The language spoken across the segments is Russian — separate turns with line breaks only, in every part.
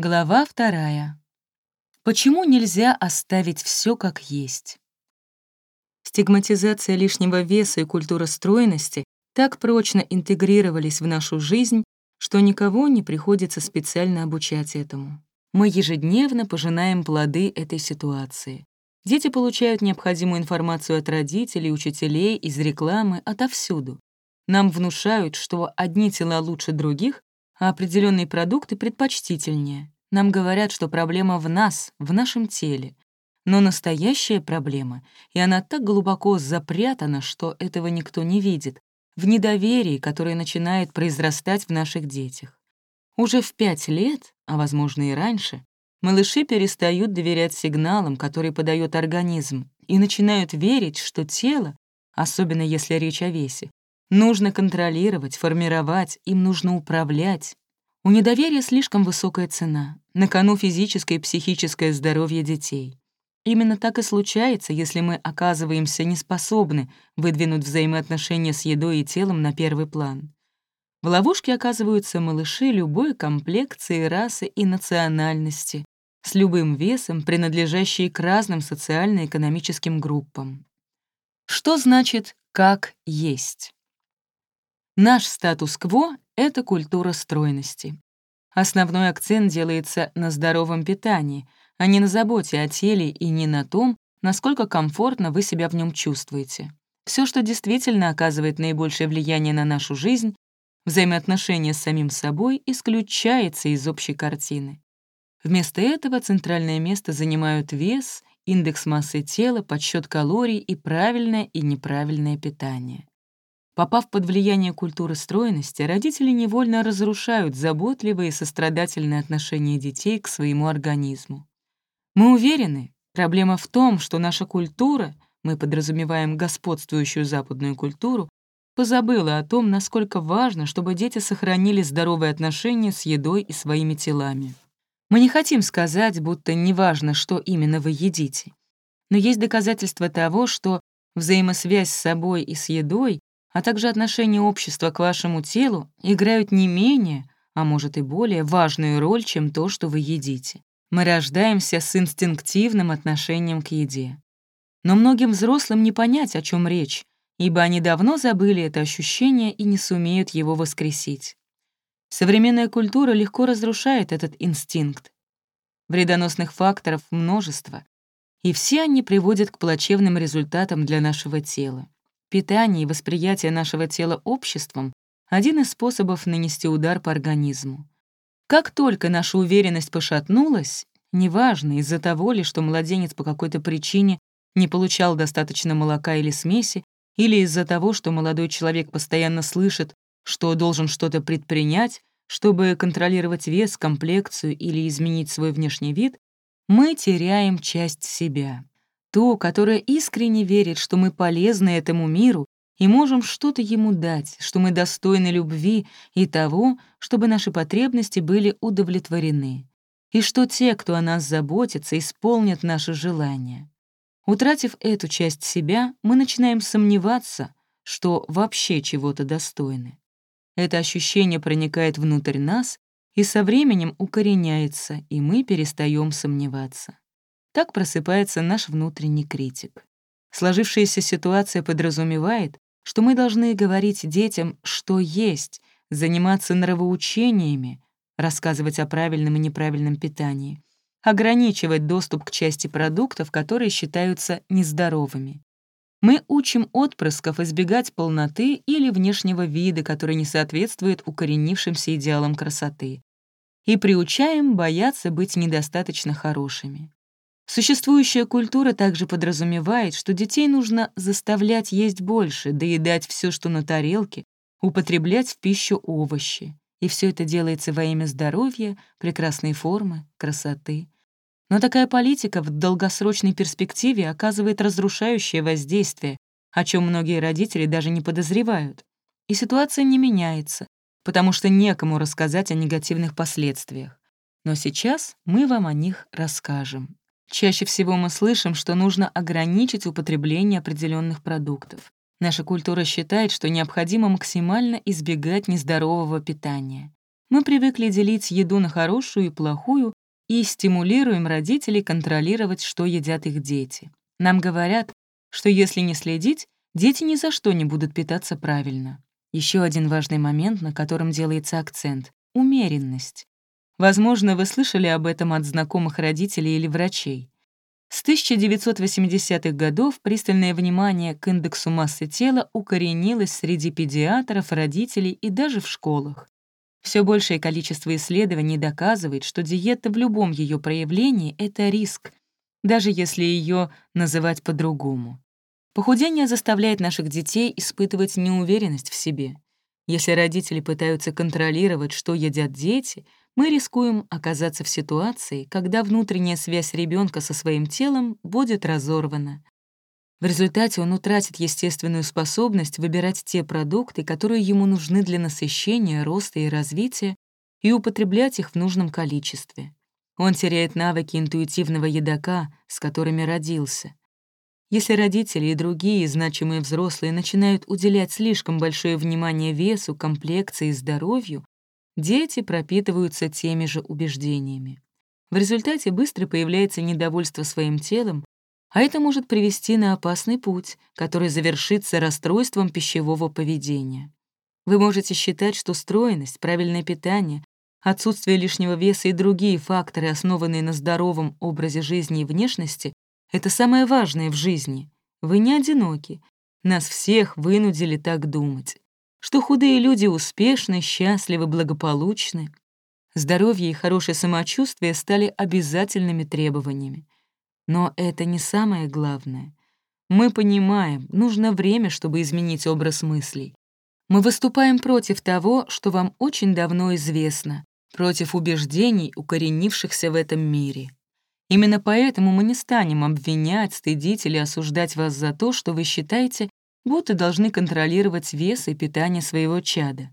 Глава вторая. Почему нельзя оставить все как есть? Стигматизация лишнего веса и культура стройности так прочно интегрировались в нашу жизнь, что никого не приходится специально обучать этому. Мы ежедневно пожинаем плоды этой ситуации. Дети получают необходимую информацию от родителей, учителей, из рекламы, отовсюду. Нам внушают, что одни тела лучше других, а определенные продукты предпочтительнее. Нам говорят, что проблема в нас, в нашем теле. Но настоящая проблема, и она так глубоко запрятана, что этого никто не видит, в недоверии, которое начинает произрастать в наших детях. Уже в пять лет, а возможно и раньше, малыши перестают доверять сигналам, которые подает организм, и начинают верить, что тело, особенно если речь о весе, Нужно контролировать, формировать, им нужно управлять. У недоверия слишком высокая цена. На кону физическое и психическое здоровье детей. Именно так и случается, если мы оказываемся неспособны выдвинуть взаимоотношения с едой и телом на первый план. В ловушке оказываются малыши любой комплекции, расы и национальности, с любым весом, принадлежащие к разным социально-экономическим группам. Что значит «как есть»? Наш статус-кво — это культура стройности. Основной акцент делается на здоровом питании, а не на заботе о теле и не на том, насколько комфортно вы себя в нем чувствуете. Все, что действительно оказывает наибольшее влияние на нашу жизнь, взаимоотношения с самим собой, исключается из общей картины. Вместо этого центральное место занимают вес, индекс массы тела, подсчет калорий и правильное и неправильное питание. Попав под влияние культуры стройности, родители невольно разрушают заботливые и сострадательные отношения детей к своему организму. Мы уверены, проблема в том, что наша культура, мы подразумеваем господствующую западную культуру, позабыла о том, насколько важно, чтобы дети сохранили здоровые отношения с едой и своими телами. Мы не хотим сказать, будто неважно, что именно вы едите. Но есть доказательства того, что взаимосвязь с собой и с едой а также отношение общества к вашему телу играют не менее, а может и более важную роль, чем то, что вы едите. Мы рождаемся с инстинктивным отношением к еде. Но многим взрослым не понять, о чем речь, ибо они давно забыли это ощущение и не сумеют его воскресить. Современная культура легко разрушает этот инстинкт. Вредоносных факторов множество, и все они приводят к плачевным результатам для нашего тела. Питание и восприятие нашего тела обществом — один из способов нанести удар по организму. Как только наша уверенность пошатнулась, неважно, из-за того ли, что младенец по какой-то причине не получал достаточно молока или смеси, или из-за того, что молодой человек постоянно слышит, что должен что-то предпринять, чтобы контролировать вес, комплекцию или изменить свой внешний вид, мы теряем часть себя ту, которая искренне верит, что мы полезны этому миру и можем что-то ему дать, что мы достойны любви и того, чтобы наши потребности были удовлетворены, и что те, кто о нас заботится, исполнят наши желания. Утратив эту часть себя, мы начинаем сомневаться, что вообще чего-то достойны. Это ощущение проникает внутрь нас и со временем укореняется, и мы перестаем сомневаться. Так просыпается наш внутренний критик. Сложившаяся ситуация подразумевает, что мы должны говорить детям, что есть, заниматься нравоучениями, рассказывать о правильном и неправильном питании, ограничивать доступ к части продуктов, которые считаются нездоровыми. Мы учим отпрысков избегать полноты или внешнего вида, который не соответствует укоренившимся идеалам красоты, и приучаем бояться быть недостаточно хорошими. Существующая культура также подразумевает, что детей нужно заставлять есть больше, доедать все, что на тарелке, употреблять в пищу овощи. И все это делается во имя здоровья, прекрасной формы, красоты. Но такая политика в долгосрочной перспективе оказывает разрушающее воздействие, о чем многие родители даже не подозревают. И ситуация не меняется, потому что некому рассказать о негативных последствиях. Но сейчас мы вам о них расскажем. Чаще всего мы слышим, что нужно ограничить употребление определенных продуктов. Наша культура считает, что необходимо максимально избегать нездорового питания. Мы привыкли делить еду на хорошую и плохую и стимулируем родителей контролировать, что едят их дети. Нам говорят, что если не следить, дети ни за что не будут питаться правильно. Еще один важный момент, на котором делается акцент — умеренность. Возможно, вы слышали об этом от знакомых родителей или врачей. С 1980-х годов пристальное внимание к индексу массы тела укоренилось среди педиатров, родителей и даже в школах. Все большее количество исследований доказывает, что диета в любом ее проявлении — это риск, даже если ее называть по-другому. Похудение заставляет наших детей испытывать неуверенность в себе. Если родители пытаются контролировать, что едят дети, мы рискуем оказаться в ситуации, когда внутренняя связь ребенка со своим телом будет разорвана. В результате он утратит естественную способность выбирать те продукты, которые ему нужны для насыщения, роста и развития, и употреблять их в нужном количестве. Он теряет навыки интуитивного едока, с которыми родился. Если родители и другие значимые взрослые начинают уделять слишком большое внимание весу, комплекции и здоровью, дети пропитываются теми же убеждениями. В результате быстро появляется недовольство своим телом, а это может привести на опасный путь, который завершится расстройством пищевого поведения. Вы можете считать, что стройность, правильное питание, отсутствие лишнего веса и другие факторы, основанные на здоровом образе жизни и внешности, это самое важное в жизни. Вы не одиноки. Нас всех вынудили так думать. Что худые люди успешны, счастливы, благополучны. Здоровье и хорошее самочувствие стали обязательными требованиями. Но это не самое главное. Мы понимаем, нужно время, чтобы изменить образ мыслей. Мы выступаем против того, что вам очень давно известно, против убеждений, укоренившихся в этом мире. Именно поэтому мы не станем обвинять, стыдить или осуждать вас за то, что вы считаете, будто должны контролировать вес и питание своего чада.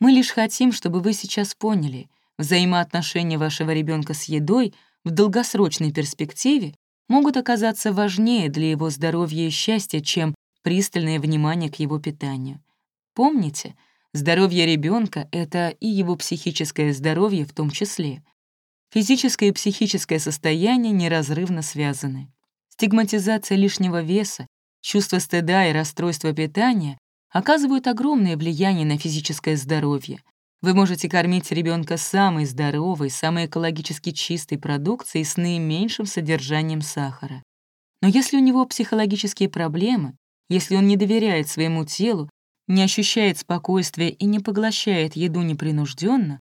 Мы лишь хотим, чтобы вы сейчас поняли, взаимоотношения вашего ребенка с едой в долгосрочной перспективе могут оказаться важнее для его здоровья и счастья, чем пристальное внимание к его питанию. Помните, здоровье ребенка — это и его психическое здоровье в том числе. Физическое и психическое состояние неразрывно связаны. Стигматизация лишнего веса, чувство стыда и расстройство питания оказывают огромное влияние на физическое здоровье, вы можете кормить ребенка самой здоровой, самой экологически чистой продукцией с наименьшим содержанием сахара. Но если у него психологические проблемы, если он не доверяет своему телу, не ощущает спокойствия и не поглощает еду непринужденно,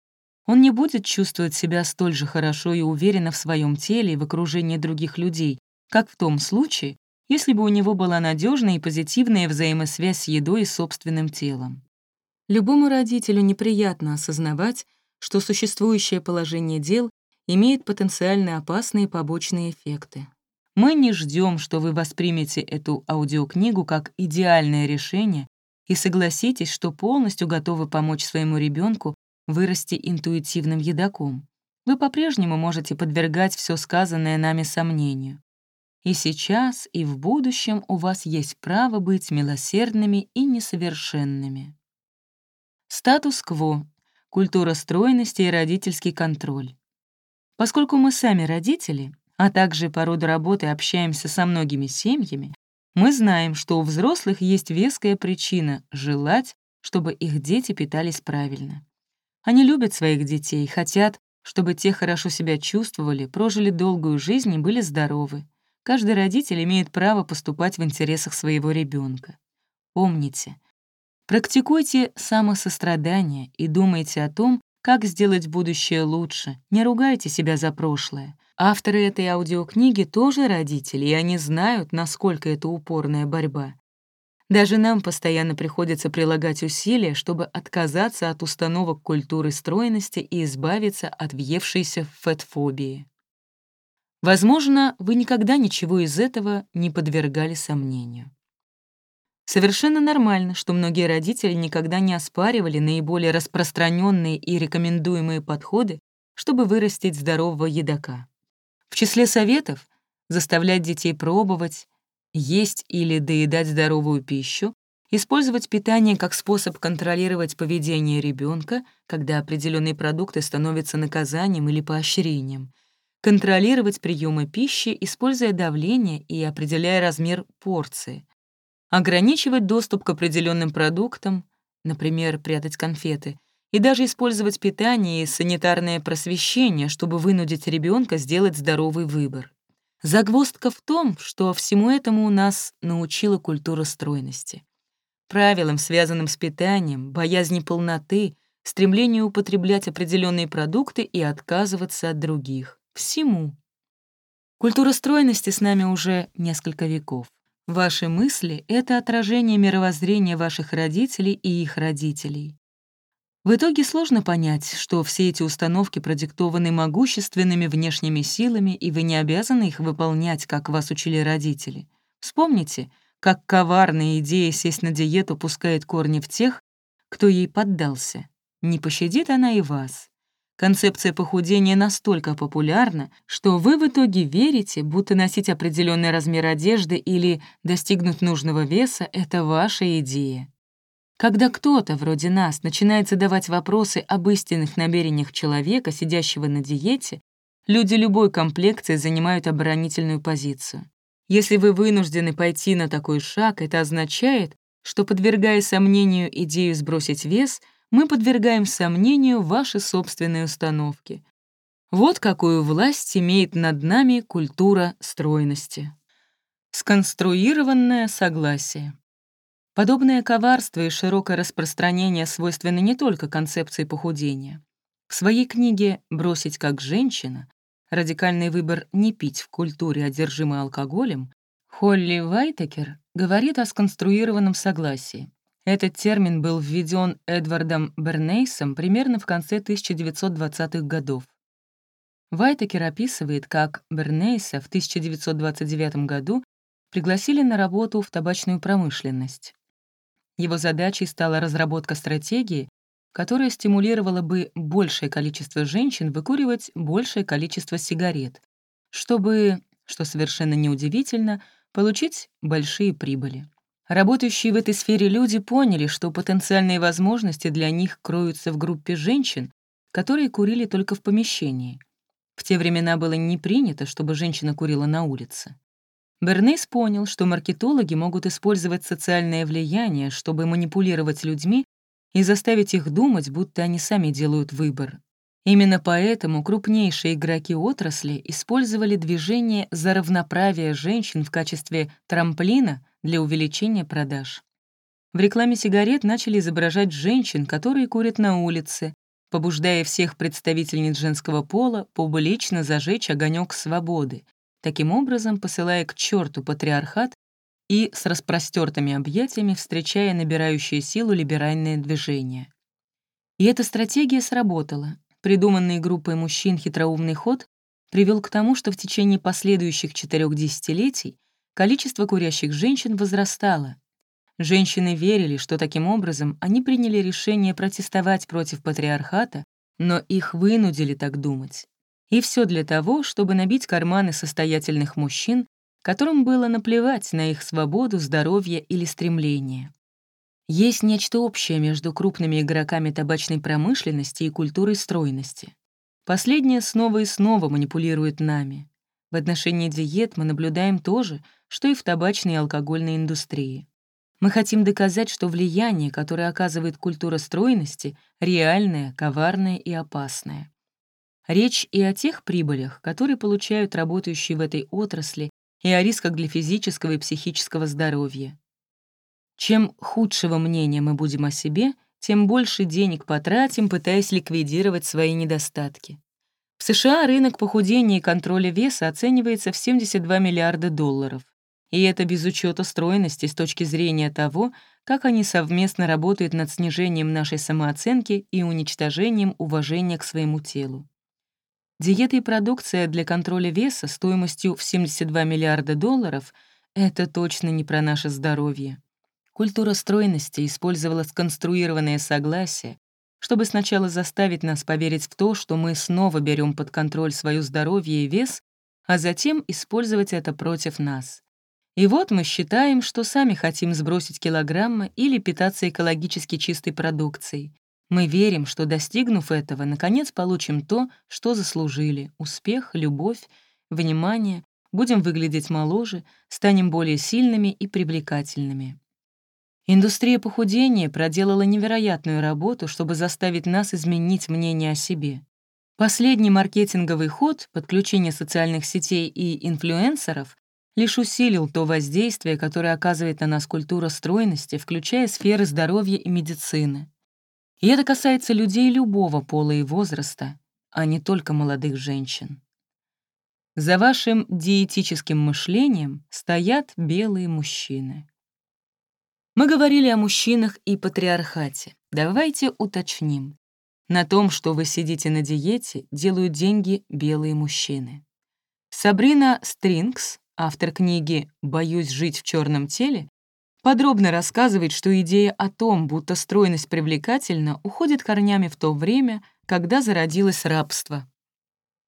он не будет чувствовать себя столь же хорошо и уверенно в своем теле и в окружении других людей, как в том случае, если бы у него была надежная и позитивная взаимосвязь с едой и собственным телом. Любому родителю неприятно осознавать, что существующее положение дел имеет потенциально опасные побочные эффекты. Мы не ждем, что вы воспримете эту аудиокнигу как идеальное решение и согласитесь, что полностью готовы помочь своему ребенку вырасти интуитивным едоком. Вы по-прежнему можете подвергать все сказанное нами сомнению. И сейчас, и в будущем у вас есть право быть милосердными и несовершенными. Статус-кво, культура стройности и родительский контроль. Поскольку мы сами родители, а также по роду работы общаемся со многими семьями, мы знаем, что у взрослых есть веская причина желать, чтобы их дети питались правильно. Они любят своих детей, хотят, чтобы те хорошо себя чувствовали, прожили долгую жизнь и были здоровы. Каждый родитель имеет право поступать в интересах своего ребенка. Помните, Практикуйте самосострадание и думайте о том, как сделать будущее лучше. Не ругайте себя за прошлое. Авторы этой аудиокниги тоже родители, и они знают, насколько это упорная борьба. Даже нам постоянно приходится прилагать усилия, чтобы отказаться от установок культуры стройности и избавиться от въевшейся фетфобии. Возможно, вы никогда ничего из этого не подвергали сомнению. Совершенно нормально, что многие родители никогда не оспаривали наиболее распространенные и рекомендуемые подходы, чтобы вырастить здорового едока. В числе советов — заставлять детей пробовать, есть или доедать здоровую пищу, Использовать питание как способ контролировать поведение ребенка, когда определенные продукты становятся наказанием или поощрением. Контролировать приемы пищи, используя давление и определяя размер порции. Ограничивать доступ к определенным продуктам, например, прятать конфеты, и даже использовать питание и санитарное просвещение, чтобы вынудить ребенка сделать здоровый выбор. Загвоздка в том, что всему этому у нас научила культура стройности. Правилам, связанным с питанием, боязни полноты, стремлению употреблять определенные продукты и отказываться от других. Всему. Культура стройности с нами уже несколько веков. Ваши мысли — это отражение мировоззрения ваших родителей и их родителей. В итоге сложно понять, что все эти установки продиктованы могущественными внешними силами, и вы не обязаны их выполнять, как вас учили родители. Вспомните — как коварная идея сесть на диету пускает корни в тех, кто ей поддался. Не пощадит она и вас. Концепция похудения настолько популярна, что вы в итоге верите, будто носить определенный размер одежды или достигнуть нужного веса — это ваша идея. Когда кто-то, вроде нас, начинает задавать вопросы об истинных намерениях человека, сидящего на диете, люди любой комплекции занимают оборонительную позицию. Если вы вынуждены пойти на такой шаг, это означает, что, подвергая сомнению идею сбросить вес, мы подвергаем сомнению ваши собственные установки. Вот какую власть имеет над нами культура стройности. Сконструированное согласие. Подобное коварство и широкое распространение свойственны не только концепции похудения. В своей книге «Бросить как женщина» радикальный выбор не пить в культуре, одержимой алкоголем, Холли Вайтекер говорит о сконструированном согласии. Этот термин был введен Эдвардом Бернейсом примерно в конце 1920-х годов. Вайтекер описывает, как Бернейса в 1929 году пригласили на работу в табачную промышленность. Его задачей стала разработка стратегии, которая стимулировала бы большее количество женщин выкуривать большее количество сигарет, чтобы, что совершенно неудивительно, получить большие прибыли. Работающие в этой сфере люди поняли, что потенциальные возможности для них кроются в группе женщин, которые курили только в помещении. В те времена было не принято, чтобы женщина курила на улице. Бернейс понял, что маркетологи могут использовать социальное влияние, чтобы манипулировать людьми и заставить их думать, будто они сами делают выбор. Именно поэтому крупнейшие игроки отрасли использовали движение за равноправие женщин в качестве трамплина для увеличения продаж. В рекламе сигарет начали изображать женщин, которые курят на улице, побуждая всех представительниц женского пола публично зажечь огонек свободы, таким образом посылая к черту патриархат и с распростертыми объятиями встречая набирающее силу либеральное движение. И эта стратегия сработала. Придуманный группой мужчин хитроумный ход привел к тому, что в течение последующих четырех десятилетий количество курящих женщин возрастало. Женщины верили, что таким образом они приняли решение протестовать против патриархата, но их вынудили так думать. И все для того, чтобы набить карманы состоятельных мужчин которым было наплевать на их свободу, здоровье или стремление. Есть нечто общее между крупными игроками табачной промышленности и культурой стройности. Последнее снова и снова манипулирует нами. В отношении диет мы наблюдаем то же, что и в табачной и алкогольной индустрии. Мы хотим доказать, что влияние, которое оказывает культура стройности, реальное, коварное и опасное. Речь и о тех прибылях, которые получают работающие в этой отрасли и о рисках для физического и психического здоровья. Чем худшего мнения мы будем о себе, тем больше денег потратим, пытаясь ликвидировать свои недостатки. В США рынок похудения и контроля веса оценивается в 72 миллиарда долларов. И это без учета стройности с точки зрения того, как они совместно работают над снижением нашей самооценки и уничтожением уважения к своему телу. Диета и продукция для контроля веса стоимостью в 72 миллиарда долларов — это точно не про наше здоровье. Культура стройности использовала сконструированное согласие, чтобы сначала заставить нас поверить в то, что мы снова берем под контроль свое здоровье и вес, а затем использовать это против нас. И вот мы считаем, что сами хотим сбросить килограммы или питаться экологически чистой продукцией. Мы верим, что, достигнув этого, наконец получим то, что заслужили — успех, любовь, внимание, будем выглядеть моложе, станем более сильными и привлекательными. Индустрия похудения проделала невероятную работу, чтобы заставить нас изменить мнение о себе. Последний маркетинговый ход, подключение социальных сетей и инфлюенсеров, лишь усилил то воздействие, которое оказывает на нас культура стройности, включая сферы здоровья и медицины. И это касается людей любого пола и возраста, а не только молодых женщин. За вашим диетическим мышлением стоят белые мужчины. Мы говорили о мужчинах и патриархате. Давайте уточним. На том, что вы сидите на диете, делают деньги белые мужчины. Сабрина Стрингс, автор книги «Боюсь жить в черном теле», подробно рассказывает, что идея о том, будто стройность привлекательна, уходит корнями в то время, когда зародилось рабство.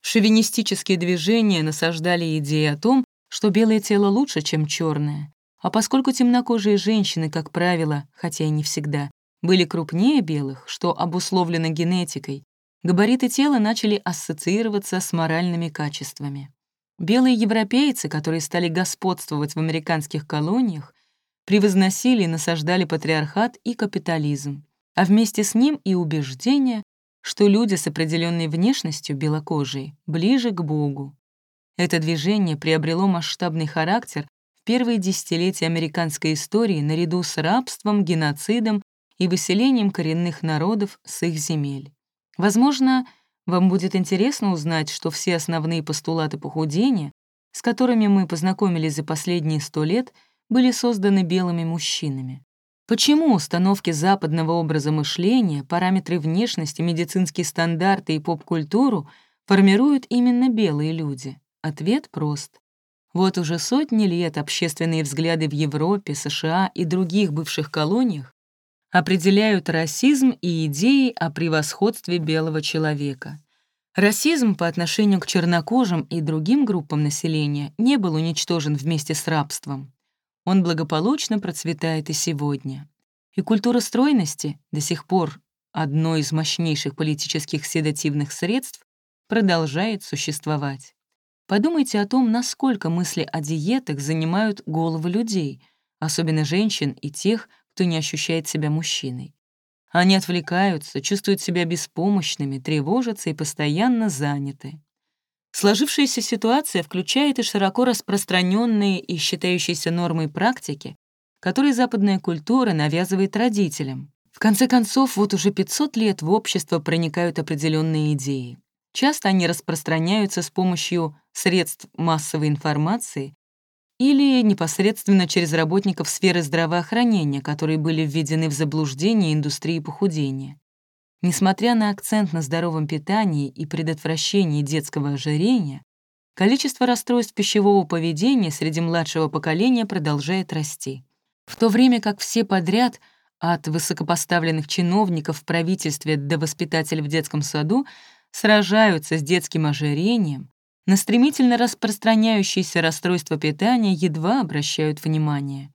Шовинистические движения насаждали идеи о том, что белое тело лучше, чем черное. А поскольку темнокожие женщины, как правило, хотя и не всегда, были крупнее белых, что обусловлено генетикой, габариты тела начали ассоциироваться с моральными качествами. Белые европейцы, которые стали господствовать в американских колониях, превозносили и насаждали патриархат и капитализм, а вместе с ним и убеждение, что люди с определенной внешностью белокожие ближе к Богу. Это движение приобрело масштабный характер первые десятилетия американской истории наряду с рабством, геноцидом и выселением коренных народов с их земель. Возможно, вам будет интересно узнать, что все основные постулаты похудения, с которыми мы познакомились за последние сто лет, были созданы белыми мужчинами. Почему установки западного образа мышления, параметры внешности, медицинские стандарты и поп-культуру формируют именно белые люди? Ответ прост. Вот уже сотни лет общественные взгляды в Европе, США и других бывших колониях определяют расизм и идеи о превосходстве белого человека. Расизм по отношению к чернокожим и другим группам населения не был уничтожен вместе с рабством. Он благополучно процветает и сегодня. И культура стройности, до сих пор одно из мощнейших политических седативных средств, продолжает существовать. Подумайте о том, насколько мысли о диетах занимают головы людей, особенно женщин и тех, кто не ощущает себя мужчиной. Они отвлекаются, чувствуют себя беспомощными, тревожатся и постоянно заняты. Сложившаяся ситуация включает и широко распространенные и считающиеся нормой практики, которые западная культура навязывает родителям. В конце концов, вот уже 500 лет в общество проникают определенные идеи. Часто они распространяются с помощью средств массовой информации, или непосредственно через работников сферы здравоохранения, которые были введены в заблуждение индустрии похудения. Несмотря на акцент на здоровом питании и предотвращении детского ожирения, количество расстройств пищевого поведения среди младшего поколения продолжает расти. В то время как все подряд, от высокопоставленных чиновников в правительстве до воспитателей в детском саду, сражаются с детским ожирением, на стремительно распространяющиеся расстройства питания едва обращают внимание.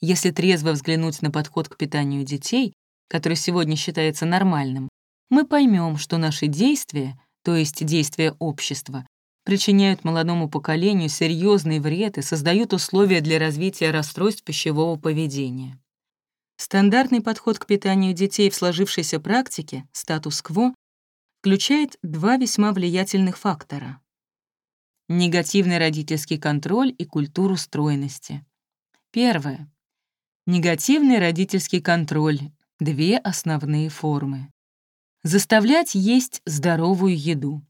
Если трезво взглянуть на подход к питанию детей, который сегодня считается нормальным, мы поймем, что наши действия, то есть действия общества, причиняют молодому поколению серьезный вред и создают условия для развития расстройств пищевого поведения. Стандартный подход к питанию детей в сложившейся практике, статус-кво, включает два весьма влиятельных фактора негативный родительский контроль и культуру стройности. Первое. Негативный родительский контроль. Две основные формы. Заставлять есть здоровую еду.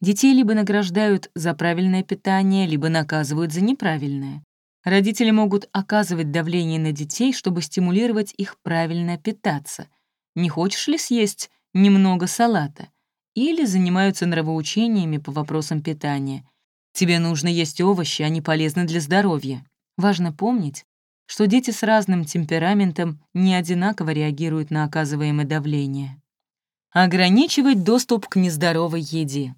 Детей либо награждают за правильное питание, либо наказывают за неправильное. Родители могут оказывать давление на детей, чтобы стимулировать их правильно питаться. Не хочешь ли съесть немного салата? Или занимаются нравоучениями по вопросам питания — Тебе нужно есть овощи, они полезны для здоровья. Важно помнить, что дети с разным темпераментом не одинаково реагируют на оказываемое давление. Ограничивать доступ к нездоровой еде.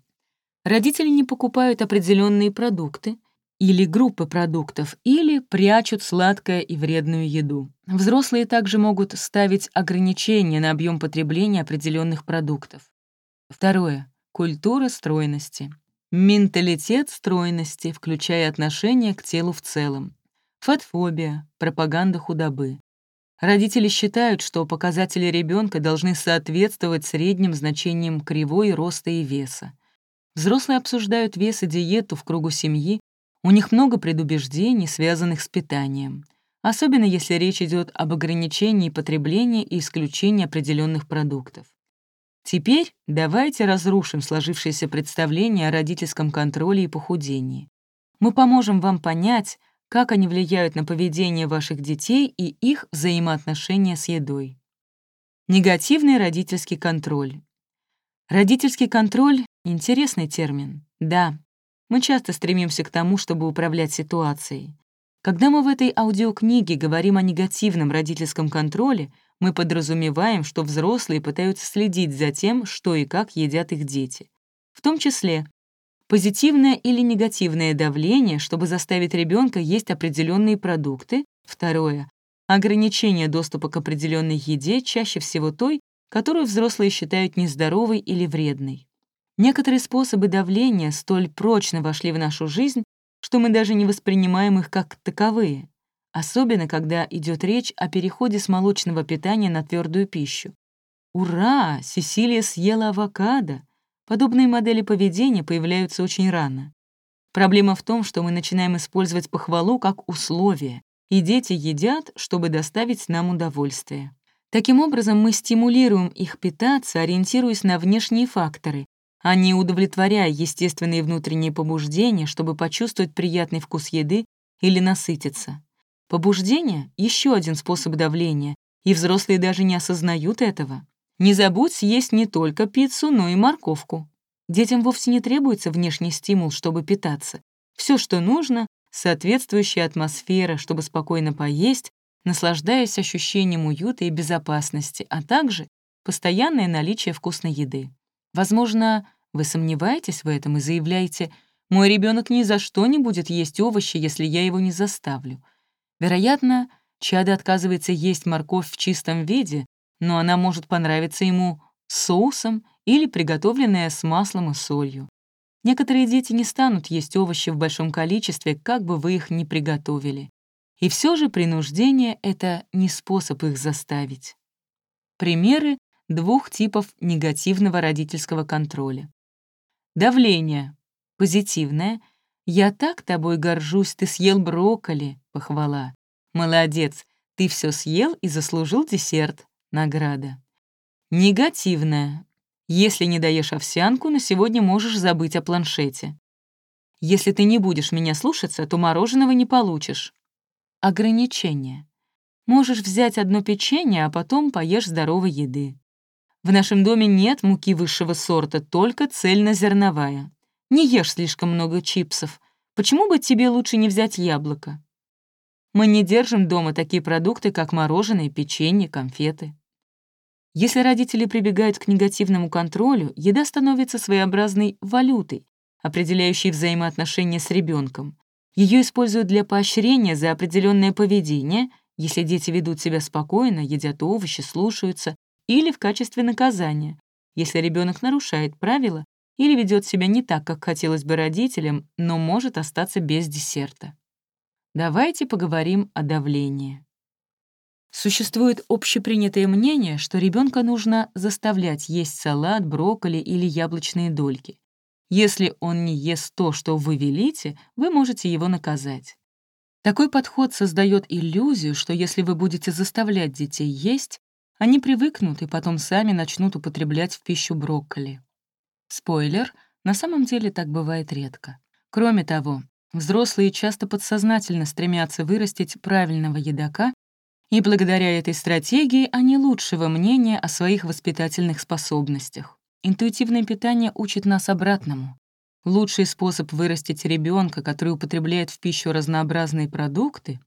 Родители не покупают определенные продукты или группы продуктов, или прячут сладкое и вредную еду. Взрослые также могут ставить ограничения на объем потребления определенных продуктов. Второе. Культура стройности. Менталитет стройности, включая отношение к телу в целом. Фатфобия, пропаганда худобы. Родители считают, что показатели ребенка должны соответствовать средним значениям кривой роста и веса. Взрослые обсуждают вес и диету в кругу семьи, у них много предубеждений, связанных с питанием, особенно если речь идет об ограничении потребления и исключении определенных продуктов. Теперь давайте разрушим сложившееся представление о родительском контроле и похудении. Мы поможем вам понять, как они влияют на поведение ваших детей и их взаимоотношения с едой. Негативный родительский контроль. Родительский контроль — интересный термин. Да, мы часто стремимся к тому, чтобы управлять ситуацией. Когда мы в этой аудиокниге говорим о негативном родительском контроле, мы подразумеваем, что взрослые пытаются следить за тем, что и как едят их дети. В том числе позитивное или негативное давление, чтобы заставить ребенка есть определенные продукты. Второе — ограничение доступа к определенной еде, чаще всего той, которую взрослые считают нездоровой или вредной. Некоторые способы давления столь прочно вошли в нашу жизнь, что мы даже не воспринимаем их как таковые, особенно когда идет речь о переходе с молочного питания на твердую пищу. Ура! Сесилия съела авокадо! Подобные модели поведения появляются очень рано. Проблема в том, что мы начинаем использовать похвалу как условие, и дети едят, чтобы доставить нам удовольствие. Таким образом, мы стимулируем их питаться, ориентируясь на внешние факторы, а не удовлетворяя естественные внутренние побуждения, чтобы почувствовать приятный вкус еды или насытиться. Побуждение — еще один способ давления, и взрослые даже не осознают этого. Не забудь съесть не только пиццу, но и морковку. Детям вовсе не требуется внешний стимул, чтобы питаться. Все, что нужно — соответствующая атмосфера, чтобы спокойно поесть, наслаждаясь ощущением уюта и безопасности, а также постоянное наличие вкусной еды. Возможно, вы сомневаетесь в этом и заявляете, «Мой ребенок ни за что не будет есть овощи, если я его не заставлю». Вероятно, чадо отказывается есть морковь в чистом виде, но она может понравиться ему соусом или приготовленная с маслом и солью. Некоторые дети не станут есть овощи в большом количестве, как бы вы их ни приготовили. И все же принуждение — это не способ их заставить. Примеры двух типов негативного родительского контроля. Давление. Позитивное. «Я так тобой горжусь, ты съел брокколи», — похвала. «Молодец, ты все съел и заслужил десерт» награда. Негативная. Если не даешь овсянку, на сегодня можешь забыть о планшете. Если ты не будешь меня слушаться, то мороженого не получишь. Ограничение. Можешь взять одно печенье, а потом поешь здоровой еды. В нашем доме нет муки высшего сорта, только цельнозерновая. Не ешь слишком много чипсов. Почему бы тебе лучше не взять яблоко? Мы не держим дома такие продукты, как мороженое, печенье, конфеты. Если родители прибегают к негативному контролю, еда становится своеобразной валютой, определяющей взаимоотношения с ребенком. Ее используют для поощрения за определенное поведение, если дети ведут себя спокойно, едят овощи, слушаются, или в качестве наказания, если ребенок нарушает правила или ведет себя не так, как хотелось бы родителям, но может остаться без десерта. Давайте поговорим о давлении. Существует общепринятое мнение, что ребенка нужно заставлять есть салат, брокколи или яблочные дольки. Если он не ест то, что вы велите, вы можете его наказать. Такой подход создает иллюзию, что если вы будете заставлять детей есть, они привыкнут и потом сами начнут употреблять в пищу брокколи. Спойлер, на самом деле так бывает редко. Кроме того, взрослые часто подсознательно стремятся вырастить правильного едока и благодаря этой стратегии они лучшего мнения о своих воспитательных способностях. Интуитивное питание учит нас обратному. Лучший способ вырастить ребенка, который употребляет в пищу разнообразные продукты,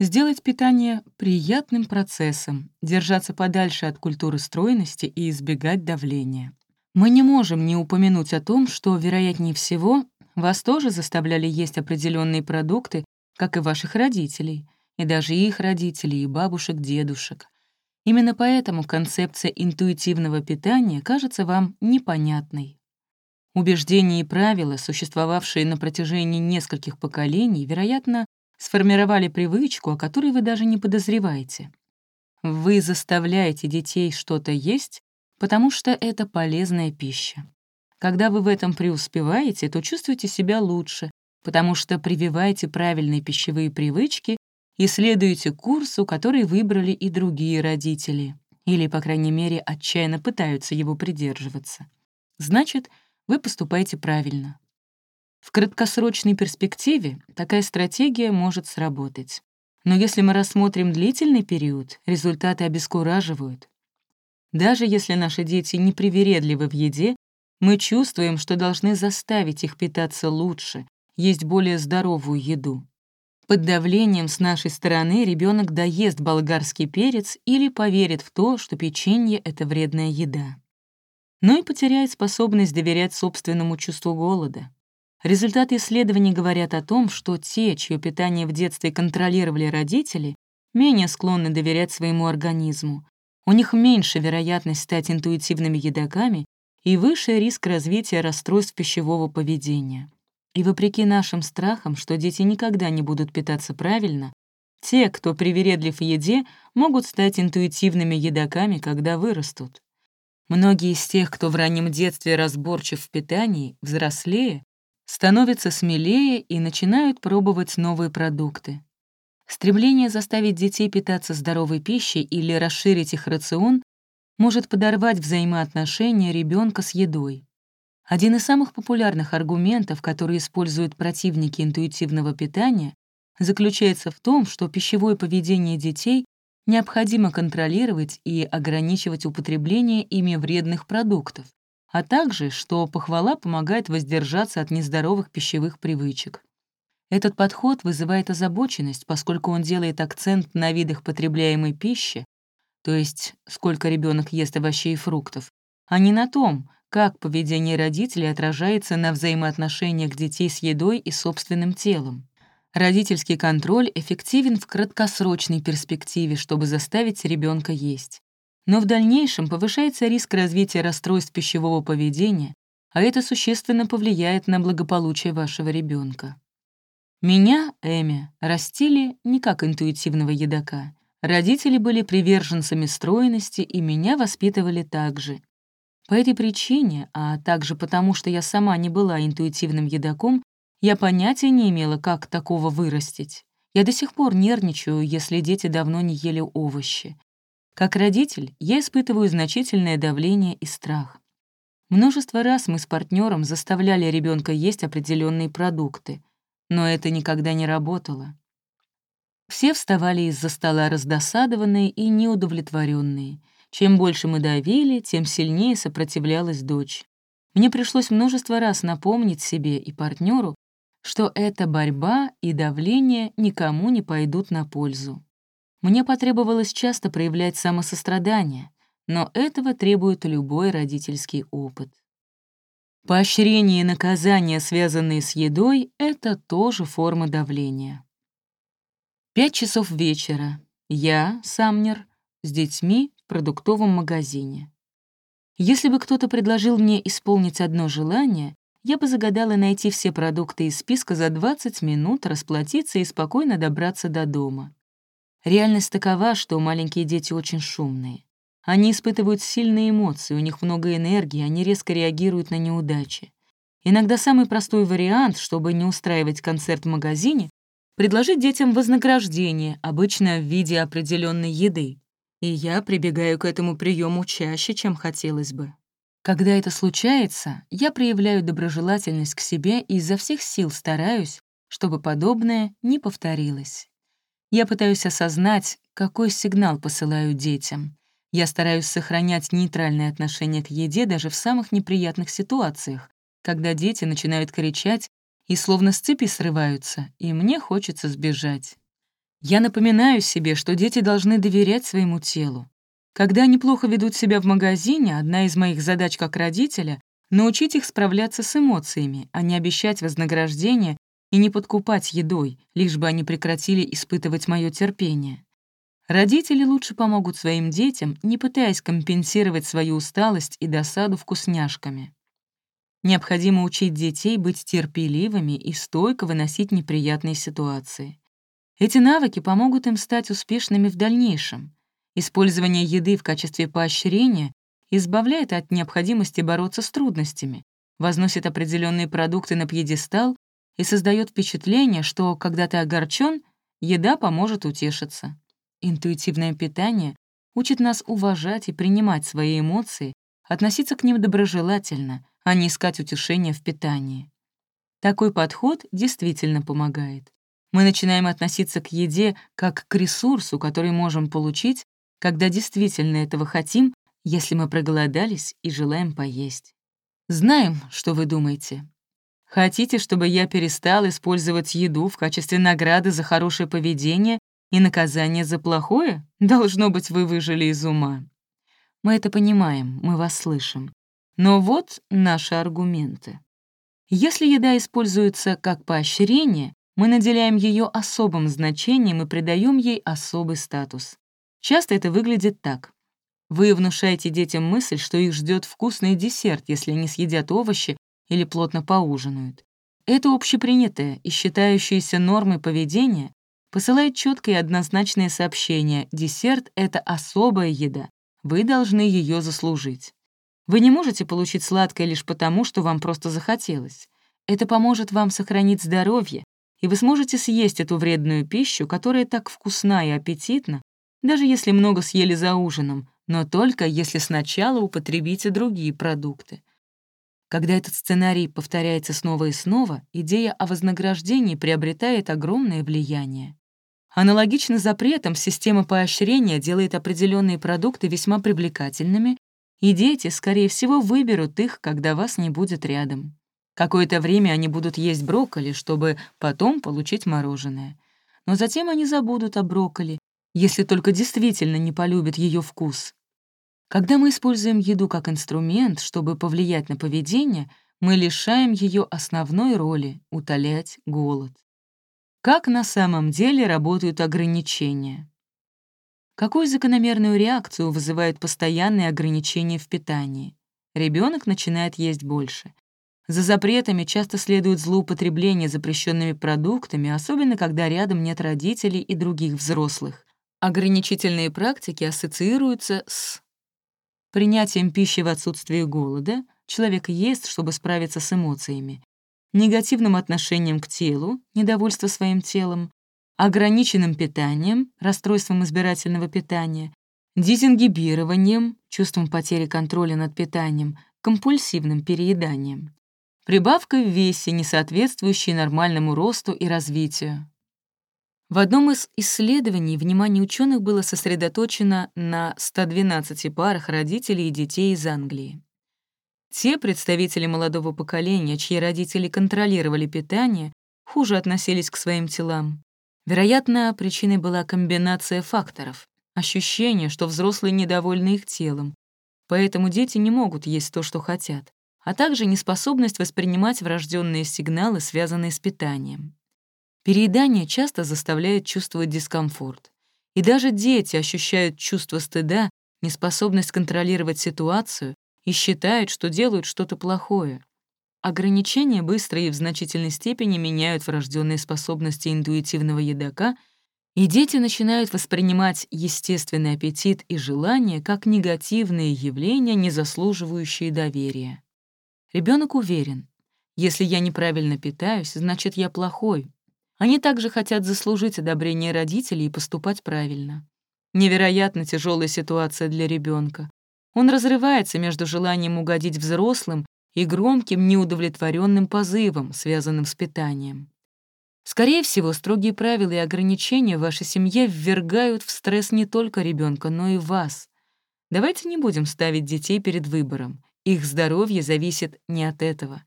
сделать питание приятным процессом, держаться подальше от культуры стройности и избегать давления. Мы не можем не упомянуть о том, что, вероятнее всего, вас тоже заставляли есть определенные продукты, как и ваших родителей, и даже их родителей, и бабушек, дедушек. Именно поэтому концепция интуитивного питания кажется вам непонятной. Убеждения и правила, существовавшие на протяжении нескольких поколений, вероятно, сформировали привычку, о которой вы даже не подозреваете. Вы заставляете детей что-то есть, потому что это полезная пища. Когда вы в этом преуспеваете, то чувствуете себя лучше, потому что прививаете правильные пищевые привычки и следуете курсу, который выбрали и другие родители, или, по крайней мере, отчаянно пытаются его придерживаться. Значит, вы поступаете правильно. В краткосрочной перспективе такая стратегия может сработать. Но если мы рассмотрим длительный период, результаты обескураживают. Даже если наши дети не привередливы в еде, мы чувствуем, что должны заставить их питаться лучше, есть более здоровую еду. Под давлением с нашей стороны ребенок доест болгарский перец или поверит в то, что печенье — это вредная еда но и потеряет способность доверять собственному чувству голода. Результаты исследований говорят о том, что те, чье питание в детстве контролировали родители, менее склонны доверять своему организму. У них меньше вероятность стать интуитивными едоками и выше риск развития расстройств пищевого поведения. И вопреки нашим страхам, что дети никогда не будут питаться правильно, те, кто привередлив в еде, могут стать интуитивными едоками, когда вырастут. Многие из тех, кто в раннем детстве разборчив в питании, взрослее, становятся смелее и начинают пробовать новые продукты. Стремление заставить детей питаться здоровой пищей или расширить их рацион может подорвать взаимоотношения ребенка с едой. Один из самых популярных аргументов, которые используют противники интуитивного питания, заключается в том, что пищевое поведение детей необходимо контролировать и ограничивать употребление ими вредных продуктов, а также, что похвала помогает воздержаться от нездоровых пищевых привычек. Этот подход вызывает озабоченность, поскольку он делает акцент на видах потребляемой пищи, то есть сколько ребенок ест овощей и фруктов, а не на том, как поведение родителей отражается на взаимоотношениях детей с едой и собственным телом. Родительский контроль эффективен в краткосрочной перспективе, чтобы заставить ребенка есть. Но в дальнейшем повышается риск развития расстройств пищевого поведения, а это существенно повлияет на благополучие вашего ребенка. Меня, Эми, растили не как интуитивного едока. Родители были приверженцами стройности, и меня воспитывали так же. По этой причине, а также потому, что я сама не была интуитивным едоком, я понятия не имела, как такого вырастить. Я до сих пор нервничаю, если дети давно не ели овощи. Как родитель, я испытываю значительное давление и страх. Множество раз мы с партнером заставляли ребенка есть определенные продукты, но это никогда не работало. Все вставали из-за стола раздосадованные и неудовлетворенные. Чем больше мы давили, тем сильнее сопротивлялась дочь. Мне пришлось множество раз напомнить себе и партнеру, что эта борьба и давление никому не пойдут на пользу. Мне потребовалось часто проявлять самосострадание, но этого требует любой родительский опыт. Поощрение и наказание, связанные с едой, — это тоже форма давления. Пять часов вечера. Я, Самнер, с детьми в продуктовом магазине. Если бы кто-то предложил мне исполнить одно желание, я бы загадала найти все продукты из списка за 20 минут, расплатиться и спокойно добраться до дома. Реальность такова, что маленькие дети очень шумные. Они испытывают сильные эмоции, у них много энергии, они резко реагируют на неудачи. Иногда самый простой вариант, чтобы не устраивать концерт в магазине, предложить детям вознаграждение, обычно в виде определенной еды. И я прибегаю к этому приему чаще, чем хотелось бы. Когда это случается, я проявляю доброжелательность к себе и изо всех сил стараюсь, чтобы подобное не повторилось. Я пытаюсь осознать, какой сигнал посылаю детям. Я стараюсь сохранять нейтральное отношение к еде даже в самых неприятных ситуациях, когда дети начинают кричать и словно с цепи срываются, и мне хочется сбежать. Я напоминаю себе, что дети должны доверять своему телу, когда они плохо ведут себя в магазине, одна из моих задач как родителя — Научить их справляться с эмоциями, а не обещать вознаграждение и не подкупать едой, лишь бы они прекратили испытывать мое терпение. Родители лучше помогут своим детям, не пытаясь компенсировать свою усталость и досаду вкусняшками. Необходимо учить детей быть терпеливыми и стойко выносить неприятные ситуации. Эти навыки помогут им стать успешными в дальнейшем. Использование еды в качестве поощрения избавляет от необходимости бороться с трудностями, возносит определенные продукты на пьедестал и создает впечатление, что, когда ты огорчен, еда поможет утешиться. Интуитивное питание учит нас уважать и принимать свои эмоции, относиться к ним доброжелательно, а не искать утешения в питании. Такой подход действительно помогает. Мы начинаем относиться к еде как к ресурсу, который можем получить, когда действительно этого хотим если мы проголодались и желаем поесть. Знаем, что вы думаете. Хотите, чтобы я перестал использовать еду в качестве награды за хорошее поведение и наказание за плохое? Должно быть, вы выжили из ума. Мы это понимаем, мы вас слышим. Но вот наши аргументы. Если еда используется как поощрение, мы наделяем ее особым значением и придаем ей особый статус. Часто это выглядит так. Вы внушаете детям мысль, что их ждет вкусный десерт, если они съедят овощи или плотно поужинают. Это общепринятое и считающееся нормой поведения посылает четкое и однозначное сообщение «десерт — это особая еда, вы должны ее заслужить». Вы не можете получить сладкое лишь потому, что вам просто захотелось. Это поможет вам сохранить здоровье, и вы сможете съесть эту вредную пищу, которая так вкусна и аппетитна, даже если много съели за ужином, но только если сначала употребите другие продукты. Когда этот сценарий повторяется снова и снова, идея о вознаграждении приобретает огромное влияние. Аналогично запретам система поощрения делает определенные продукты весьма привлекательными, и дети, скорее всего, выберут их, когда вас не будет рядом. Какое-то время они будут есть брокколи, чтобы потом получить мороженое. Но затем они забудут о брокколи если только действительно не полюбит ее вкус. Когда мы используем еду как инструмент, чтобы повлиять на поведение, мы лишаем ее основной роли — утолять голод. Как на самом деле работают ограничения? Какую закономерную реакцию вызывают постоянные ограничения в питании? Ребенок начинает есть больше. За запретами часто следует злоупотребление запрещенными продуктами, особенно когда рядом нет родителей и других взрослых. Ограничительные практики ассоциируются с принятием пищи в отсутствии голода, человек ест, чтобы справиться с эмоциями, негативным отношением к телу, недовольство своим телом, ограниченным питанием, расстройством избирательного питания, дезингибированием, чувством потери контроля над питанием, компульсивным перееданием, прибавкой в весе, не соответствующей нормальному росту и развитию, в одном из исследований внимание ученых было сосредоточено на 112 парах родителей и детей из Англии. Те представители молодого поколения, чьи родители контролировали питание, хуже относились к своим телам. Вероятно, причиной была комбинация факторов. Ощущение, что взрослые недовольны их телом, поэтому дети не могут есть то, что хотят, а также неспособность воспринимать врожденные сигналы, связанные с питанием. Переедание часто заставляет чувствовать дискомфорт. И даже дети ощущают чувство стыда, неспособность контролировать ситуацию и считают, что делают что-то плохое. Ограничения быстро и в значительной степени меняют врожденные способности интуитивного едока, и дети начинают воспринимать естественный аппетит и желание как негативные явления, не заслуживающие доверия. Ребенок уверен, если я неправильно питаюсь, значит, я плохой, они также хотят заслужить одобрение родителей и поступать правильно. Невероятно тяжелая ситуация для ребенка. Он разрывается между желанием угодить взрослым и громким неудовлетворенным позывом, связанным с питанием. Скорее всего, строгие правила и ограничения в вашей семье ввергают в стресс не только ребенка, но и вас. Давайте не будем ставить детей перед выбором. Их здоровье зависит не от этого.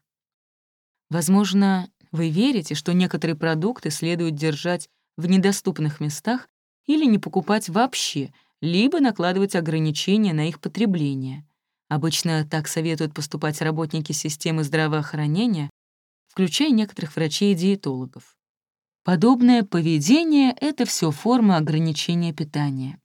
Возможно, вы верите, что некоторые продукты следует держать в недоступных местах или не покупать вообще, либо накладывать ограничения на их потребление. Обычно так советуют поступать работники системы здравоохранения, включая некоторых врачей и диетологов. Подобное поведение — это все формы ограничения питания.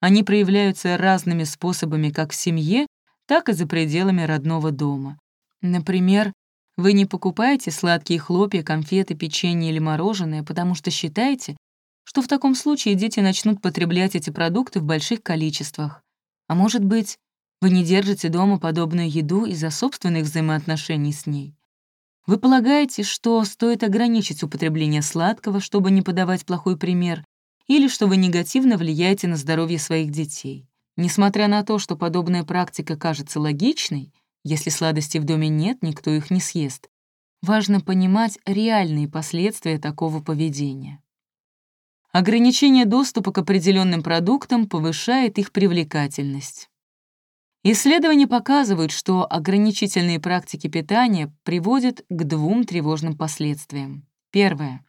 Они проявляются разными способами как в семье, так и за пределами родного дома. Например, вы не покупаете сладкие хлопья, конфеты, печенье или мороженое, потому что считаете, что в таком случае дети начнут потреблять эти продукты в больших количествах. А может быть, вы не держите дома подобную еду из-за собственных взаимоотношений с ней. Вы полагаете, что стоит ограничить употребление сладкого, чтобы не подавать плохой пример, или что вы негативно влияете на здоровье своих детей. Несмотря на то, что подобная практика кажется логичной, если сладостей в доме нет, никто их не съест. Важно понимать реальные последствия такого поведения. Ограничение доступа к определенным продуктам повышает их привлекательность. Исследования показывают, что ограничительные практики питания приводят к двум тревожным последствиям. Первое.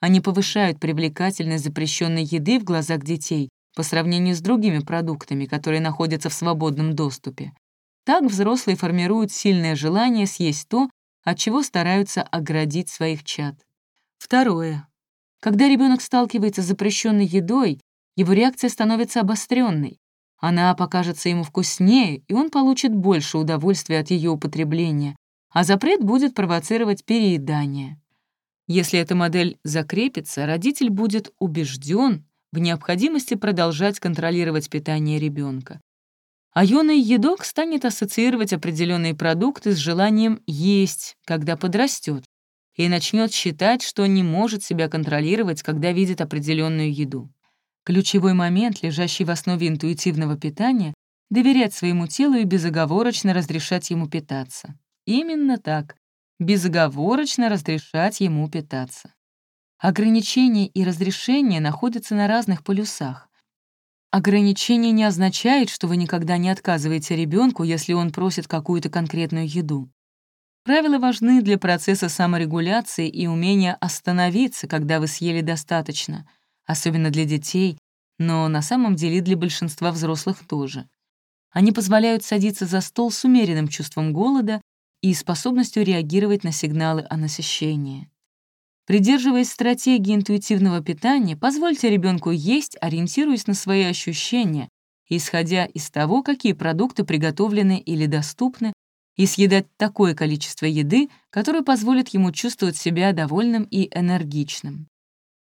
Они повышают привлекательность запрещенной еды в глазах детей по сравнению с другими продуктами, которые находятся в свободном доступе. Так взрослые формируют сильное желание съесть то, от чего стараются оградить своих чад. Второе. Когда ребенок сталкивается с запрещенной едой, его реакция становится обостренной. Она покажется ему вкуснее, и он получит больше удовольствия от ее употребления, а запрет будет провоцировать переедание. Если эта модель закрепится, родитель будет убежден в необходимости продолжать контролировать питание ребенка. А юный едок станет ассоциировать определенные продукты с желанием есть, когда подрастет, и начнет считать, что не может себя контролировать, когда видит определенную еду. Ключевой момент, лежащий в основе интуитивного питания — доверять своему телу и безоговорочно разрешать ему питаться. Именно так. Безоговорочно разрешать ему питаться. Ограничения и разрешения находятся на разных полюсах. Ограничение не означает, что вы никогда не отказываете ребенку, если он просит какую-то конкретную еду. Правила важны для процесса саморегуляции и умения остановиться, когда вы съели достаточно, особенно для детей, но на самом деле для большинства взрослых тоже. Они позволяют садиться за стол с умеренным чувством голода и способностью реагировать на сигналы о насыщении. Придерживаясь стратегии интуитивного питания, позвольте ребенку есть, ориентируясь на свои ощущения, исходя из того, какие продукты приготовлены или доступны, и съедать такое количество еды, которое позволит ему чувствовать себя довольным и энергичным.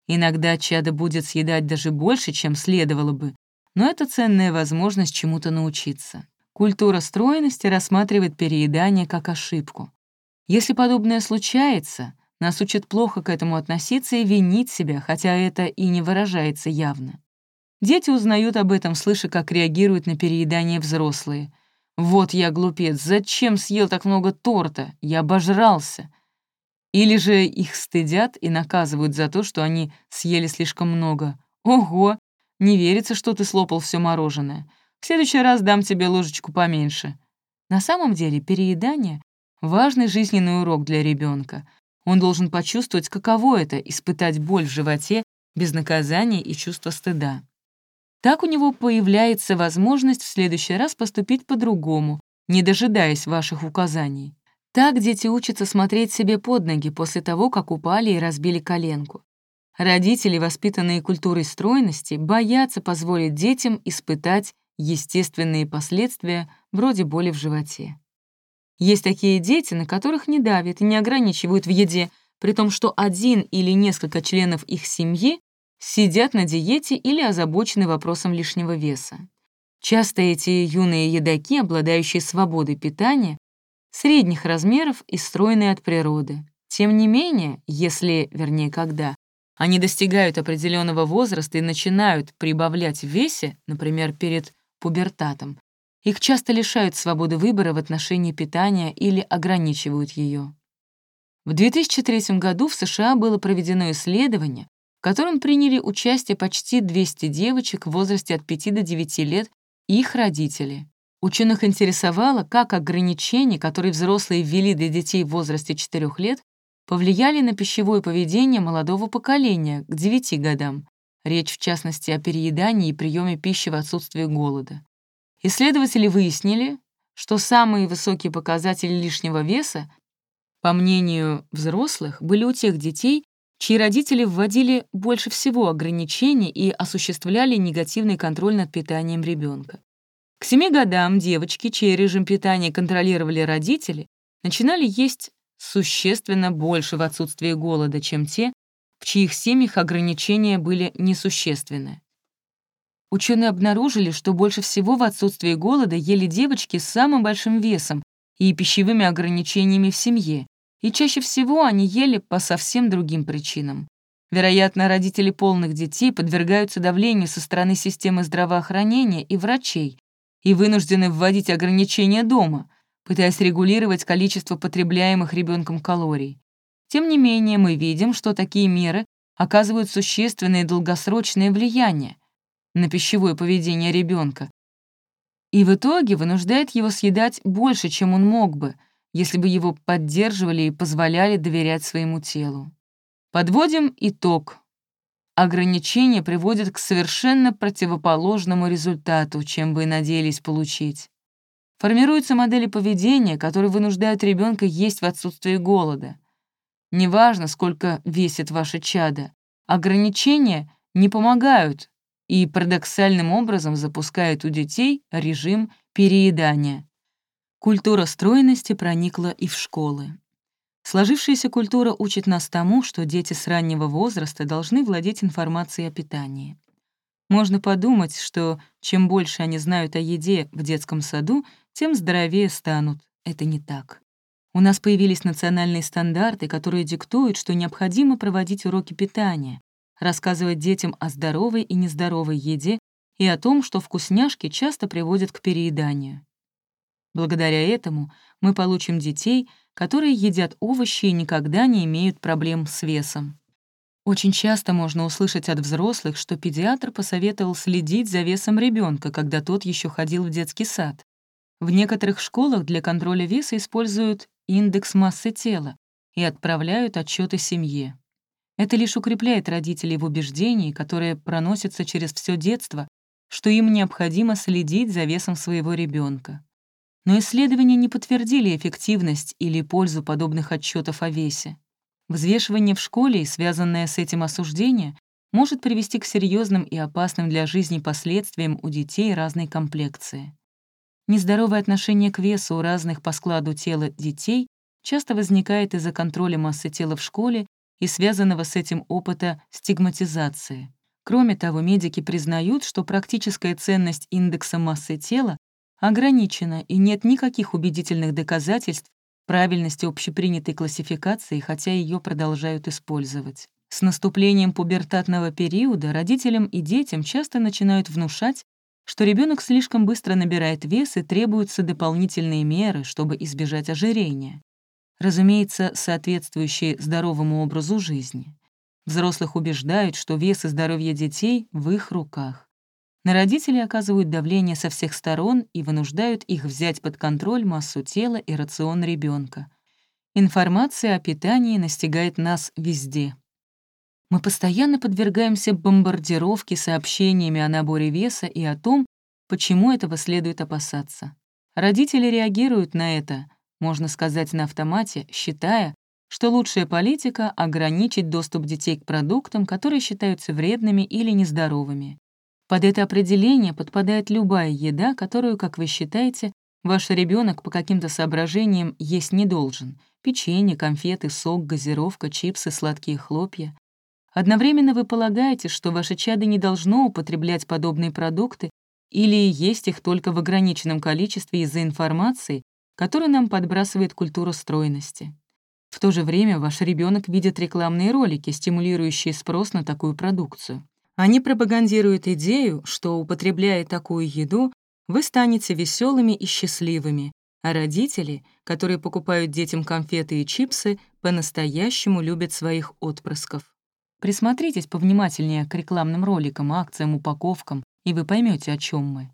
Иногда чадо будет съедать даже больше, чем следовало бы, но это ценная возможность чему-то научиться. Культура стройности рассматривает переедание как ошибку. Если подобное случается, нас учат плохо к этому относиться и винить себя, хотя это и не выражается явно. Дети узнают об этом, слыша, как реагируют на переедание взрослые. «Вот я глупец, зачем съел так много торта? Я обожрался!» Или же их стыдят и наказывают за то, что они съели слишком много. «Ого! Не верится, что ты слопал все мороженое. В следующий раз дам тебе ложечку поменьше». На самом деле переедание — важный жизненный урок для ребенка — он должен почувствовать, каково это — испытать боль в животе без наказания и чувства стыда. Так у него появляется возможность в следующий раз поступить по-другому, не дожидаясь ваших указаний. Так дети учатся смотреть себе под ноги после того, как упали и разбили коленку. Родители, воспитанные культурой стройности, боятся позволить детям испытать естественные последствия вроде боли в животе. Есть такие дети, на которых не давят и не ограничивают в еде, при том, что один или несколько членов их семьи сидят на диете или озабочены вопросом лишнего веса. Часто эти юные едоки, обладающие свободой питания, средних размеров и стройные от природы. Тем не менее, если, вернее, когда, они достигают определенного возраста и начинают прибавлять в весе, например, перед пубертатом, их часто лишают свободы выбора в отношении питания или ограничивают ее. В 2003 году в США было проведено исследование, в котором приняли участие почти 200 девочек в возрасте от 5 до 9 лет и их родители. Ученых интересовало, как ограничения, которые взрослые ввели для детей в возрасте 4 лет, повлияли на пищевое поведение молодого поколения к 9 годам. Речь, в частности, о переедании и приеме пищи в отсутствие голода. Исследователи выяснили, что самые высокие показатели лишнего веса, по мнению взрослых, были у тех детей, чьи родители вводили больше всего ограничений и осуществляли негативный контроль над питанием ребенка. К семи годам девочки, чей режим питания контролировали родители, начинали есть существенно больше в отсутствии голода, чем те, в чьих семьях ограничения были несущественны. Ученые обнаружили, что больше всего в отсутствии голода ели девочки с самым большим весом и пищевыми ограничениями в семье, и чаще всего они ели по совсем другим причинам. Вероятно, родители полных детей подвергаются давлению со стороны системы здравоохранения и врачей и вынуждены вводить ограничения дома, пытаясь регулировать количество потребляемых ребенком калорий. Тем не менее, мы видим, что такие меры оказывают существенное долгосрочное влияние на пищевое поведение ребенка и в итоге вынуждает его съедать больше, чем он мог бы — если бы его поддерживали и позволяли доверять своему телу. Подводим итог. Ограничения приводят к совершенно противоположному результату, чем вы надеялись получить. Формируются модели поведения, которые вынуждают ребенка есть в отсутствии голода. Неважно, сколько весит ваше чадо, ограничения не помогают и парадоксальным образом запускают у детей режим переедания. Культура стройности проникла и в школы. Сложившаяся культура учит нас тому, что дети с раннего возраста должны владеть информацией о питании. Можно подумать, что чем больше они знают о еде в детском саду, тем здоровее станут. Это не так. У нас появились национальные стандарты, которые диктуют, что необходимо проводить уроки питания, рассказывать детям о здоровой и нездоровой еде и о том, что вкусняшки часто приводят к перееданию. Благодаря этому мы получим детей, которые едят овощи и никогда не имеют проблем с весом. Очень часто можно услышать от взрослых, что педиатр посоветовал следить за весом ребенка, когда тот еще ходил в детский сад. В некоторых школах для контроля веса используют индекс массы тела и отправляют отчеты семье. Это лишь укрепляет родителей в убеждении, которое проносится через все детство, что им необходимо следить за весом своего ребенка но исследования не подтвердили эффективность или пользу подобных отчетов о весе. Взвешивание в школе и связанное с этим осуждение может привести к серьезным и опасным для жизни последствиям у детей разной комплекции. Нездоровое отношение к весу у разных по складу тела детей часто возникает из-за контроля массы тела в школе и связанного с этим опыта стигматизации. Кроме того, медики признают, что практическая ценность индекса массы тела ограничена, и нет никаких убедительных доказательств правильности общепринятой классификации, хотя ее продолжают использовать. С наступлением пубертатного периода родителям и детям часто начинают внушать, что ребенок слишком быстро набирает вес и требуются дополнительные меры, чтобы избежать ожирения. Разумеется, соответствующие здоровому образу жизни. Взрослых убеждают, что вес и здоровье детей в их руках. На родителей оказывают давление со всех сторон и вынуждают их взять под контроль массу тела и рацион ребенка. Информация о питании настигает нас везде. Мы постоянно подвергаемся бомбардировке сообщениями о наборе веса и о том, почему этого следует опасаться. Родители реагируют на это, можно сказать, на автомате, считая, что лучшая политика — ограничить доступ детей к продуктам, которые считаются вредными или нездоровыми. Под это определение подпадает любая еда, которую, как вы считаете, ваш ребенок по каким-то соображениям есть не должен. Печенье, конфеты, сок, газировка, чипсы, сладкие хлопья. Одновременно вы полагаете, что ваше чадо не должно употреблять подобные продукты или есть их только в ограниченном количестве из-за информации, которую нам подбрасывает культура стройности. В то же время ваш ребенок видит рекламные ролики, стимулирующие спрос на такую продукцию. Они пропагандируют идею, что, употребляя такую еду, вы станете веселыми и счастливыми, а родители, которые покупают детям конфеты и чипсы, по-настоящему любят своих отпрысков. Присмотритесь повнимательнее к рекламным роликам, акциям, упаковкам, и вы поймете, о чем мы.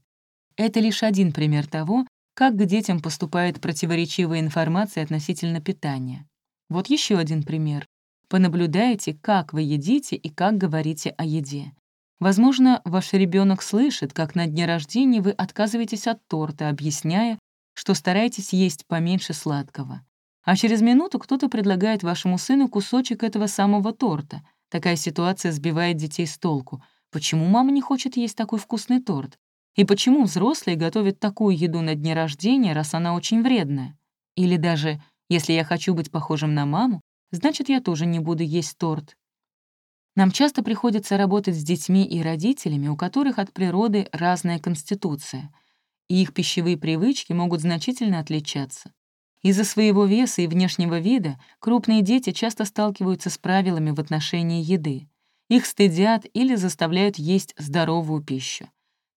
Это лишь один пример того, как к детям поступает противоречивая информация относительно питания. Вот еще один пример. Понаблюдайте, как вы едите и как говорите о еде. Возможно, ваш ребенок слышит, как на дне рождения вы отказываетесь от торта, объясняя, что стараетесь есть поменьше сладкого. А через минуту кто-то предлагает вашему сыну кусочек этого самого торта. Такая ситуация сбивает детей с толку. Почему мама не хочет есть такой вкусный торт? И почему взрослые готовят такую еду на дне рождения, раз она очень вредная? Или даже, если я хочу быть похожим на маму, значит, я тоже не буду есть торт. Нам часто приходится работать с детьми и родителями, у которых от природы разная конституция, и их пищевые привычки могут значительно отличаться. Из-за своего веса и внешнего вида крупные дети часто сталкиваются с правилами в отношении еды. Их стыдят или заставляют есть здоровую пищу.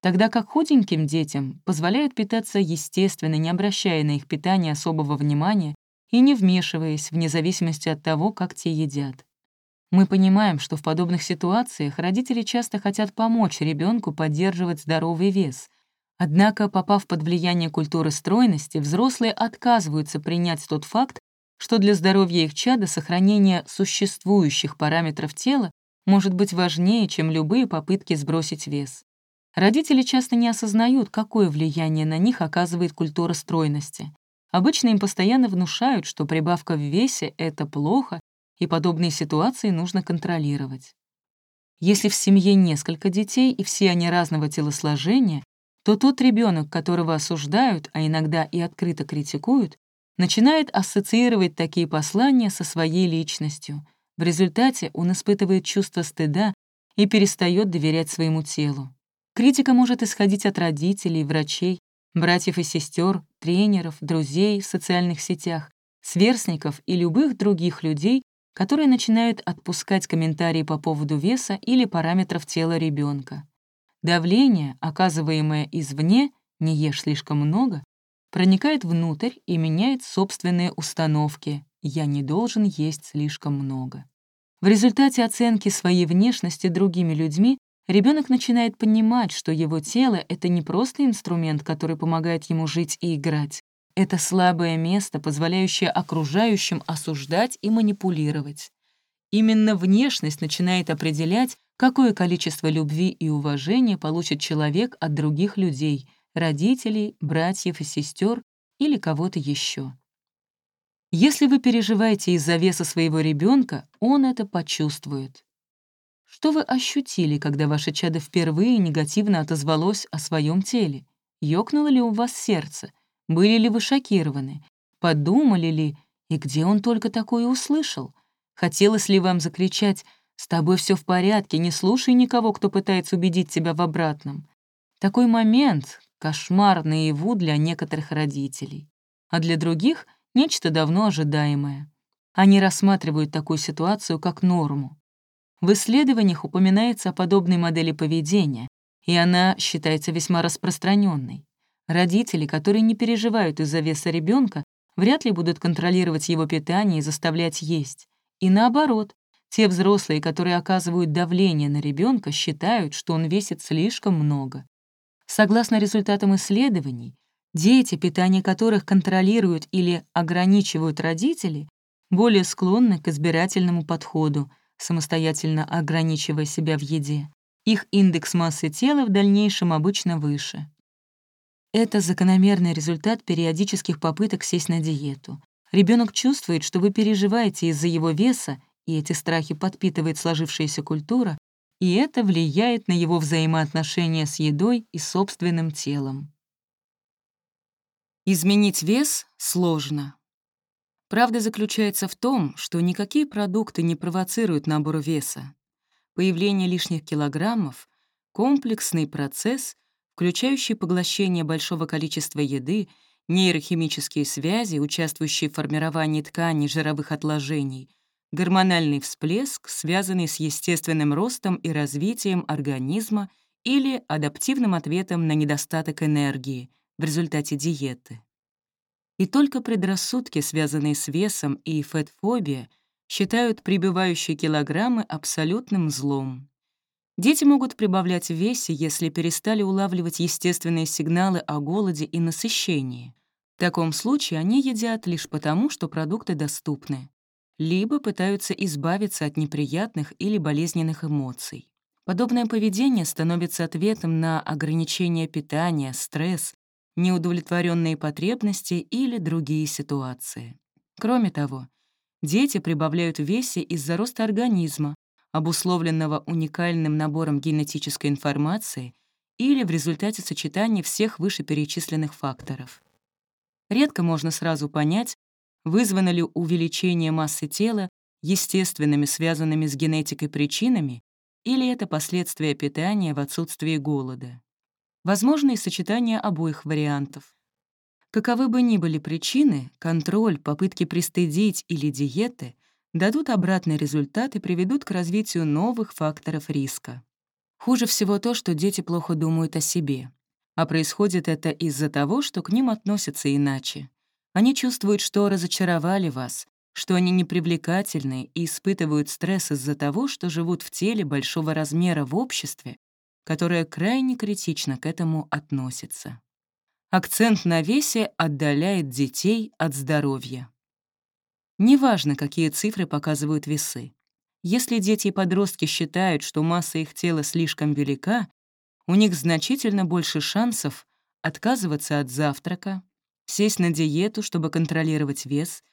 Тогда как худеньким детям позволяют питаться естественно, не обращая на их питание особого внимания и не вмешиваясь вне зависимости от того, как те едят. Мы понимаем, что в подобных ситуациях родители часто хотят помочь ребенку поддерживать здоровый вес. Однако, попав под влияние культуры стройности, взрослые отказываются принять тот факт, что для здоровья их чада сохранение существующих параметров тела может быть важнее, чем любые попытки сбросить вес. Родители часто не осознают, какое влияние на них оказывает культура стройности. Обычно им постоянно внушают, что прибавка в весе — это плохо, и подобные ситуации нужно контролировать. Если в семье несколько детей, и все они разного телосложения, то тот ребенок, которого осуждают, а иногда и открыто критикуют, начинает ассоциировать такие послания со своей личностью. В результате он испытывает чувство стыда и перестает доверять своему телу. Критика может исходить от родителей, врачей, братьев и сестер, тренеров, друзей в социальных сетях, сверстников и любых других людей, которые начинают отпускать комментарии по поводу веса или параметров тела ребенка. Давление, оказываемое извне, не ешь слишком много, проникает внутрь и меняет собственные установки «я не должен есть слишком много». В результате оценки своей внешности другими людьми ребенок начинает понимать, что его тело — это не просто инструмент, который помогает ему жить и играть, это слабое место, позволяющее окружающим осуждать и манипулировать. Именно внешность начинает определять, какое количество любви и уважения получит человек от других людей, родителей, братьев и сестер или кого-то еще. Если вы переживаете из-за веса своего ребенка, он это почувствует. Что вы ощутили, когда ваше чадо впервые негативно отозвалось о своем теле? Ёкнуло ли у вас сердце? Были ли вы шокированы? Подумали ли, и где он только такое услышал? Хотелось ли вам закричать «С тобой все в порядке, не слушай никого, кто пытается убедить тебя в обратном»? Такой момент — кошмар наяву для некоторых родителей, а для других — нечто давно ожидаемое. Они рассматривают такую ситуацию как норму. В исследованиях упоминается о подобной модели поведения, и она считается весьма распространенной. Родители, которые не переживают из-за веса ребенка, вряд ли будут контролировать его питание и заставлять есть. И наоборот, те взрослые, которые оказывают давление на ребенка, считают, что он весит слишком много. Согласно результатам исследований, дети, питание которых контролируют или ограничивают родители, более склонны к избирательному подходу, самостоятельно ограничивая себя в еде. Их индекс массы тела в дальнейшем обычно выше. Это закономерный результат периодических попыток сесть на диету. Ребенок чувствует, что вы переживаете из-за его веса, и эти страхи подпитывает сложившаяся культура, и это влияет на его взаимоотношения с едой и собственным телом. Изменить вес сложно. Правда заключается в том, что никакие продукты не провоцируют набор веса. Появление лишних килограммов — комплексный процесс, включающий поглощение большого количества еды, нейрохимические связи, участвующие в формировании тканей жировых отложений, гормональный всплеск, связанный с естественным ростом и развитием организма или адаптивным ответом на недостаток энергии в результате диеты. И только предрассудки, связанные с весом и фетфобия, считают прибывающие килограммы абсолютным злом. Дети могут прибавлять в весе, если перестали улавливать естественные сигналы о голоде и насыщении. В таком случае они едят лишь потому, что продукты доступны, либо пытаются избавиться от неприятных или болезненных эмоций. Подобное поведение становится ответом на ограничение питания, стресс, неудовлетворенные потребности или другие ситуации. Кроме того, дети прибавляют в весе из-за роста организма, обусловленного уникальным набором генетической информации или в результате сочетания всех вышеперечисленных факторов. Редко можно сразу понять, вызвано ли увеличение массы тела естественными, связанными с генетикой причинами, или это последствия питания в отсутствии голода. Возможно и сочетание обоих вариантов. Каковы бы ни были причины, контроль, попытки пристыдить или диеты дадут обратный результат и приведут к развитию новых факторов риска. Хуже всего то, что дети плохо думают о себе. А происходит это из-за того, что к ним относятся иначе. Они чувствуют, что разочаровали вас, что они непривлекательны и испытывают стресс из-за того, что живут в теле большого размера в обществе, которое крайне критично к этому относится. Акцент на весе отдаляет детей от здоровья. Неважно, какие цифры показывают весы. Если дети и подростки считают, что масса их тела слишком велика, у них значительно больше шансов отказываться от завтрака, сесть на диету, чтобы контролировать вес,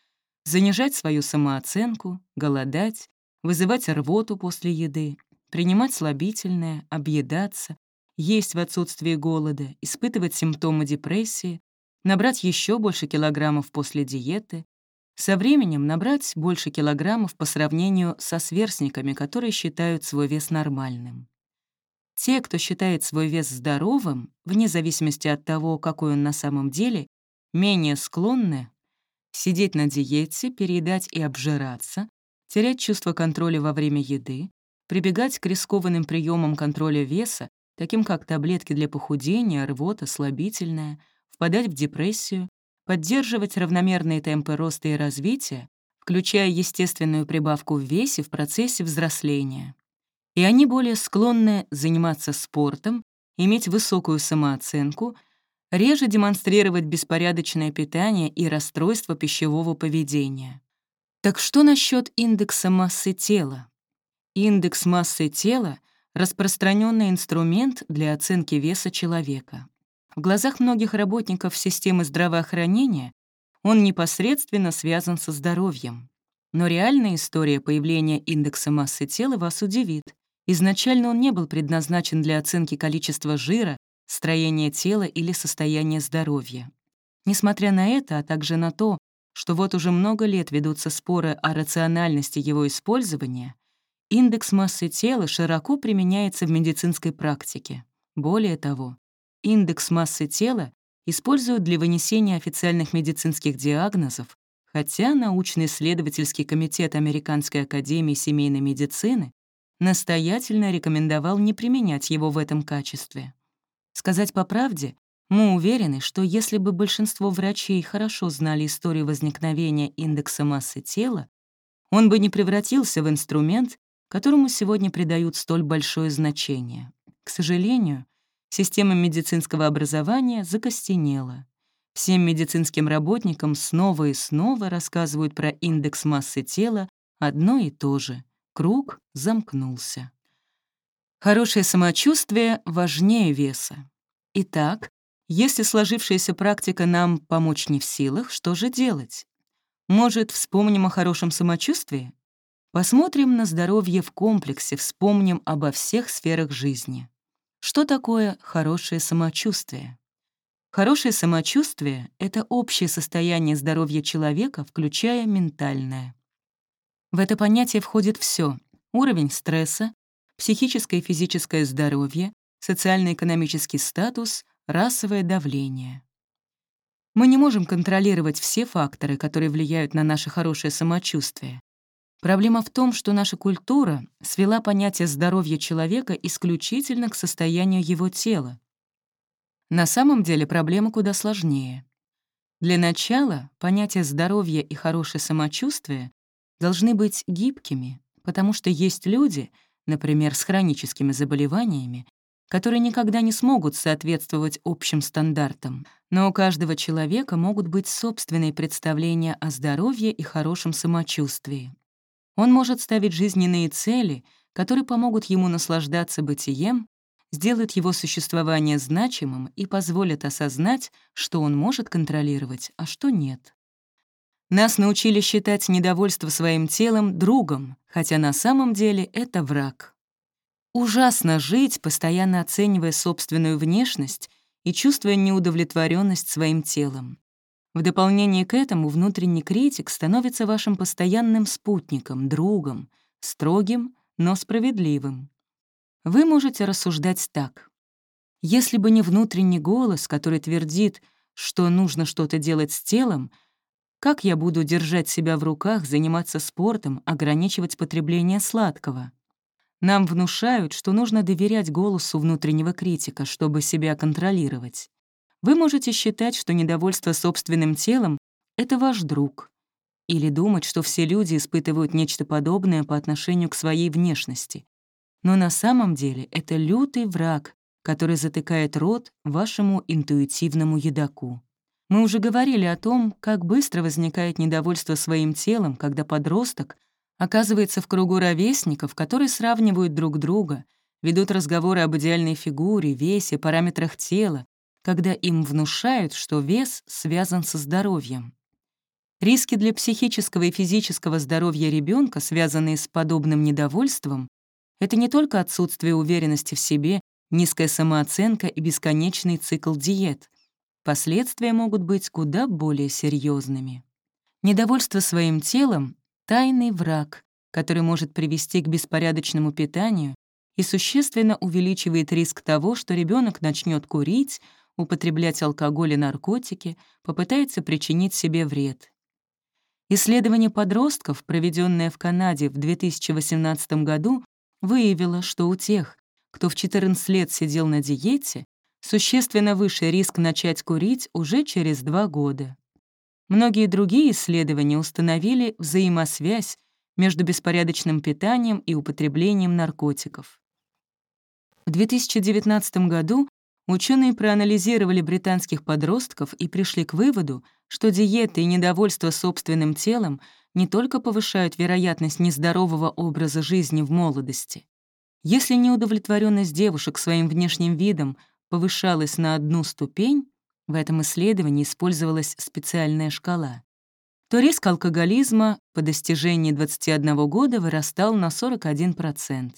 занижать свою самооценку, голодать, вызывать рвоту после еды, принимать слабительное, объедаться, есть в отсутствии голода, испытывать симптомы депрессии, набрать еще больше килограммов после диеты, со временем набрать больше килограммов по сравнению со сверстниками, которые считают свой вес нормальным. Те, кто считает свой вес здоровым, вне зависимости от того, какой он на самом деле, менее склонны сидеть на диете, переедать и обжираться, терять чувство контроля во время еды, прибегать к рискованным приемам контроля веса, таким как таблетки для похудения, рвота, слабительное, впадать в депрессию, поддерживать равномерные темпы роста и развития, включая естественную прибавку в весе в процессе взросления. И они более склонны заниматься спортом, иметь высокую самооценку, реже демонстрировать беспорядочное питание и расстройство пищевого поведения. Так что насчет индекса массы тела? Индекс массы тела — распространенный инструмент для оценки веса человека. В глазах многих работников системы здравоохранения он непосредственно связан со здоровьем. Но реальная история появления индекса массы тела вас удивит. Изначально он не был предназначен для оценки количества жира, строения тела или состояния здоровья. Несмотря на это, а также на то, что вот уже много лет ведутся споры о рациональности его использования, Индекс массы тела широко применяется в медицинской практике. Более того, индекс массы тела используют для вынесения официальных медицинских диагнозов, хотя научно-исследовательский комитет Американской академии семейной медицины настоятельно рекомендовал не применять его в этом качестве. Сказать по правде, мы уверены, что если бы большинство врачей хорошо знали историю возникновения индекса массы тела, он бы не превратился в инструмент, которому сегодня придают столь большое значение. К сожалению, система медицинского образования закостенела. Всем медицинским работникам снова и снова рассказывают про индекс массы тела одно и то же. Круг замкнулся. Хорошее самочувствие важнее веса. Итак, если сложившаяся практика нам помочь не в силах, что же делать? Может, вспомним о хорошем самочувствии? Посмотрим на здоровье в комплексе, вспомним обо всех сферах жизни. Что такое хорошее самочувствие? Хорошее самочувствие — это общее состояние здоровья человека, включая ментальное. В это понятие входит все: уровень стресса, психическое и физическое здоровье, социально-экономический статус, расовое давление. Мы не можем контролировать все факторы, которые влияют на наше хорошее самочувствие. Проблема в том, что наша культура свела понятие здоровья человека исключительно к состоянию его тела. На самом деле проблема куда сложнее. Для начала понятия здоровья и хорошее самочувствие должны быть гибкими, потому что есть люди, например, с хроническими заболеваниями, которые никогда не смогут соответствовать общим стандартам, но у каждого человека могут быть собственные представления о здоровье и хорошем самочувствии. Он может ставить жизненные цели, которые помогут ему наслаждаться бытием, сделают его существование значимым и позволят осознать, что он может контролировать, а что нет. Нас научили считать недовольство своим телом другом, хотя на самом деле это враг. Ужасно жить, постоянно оценивая собственную внешность и чувствуя неудовлетворенность своим телом. В дополнение к этому внутренний критик становится вашим постоянным спутником, другом, строгим, но справедливым. Вы можете рассуждать так. Если бы не внутренний голос, который твердит, что нужно что-то делать с телом — как я буду держать себя в руках, заниматься спортом, ограничивать потребление сладкого? Нам внушают, что нужно доверять голосу внутреннего критика, чтобы себя контролировать. Вы можете считать, что недовольство собственным телом — это ваш друг. Или думать, что все люди испытывают нечто подобное по отношению к своей внешности. Но на самом деле это лютый враг, который затыкает рот вашему интуитивному едоку. Мы уже говорили о том, как быстро возникает недовольство своим телом, когда подросток оказывается в кругу ровесников, которые сравнивают друг друга, ведут разговоры об идеальной фигуре, весе, параметрах тела, когда им внушают, что вес связан со здоровьем. Риски для психического и физического здоровья ребенка, связанные с подобным недовольством, это не только отсутствие уверенности в себе, низкая самооценка и бесконечный цикл диет — Последствия могут быть куда более серьезными. Недовольство своим телом — тайный враг, который может привести к беспорядочному питанию и существенно увеличивает риск того, что ребенок начнет курить, употреблять алкоголь и наркотики, попытается причинить себе вред. Исследование подростков, проведенное в Канаде в 2018 году, выявило, что у тех, кто в 14 лет сидел на диете, существенно выше риск начать курить уже через два года. Многие другие исследования установили взаимосвязь между беспорядочным питанием и употреблением наркотиков. В 2019 году ученые проанализировали британских подростков и пришли к выводу, что диеты и недовольство собственным телом не только повышают вероятность нездорового образа жизни в молодости. Если неудовлетворенность девушек своим внешним видом повышалась на одну ступень, в этом исследовании использовалась специальная шкала, то риск алкоголизма по достижении 21 года вырастал на 41%.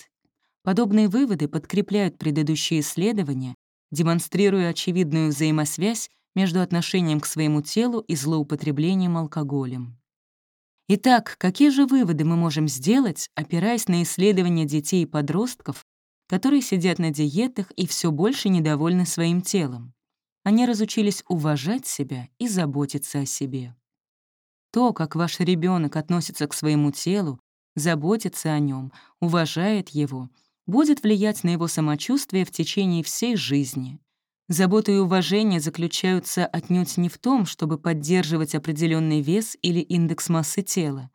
Подобные выводы подкрепляют предыдущие исследования, демонстрируя очевидную взаимосвязь между отношением к своему телу и злоупотреблением алкоголем. Итак, какие же выводы мы можем сделать, опираясь на исследования детей и подростков, которые сидят на диетах и все больше недовольны своим телом. Они разучились уважать себя и заботиться о себе. То, как ваш ребенок относится к своему телу, заботится о нем, уважает его, будет влиять на его самочувствие в течение всей жизни. Забота и уважение заключаются отнюдь не в том, чтобы поддерживать определенный вес или индекс массы тела.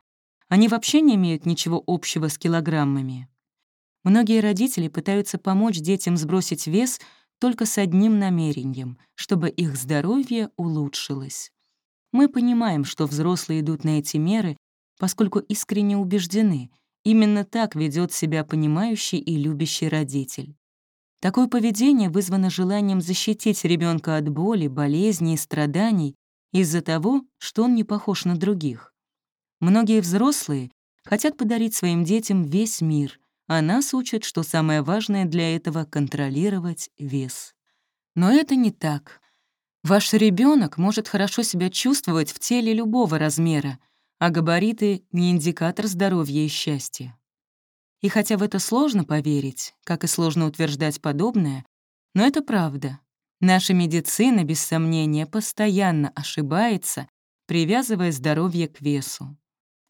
Они вообще не имеют ничего общего с килограммами. Многие родители пытаются помочь детям сбросить вес только с одним намерением, чтобы их здоровье улучшилось. Мы понимаем, что взрослые идут на эти меры, поскольку искренне убеждены, именно так ведет себя понимающий и любящий родитель. Такое поведение вызвано желанием защитить ребенка от боли, болезней и страданий из-за того, что он не похож на других. Многие взрослые хотят подарить своим детям весь мир, а нас учат, что самое важное для этого — контролировать вес. Но это не так. Ваш ребенок может хорошо себя чувствовать в теле любого размера, а габариты — не индикатор здоровья и счастья. И хотя в это сложно поверить, как и сложно утверждать подобное, но это правда. Наша медицина, без сомнения, постоянно ошибается, привязывая здоровье к весу.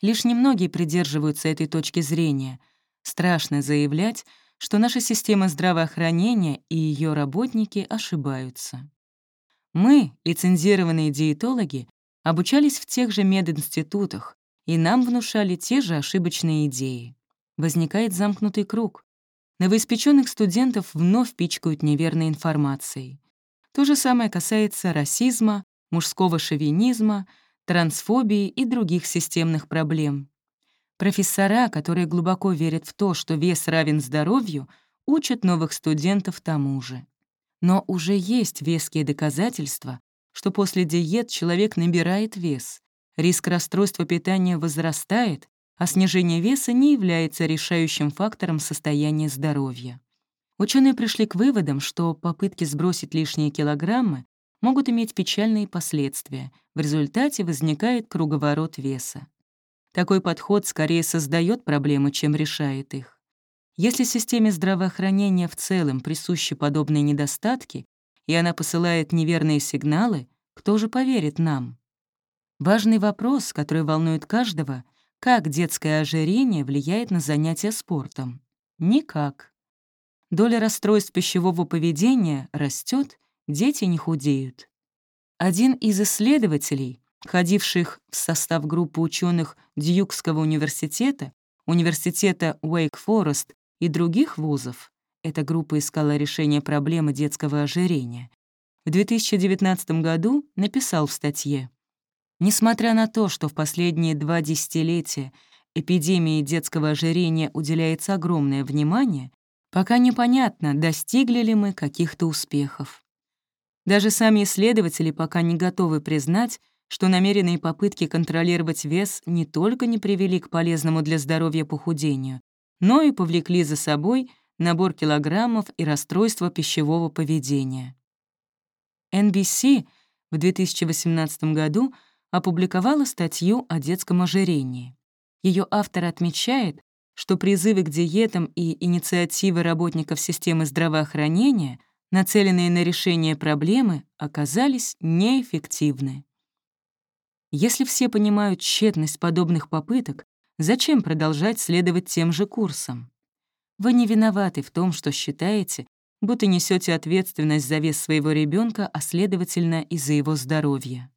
Лишь немногие придерживаются этой точки зрения — Страшно заявлять, что наша система здравоохранения и ее работники ошибаются. Мы, лицензированные диетологи, обучались в тех же мединститутах, и нам внушали те же ошибочные идеи. Возникает замкнутый круг. Новоиспеченных студентов вновь пичкают неверной информацией. То же самое касается расизма, мужского шовинизма, трансфобии и других системных проблем. Профессора, которые глубоко верят в то, что вес равен здоровью, учат новых студентов тому же. Но уже есть веские доказательства, что после диет человек набирает вес, риск расстройства питания возрастает, а снижение веса не является решающим фактором состояния здоровья. Ученые пришли к выводам, что попытки сбросить лишние килограммы могут иметь печальные последствия. В результате возникает круговорот веса. Такой подход скорее создает проблемы, чем решает их. Если системе здравоохранения в целом присущи подобные недостатки, и она посылает неверные сигналы, кто же поверит нам? Важный вопрос, который волнует каждого, как детское ожирение влияет на занятия спортом? Никак. Доля расстройств пищевого поведения растет, дети не худеют. Один из исследователей, входивших в состав группы ученых Дьюкского университета, университета Уэйк-Форест и других вузов, эта группа искала решение проблемы детского ожирения, в 2019 году написал в статье «Несмотря на то, что в последние два десятилетия эпидемии детского ожирения уделяется огромное внимание, пока непонятно, достигли ли мы каких-то успехов. Даже сами исследователи пока не готовы признать, что намеренные попытки контролировать вес не только не привели к полезному для здоровья похудению, но и повлекли за собой набор килограммов и расстройства пищевого поведения. NBC в 2018 году опубликовала статью о детском ожирении. Ее автор отмечает, что призывы к диетам и инициативы работников системы здравоохранения, нацеленные на решение проблемы, оказались неэффективны. Если все понимают тщетность подобных попыток, зачем продолжать следовать тем же курсам? Вы не виноваты в том, что считаете, будто несете ответственность за вес своего ребенка, а следовательно и за его здоровье.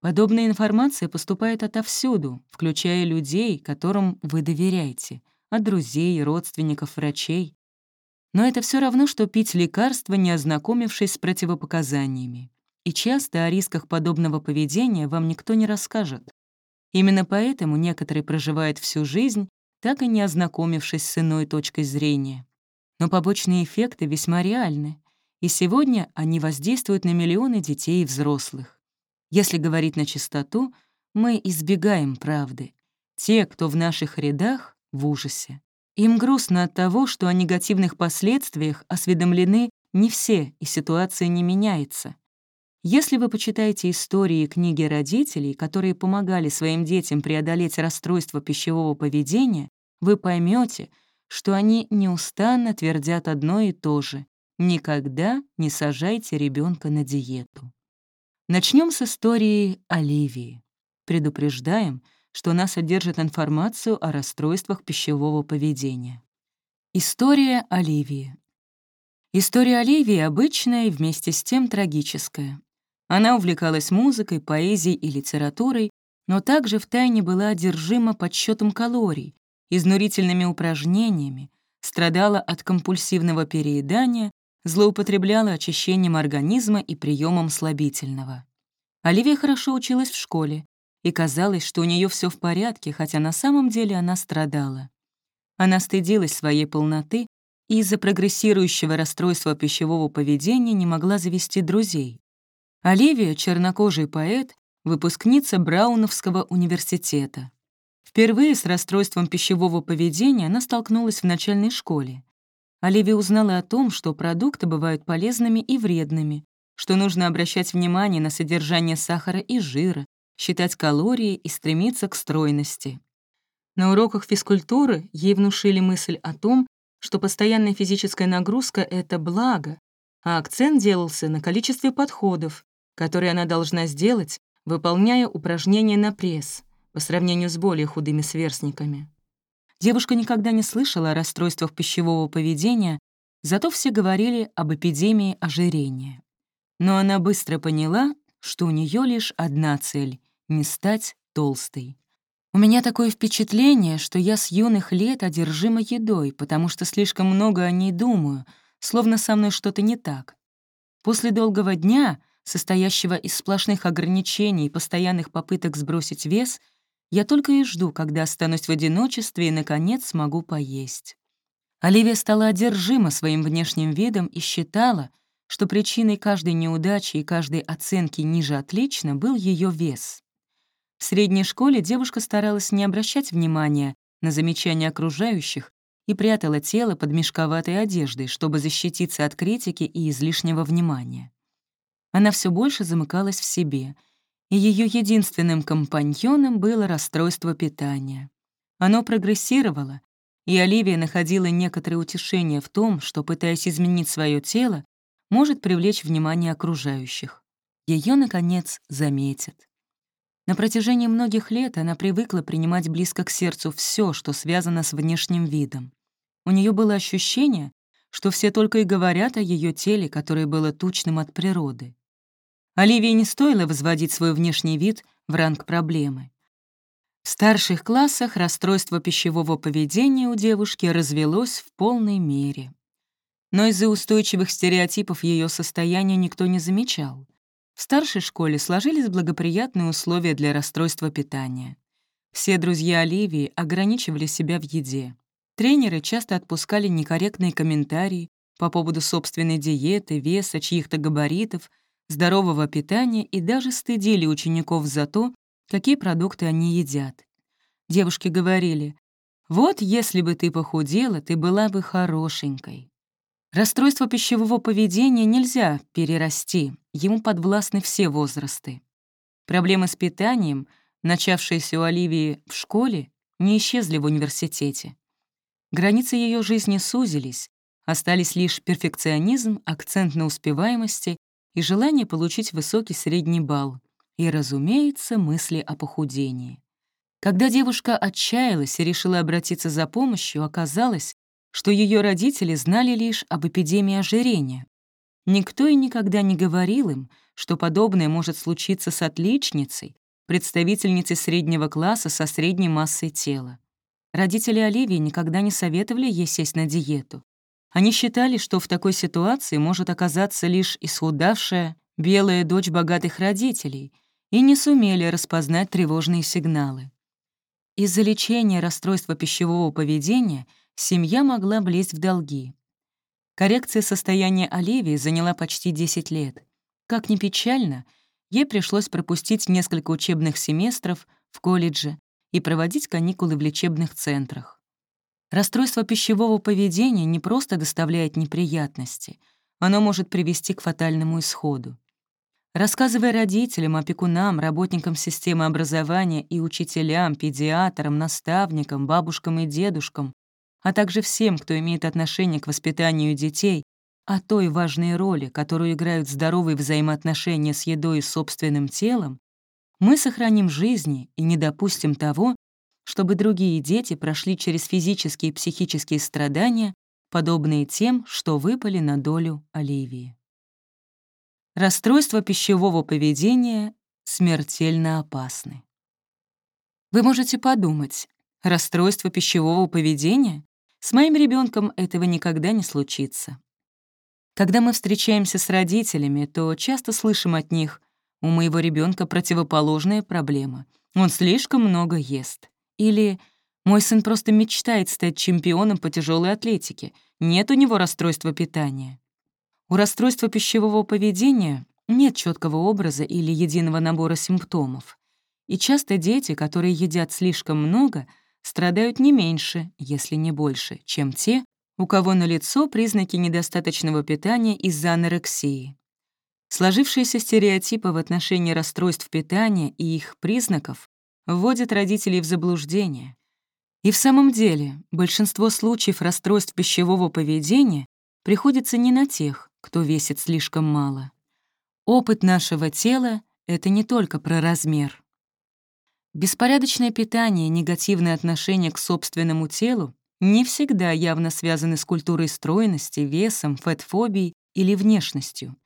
Подобная информация поступает отовсюду, включая людей, которым вы доверяете, от друзей, родственников, врачей. Но это все равно, что пить лекарства, не ознакомившись с противопоказаниями. И часто о рисках подобного поведения вам никто не расскажет. Именно поэтому некоторые проживают всю жизнь, так и не ознакомившись с иной точкой зрения. Но побочные эффекты весьма реальны, и сегодня они воздействуют на миллионы детей и взрослых. Если говорить на чистоту, мы избегаем правды. Те, кто в наших рядах, в ужасе. Им грустно от того, что о негативных последствиях осведомлены не все, и ситуация не меняется. Если вы почитаете истории и книги родителей, которые помогали своим детям преодолеть расстройство пищевого поведения, вы поймете, что они неустанно твердят одно и то же — никогда не сажайте ребенка на диету. Начнем с истории Оливии. Предупреждаем, что она содержит информацию о расстройствах пищевого поведения. История Оливии. История Оливии обычная и вместе с тем трагическая. Она увлекалась музыкой, поэзией и литературой, но также втайне была одержима подсчетом калорий, изнурительными упражнениями, страдала от компульсивного переедания, злоупотребляла очищением организма и приемом слабительного. Оливия хорошо училась в школе, и казалось, что у нее все в порядке, хотя на самом деле она страдала. Она стыдилась своей полноты и из-за прогрессирующего расстройства пищевого поведения не могла завести друзей. Оливия — чернокожий поэт, выпускница Брауновского университета. Впервые с расстройством пищевого поведения она столкнулась в начальной школе. Оливия узнала о том, что продукты бывают полезными и вредными, что нужно обращать внимание на содержание сахара и жира, считать калории и стремиться к стройности. На уроках физкультуры ей внушили мысль о том, что постоянная физическая нагрузка — это благо, а акцент делался на количестве подходов, которые она должна сделать, выполняя упражнения на пресс — по сравнению с более худыми сверстниками. Девушка никогда не слышала о расстройствах пищевого поведения, зато все говорили об эпидемии ожирения. Но она быстро поняла, что у нее лишь одна цель — не стать толстой. У меня такое впечатление, что я с юных лет одержима едой, потому что слишком много о ней думаю, словно со мной что-то не так. После долгого дня, состоящего из сплошных ограничений и постоянных попыток сбросить вес — я только и жду, когда останусь в одиночестве и, наконец, смогу поесть. Оливия стала одержима своим внешним видом и считала, что причиной каждой неудачи и каждой оценки ниже «отлично» был ее вес. В средней школе девушка старалась не обращать внимания на замечания окружающих и прятала тело под мешковатой одеждой, чтобы защититься от критики и излишнего внимания. Она все больше замыкалась в себе, и ее единственным компаньоном было расстройство питания. Оно прогрессировало, и Оливия находила некоторое утешение в том, что, пытаясь изменить свое тело, может привлечь внимание окружающих. Ее, наконец, заметят. На протяжении многих лет она привыкла принимать близко к сердцу все, что связано с внешним видом. У нее было ощущение, что все только и говорят о ее теле, которое было тучным от природы. Оливии не стоило возводить свой внешний вид в ранг проблемы. В старших классах расстройство пищевого поведения у девушки развелось в полной мере. Но из-за устойчивых стереотипов ее состояния никто не замечал. В старшей школе сложились благоприятные условия для расстройства питания. Все друзья Оливии ограничивали себя в еде. Тренеры часто отпускали некорректные комментарии по поводу собственной диеты, веса, чьих-то габаритов, здорового питания и даже стыдили учеников за то, какие продукты они едят. Девушки говорили, «Вот если бы ты похудела, ты была бы хорошенькой». Расстройство пищевого поведения нельзя перерасти, ему подвластны все возрасты. Проблемы с питанием, начавшиеся у Оливии в школе, не исчезли в университете. Границы ее жизни сузились, остались лишь перфекционизм, акцент на успеваемости и желание получить высокий средний балл, и, разумеется, мысли о похудении. Когда девушка отчаялась и решила обратиться за помощью, оказалось, что ее родители знали лишь об эпидемии ожирения. Никто и никогда не говорил им, что подобное может случиться с отличницей, представительницей среднего класса со средней массой тела. Родители Оливии никогда не советовали ей сесть на диету. Они считали, что в такой ситуации может оказаться лишь исхудавшая белая дочь богатых родителей, и не сумели распознать тревожные сигналы. Из-за лечения расстройства пищевого поведения семья могла влезть в долги. Коррекция состояния Оливии заняла почти 10 лет. Как ни печально, ей пришлось пропустить несколько учебных семестров в колледже и проводить каникулы в лечебных центрах. Расстройство пищевого поведения не просто доставляет неприятности, оно может привести к фатальному исходу. Рассказывая родителям, опекунам, работникам системы образования и учителям, педиатрам, наставникам, бабушкам и дедушкам, а также всем, кто имеет отношение к воспитанию детей, о той важной роли, которую играют здоровые взаимоотношения с едой и собственным телом, мы сохраним жизни и не допустим того, чтобы другие дети прошли через физические и психические страдания, подобные тем, что выпали на долю Оливии. Расстройства пищевого поведения смертельно опасны. Вы можете подумать, расстройство пищевого поведения? С моим ребенком этого никогда не случится. Когда мы встречаемся с родителями, то часто слышим от них «У моего ребенка противоположная проблема. Он слишком много ест». Или «Мой сын просто мечтает стать чемпионом по тяжелой атлетике. Нет у него расстройства питания». У расстройства пищевого поведения нет четкого образа или единого набора симптомов. И часто дети, которые едят слишком много, страдают не меньше, если не больше, чем те, у кого налицо признаки недостаточного питания из-за анорексии. Сложившиеся стереотипы в отношении расстройств питания и их признаков вводят родителей в заблуждение. И в самом деле большинство случаев расстройств пищевого поведения приходится не на тех, кто весит слишком мало. Опыт нашего тела — это не только про размер. Беспорядочное питание и негативное отношение к собственному телу не всегда явно связаны с культурой стройности, весом, фетфобией или внешностью.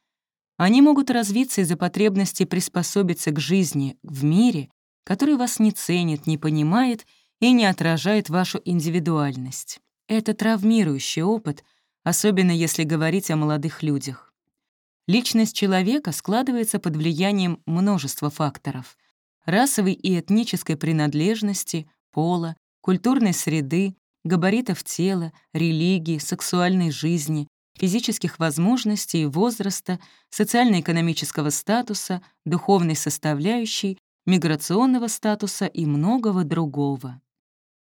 Они могут развиться из-за потребности приспособиться к жизни в мире, который вас не ценит, не понимает и не отражает вашу индивидуальность. Это травмирующий опыт — особенно если говорить о молодых людях. Личность человека складывается под влиянием множества факторов — расовой и этнической принадлежности, пола, культурной среды, габаритов тела, религии, сексуальной жизни, физических возможностей, возраста, социально-экономического статуса, духовной составляющей, миграционного статуса и многого другого.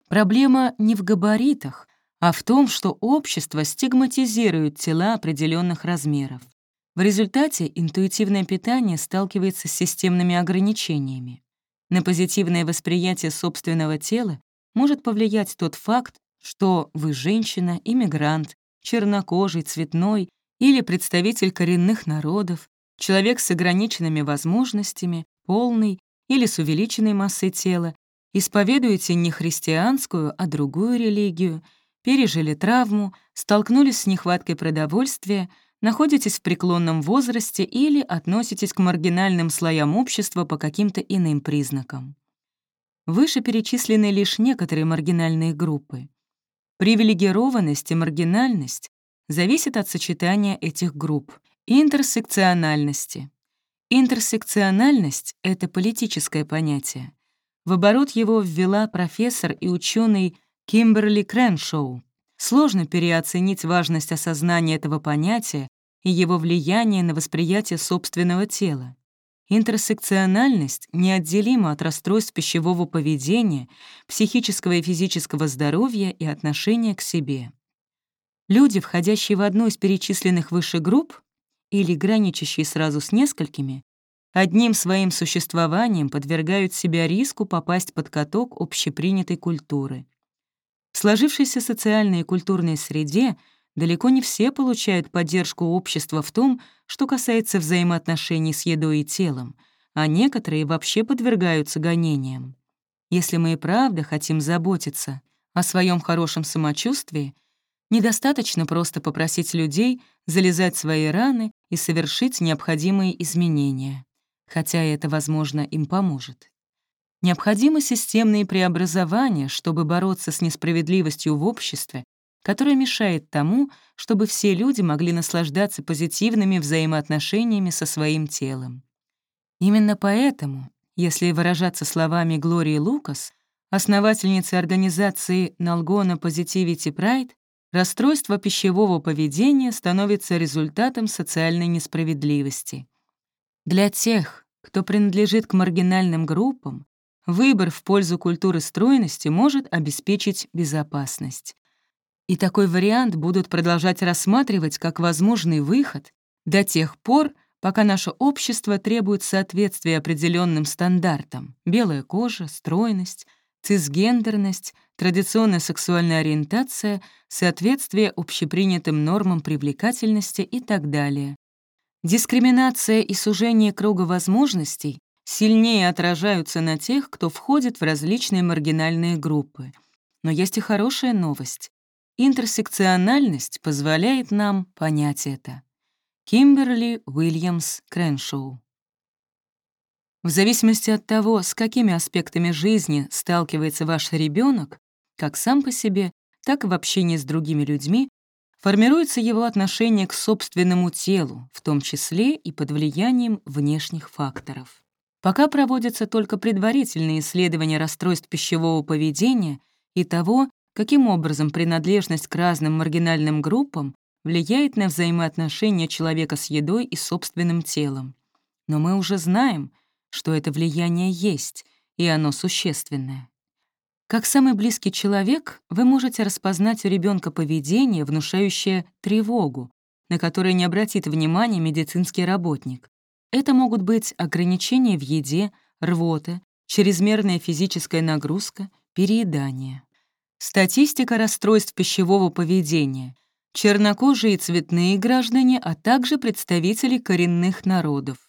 Проблема не в габаритах, а в том, что общество стигматизирует тела определенных размеров. В результате интуитивное питание сталкивается с системными ограничениями. На позитивное восприятие собственного тела может повлиять тот факт, что вы женщина, иммигрант, чернокожий, цветной или представитель коренных народов, человек с ограниченными возможностями, полный или с увеличенной массой тела, исповедуете не христианскую, а другую религию, пережили травму, столкнулись с нехваткой продовольствия, находитесь в преклонном возрасте или относитесь к маргинальным слоям общества по каким-то иным признакам. Выше перечислены лишь некоторые маргинальные группы. Привилегированность и маргинальность зависят от сочетания этих групп, интерсекциональности. Интерсекциональность — это политическое понятие. В оборот его ввела профессор и ученый Кимберли Креншоу. Сложно переоценить важность осознания этого понятия и его влияние на восприятие собственного тела. Интерсекциональность неотделима от расстройств пищевого поведения, психического и физического здоровья и отношения к себе. Люди, входящие в одну из перечисленных выше групп или граничащие сразу с несколькими, одним своим существованием подвергают себя риску попасть под каток общепринятой культуры. В сложившейся социальной и культурной среде далеко не все получают поддержку общества в том, что касается взаимоотношений с едой и телом, а некоторые вообще подвергаются гонениям. Если мы и правда хотим заботиться о своем хорошем самочувствии, недостаточно просто попросить людей залезать в свои раны и совершить необходимые изменения, хотя это, возможно, им поможет. Необходимы системные преобразования, чтобы бороться с несправедливостью в обществе которая мешает тому, чтобы все люди могли наслаждаться позитивными взаимоотношениями со своим телом. Именно поэтому, если выражаться словами Глории Лукас, основательницы организации Налгона Positivity Pride, расстройство пищевого поведения становится результатом социальной несправедливости. Для тех, кто принадлежит к маргинальным группам, выбор в пользу культуры стройности может обеспечить безопасность. И такой вариант будут продолжать рассматривать как возможный выход до тех пор, пока наше общество требует соответствия определенным стандартам — белая кожа, стройность, цисгендерность, традиционная сексуальная ориентация, соответствие общепринятым нормам привлекательности и так далее. Дискриминация и сужение круга возможностей сильнее отражаются на тех, кто входит в различные маргинальные группы. Но есть и хорошая новость. Интерсекциональность позволяет нам понять это. Кимберли Уильямс Креншоу. В зависимости от того, с какими аспектами жизни сталкивается ваш ребенок, как сам по себе, так и в общении с другими людьми, формируется его отношение к собственному телу, в том числе и под влиянием внешних факторов. Пока проводятся только предварительные исследования расстройств пищевого поведения и того, каким образом принадлежность к разным маргинальным группам влияет на взаимоотношения человека с едой и собственным телом. Но мы уже знаем, что это влияние есть, и оно существенное. Как самый близкий человек, вы можете распознать у ребенка поведение, внушающее тревогу, на которое не обратит внимания медицинский работник. Это могут быть ограничения в еде, рвота, чрезмерная физическая нагрузка, переедание. Статистика расстройств пищевого поведения, чернокожие и цветные граждане, а также представители коренных народов.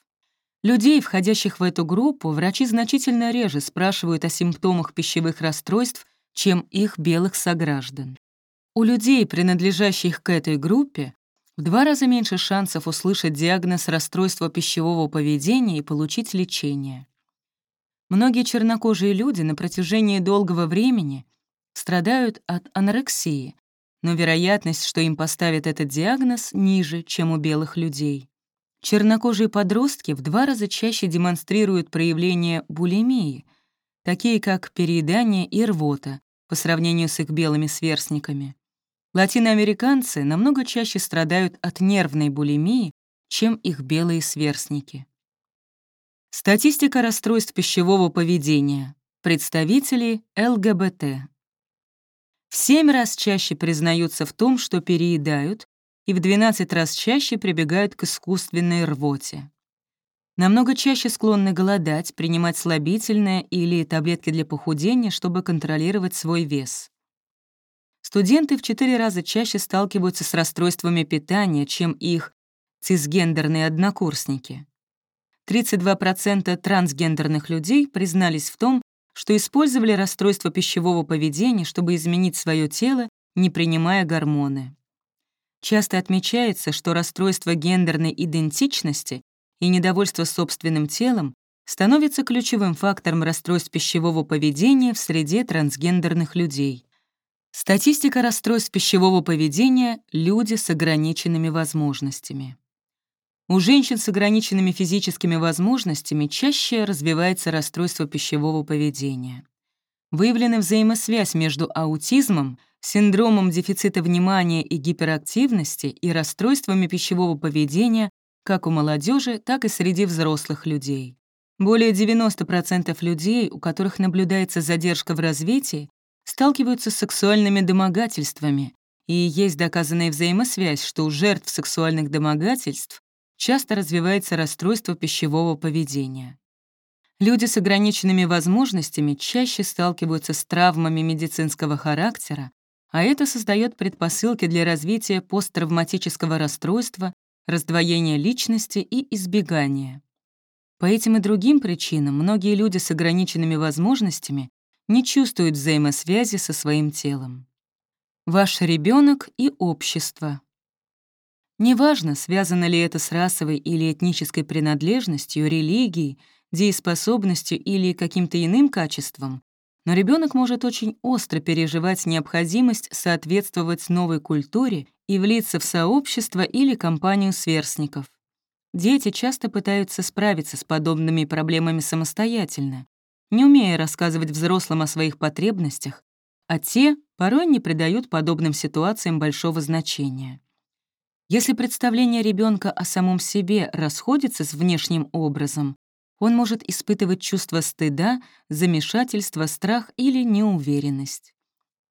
Людей, входящих в эту группу, врачи значительно реже спрашивают о симптомах пищевых расстройств, чем их белых сограждан. У людей, принадлежащих к этой группе, в два раза меньше шансов услышать диагноз расстройства пищевого поведения и получить лечение. Многие чернокожие люди на протяжении долгого времени страдают от анорексии, но вероятность, что им поставят этот диагноз, ниже, чем у белых людей. Чернокожие подростки в два раза чаще демонстрируют проявления булимии, такие как переедание и рвота, по сравнению с их белыми сверстниками. Латиноамериканцы намного чаще страдают от нервной булимии, чем их белые сверстники. Статистика расстройств пищевого поведения. Представители ЛГБТ. В 7 раз чаще признаются в том, что переедают, и в 12 раз чаще прибегают к искусственной рвоте. Намного чаще склонны голодать, принимать слабительное или таблетки для похудения, чтобы контролировать свой вес. Студенты в 4 раза чаще сталкиваются с расстройствами питания, чем их цисгендерные однокурсники. 32% трансгендерных людей признались в том, что использовали расстройство пищевого поведения, чтобы изменить свое тело, не принимая гормоны. Часто отмечается, что расстройство гендерной идентичности и недовольство собственным телом становится ключевым фактором расстройств пищевого поведения в среде трансгендерных людей. Статистика расстройств пищевого поведения — люди с ограниченными возможностями. У женщин с ограниченными физическими возможностями чаще развивается расстройство пищевого поведения. Выявлена взаимосвязь между аутизмом, синдромом дефицита внимания и гиперактивности и расстройствами пищевого поведения как у молодежи, так и среди взрослых людей. Более 90% людей, у которых наблюдается задержка в развитии, сталкиваются с сексуальными домогательствами, и есть доказанная взаимосвязь, что у жертв сексуальных домогательств часто развивается расстройство пищевого поведения. Люди с ограниченными возможностями чаще сталкиваются с травмами медицинского характера, а это создает предпосылки для развития посттравматического расстройства, раздвоения личности и избегания. По этим и другим причинам многие люди с ограниченными возможностями не чувствуют взаимосвязи со своим телом. Ваш ребенок и общество. Неважно, связано ли это с расовой или этнической принадлежностью, религией, дееспособностью или каким-то иным качеством, но ребенок может очень остро переживать необходимость соответствовать новой культуре и влиться в сообщество или компанию сверстников. Дети часто пытаются справиться с подобными проблемами самостоятельно, не умея рассказывать взрослым о своих потребностях, а те порой не придают подобным ситуациям большого значения. Если представление ребенка о самом себе расходится с внешним образом, он может испытывать чувство стыда, замешательства, страх или неуверенность.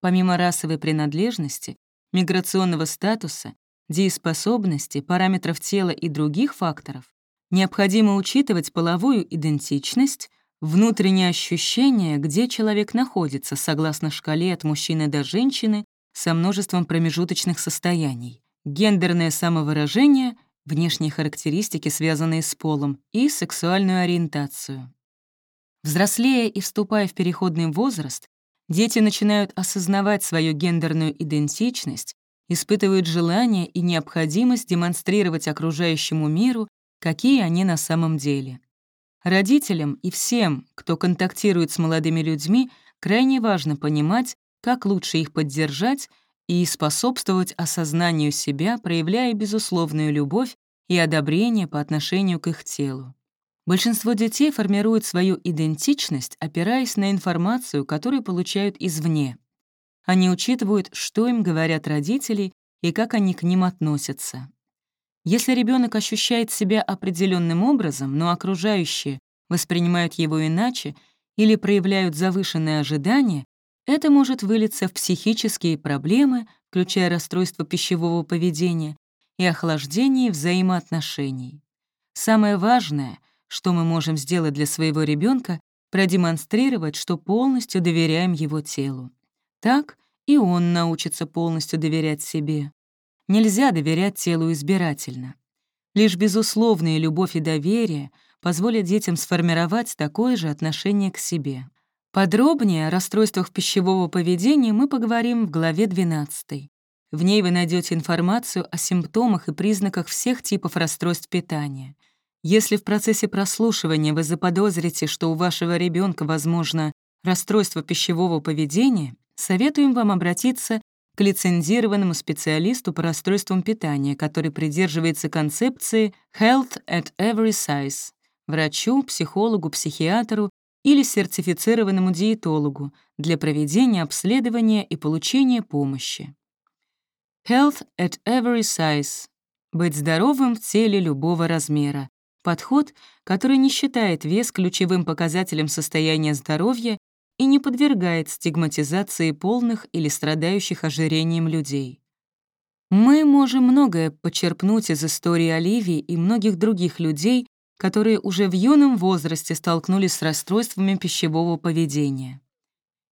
Помимо расовой принадлежности, миграционного статуса, дееспособности, параметров тела и других факторов, необходимо учитывать половую идентичность, внутреннее ощущение, где человек находится, согласно шкале от мужчины до женщины, со множеством промежуточных состояний гендерное самовыражение, внешние характеристики, связанные с полом, и сексуальную ориентацию. Взрослея и вступая в переходный возраст, дети начинают осознавать свою гендерную идентичность, испытывают желание и необходимость демонстрировать окружающему миру, какие они на самом деле. Родителям и всем, кто контактирует с молодыми людьми, крайне важно понимать, как лучше их поддержать и способствовать осознанию себя, проявляя безусловную любовь и одобрение по отношению к их телу. Большинство детей формируют свою идентичность, опираясь на информацию, которую получают извне. Они учитывают, что им говорят родители и как они к ним относятся. Если ребенок ощущает себя определенным образом, но окружающие воспринимают его иначе или проявляют завышенные ожидания, это может вылиться в психические проблемы, включая расстройство пищевого поведения и охлаждение взаимоотношений. Самое важное, что мы можем сделать для своего ребенка, продемонстрировать, что полностью доверяем его телу. Так и он научится полностью доверять себе. Нельзя доверять телу избирательно. Лишь безусловная любовь и доверие позволят детям сформировать такое же отношение к себе. Подробнее о расстройствах пищевого поведения мы поговорим в главе 12. В ней вы найдете информацию о симптомах и признаках всех типов расстройств питания. Если в процессе прослушивания вы заподозрите, что у вашего ребенка возможно расстройство пищевого поведения, советуем вам обратиться к лицензированному специалисту по расстройствам питания, который придерживается концепции «health at every size» — врачу, психологу, психиатру или сертифицированному диетологу для проведения обследования и получения помощи. Health at every size — быть здоровым в теле любого размера. Подход, который не считает вес ключевым показателем состояния здоровья и не подвергает стигматизации полных или страдающих ожирением людей. Мы можем многое почерпнуть из истории Оливии и многих других людей, которые уже в юном возрасте столкнулись с расстройствами пищевого поведения.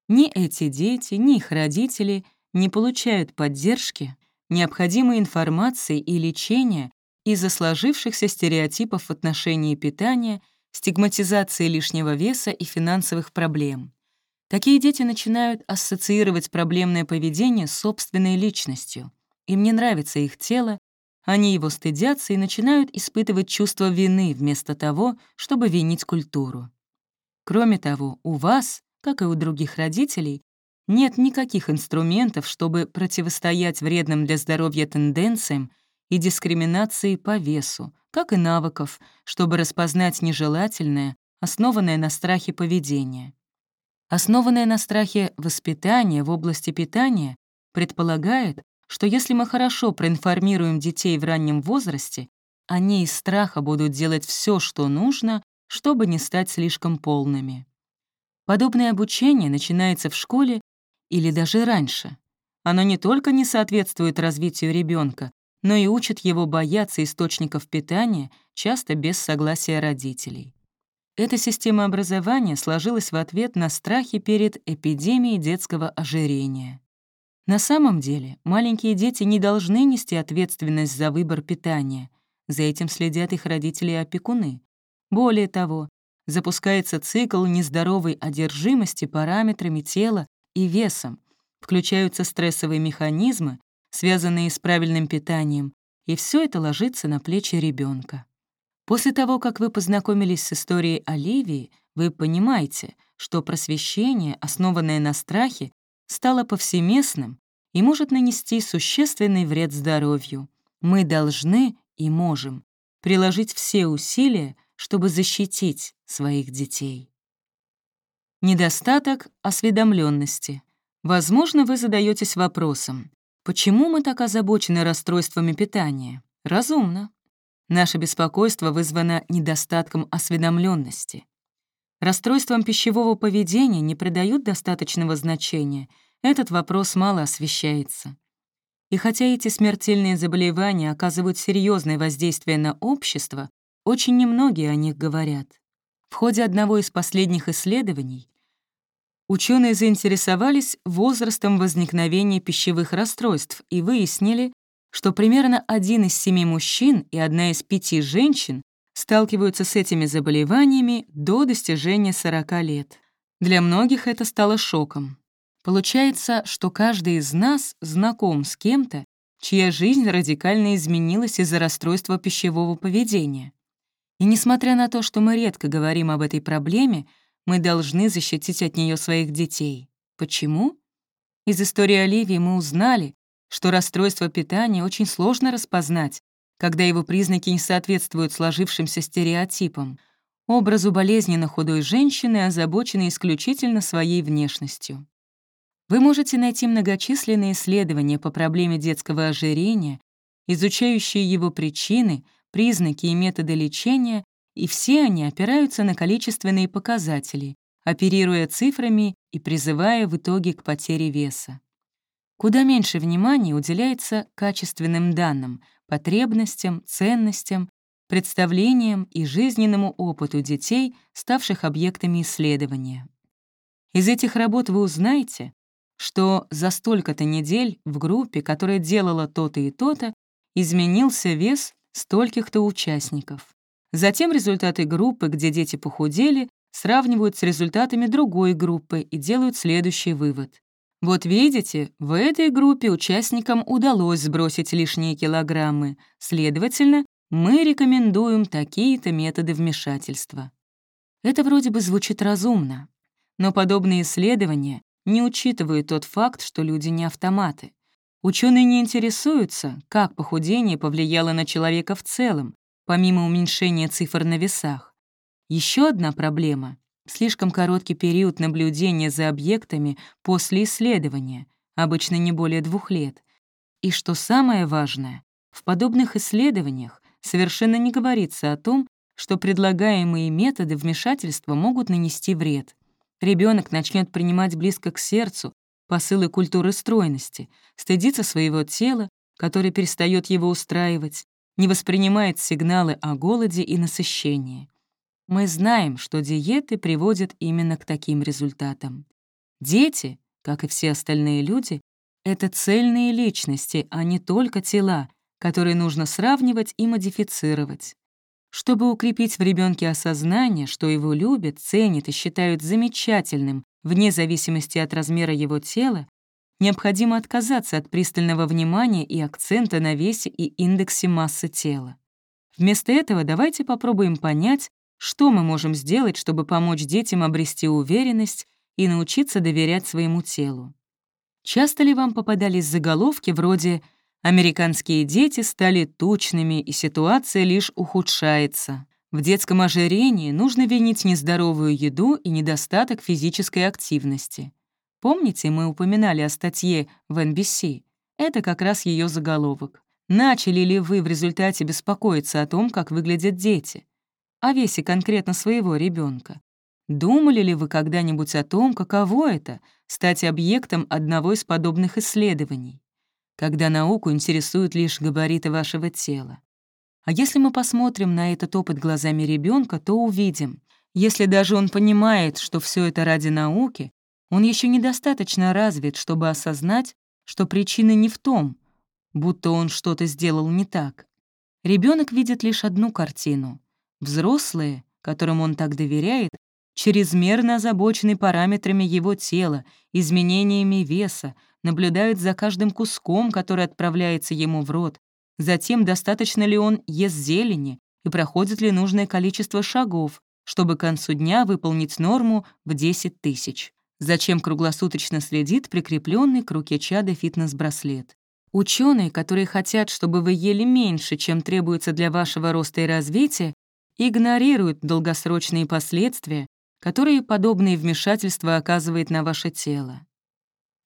Ни эти дети, ни их родители не получают поддержки, необходимой информации и лечения из-за сложившихся стереотипов в отношении питания, стигматизации лишнего веса и финансовых проблем. Такие дети начинают ассоциировать проблемное поведение с собственной личностью. Им не нравится их тело, они его стыдятся и начинают испытывать чувство вины вместо того, чтобы винить культуру. Кроме того, у вас, как и у других родителей, нет никаких инструментов, чтобы противостоять вредным для здоровья тенденциям и дискриминации по весу, как и навыков, чтобы распознать нежелательное, основанное на страхе поведение. Основанное на страхе воспитание в области питания предполагает, что если мы хорошо проинформируем детей в раннем возрасте, они из страха будут делать все, что нужно, чтобы не стать слишком полными. Подобное обучение начинается в школе или даже раньше. Оно не только не соответствует развитию ребенка, но и учит его бояться источников питания, часто без согласия родителей. Эта система образования сложилась в ответ на страхи перед эпидемией детского ожирения. На самом деле, маленькие дети не должны нести ответственность за выбор питания. За этим следят их родители и опекуны. Более того, запускается цикл нездоровой одержимости параметрами тела и весом, включаются стрессовые механизмы, связанные с правильным питанием, и все это ложится на плечи ребенка. После того, как вы познакомились с историей Оливии, вы понимаете, что просвещение, основанное на страхе, стало повсеместным и может нанести существенный вред здоровью. Мы должны и можем приложить все усилия, чтобы защитить своих детей. Недостаток осведомленности. Возможно, вы задаетесь вопросом, почему мы так озабочены расстройствами питания? Разумно. Наше беспокойство вызвано недостатком осведомленности. Расстройствам пищевого поведения не придают достаточного значения, этот вопрос мало освещается. И хотя эти смертельные заболевания оказывают серьезное воздействие на общество, очень немногие о них говорят. В ходе одного из последних исследований ученые заинтересовались возрастом возникновения пищевых расстройств и выяснили, что примерно один из семи мужчин и одна из пяти женщин сталкиваются с этими заболеваниями до достижения 40 лет. Для многих это стало шоком. Получается, что каждый из нас знаком с кем-то, чья жизнь радикально изменилась из-за расстройства пищевого поведения. И несмотря на то, что мы редко говорим об этой проблеме, мы должны защитить от нее своих детей. Почему? Из истории Оливии мы узнали, что расстройство питания очень сложно распознать, когда его признаки не соответствуют сложившимся стереотипам, образу болезненно худой женщины, озабоченной исключительно своей внешностью. Вы можете найти многочисленные исследования по проблеме детского ожирения, изучающие его причины, признаки и методы лечения, и все они опираются на количественные показатели, оперируя цифрами и призывая в итоге к потере веса. Куда меньше внимания уделяется качественным данным, потребностям, ценностям, представлениям и жизненному опыту детей, ставших объектами исследования. Из этих работ вы узнаете, что за столько-то недель в группе, которая делала то-то и то-то, изменился вес стольких-то участников. Затем результаты группы, где дети похудели, сравнивают с результатами другой группы и делают следующий вывод. Вот видите, в этой группе участникам удалось сбросить лишние килограммы, следовательно, мы рекомендуем такие-то методы вмешательства. Это вроде бы звучит разумно, но подобные исследования не учитывают тот факт, что люди не автоматы. Ученые не интересуются, как похудение повлияло на человека в целом, помимо уменьшения цифр на весах. Еще одна проблема слишком короткий период наблюдения за объектами после исследования, обычно не более двух лет. И что самое важное, в подобных исследованиях совершенно не говорится о том, что предлагаемые методы вмешательства могут нанести вред. Ребенок начнет принимать близко к сердцу посылы культуры стройности, стыдиться своего тела, которое перестает его устраивать, не воспринимает сигналы о голоде и насыщении. Мы знаем, что диеты приводят именно к таким результатам. Дети, как и все остальные люди, это цельные личности, а не только тела, которые нужно сравнивать и модифицировать. Чтобы укрепить в ребенке осознание, что его любят, ценят и считают замечательным, вне зависимости от размера его тела, необходимо отказаться от пристального внимания и акцента на весе и индексе массы тела. Вместо этого давайте попробуем понять, что мы можем сделать, чтобы помочь детям обрести уверенность и научиться доверять своему телу. Часто ли вам попадались заголовки вроде «Американские дети стали тучными, и ситуация лишь ухудшается»? В детском ожирении нужно винить нездоровую еду и недостаток физической активности. Помните, мы упоминали о статье в NBC? Это как раз ее заголовок. Начали ли вы в результате беспокоиться о том, как выглядят дети? О весе конкретно своего ребенка? Думали ли вы когда-нибудь о том, каково это — стать объектом одного из подобных исследований? Когда науку интересуют лишь габариты вашего тела. А если мы посмотрим на этот опыт глазами ребенка, то увидим, если даже он понимает, что все это ради науки, он еще недостаточно развит, чтобы осознать, что причина не в том, будто он что-то сделал не так. Ребенок видит лишь одну картину. Взрослые, которым он так доверяет, чрезмерно озабочены параметрами его тела, изменениями веса, наблюдают за каждым куском, который отправляется ему в рот, затем достаточно ли он ест зелени и проходит ли нужное количество шагов, чтобы к концу дня выполнить норму в 10 тысяч зачем круглосуточно следит прикрепленный к руке чада фитнес-браслет. Ученые, которые хотят, чтобы вы ели меньше, чем требуется для вашего роста и развития, игнорируют долгосрочные последствия, которые подобные вмешательства оказывают на ваше тело.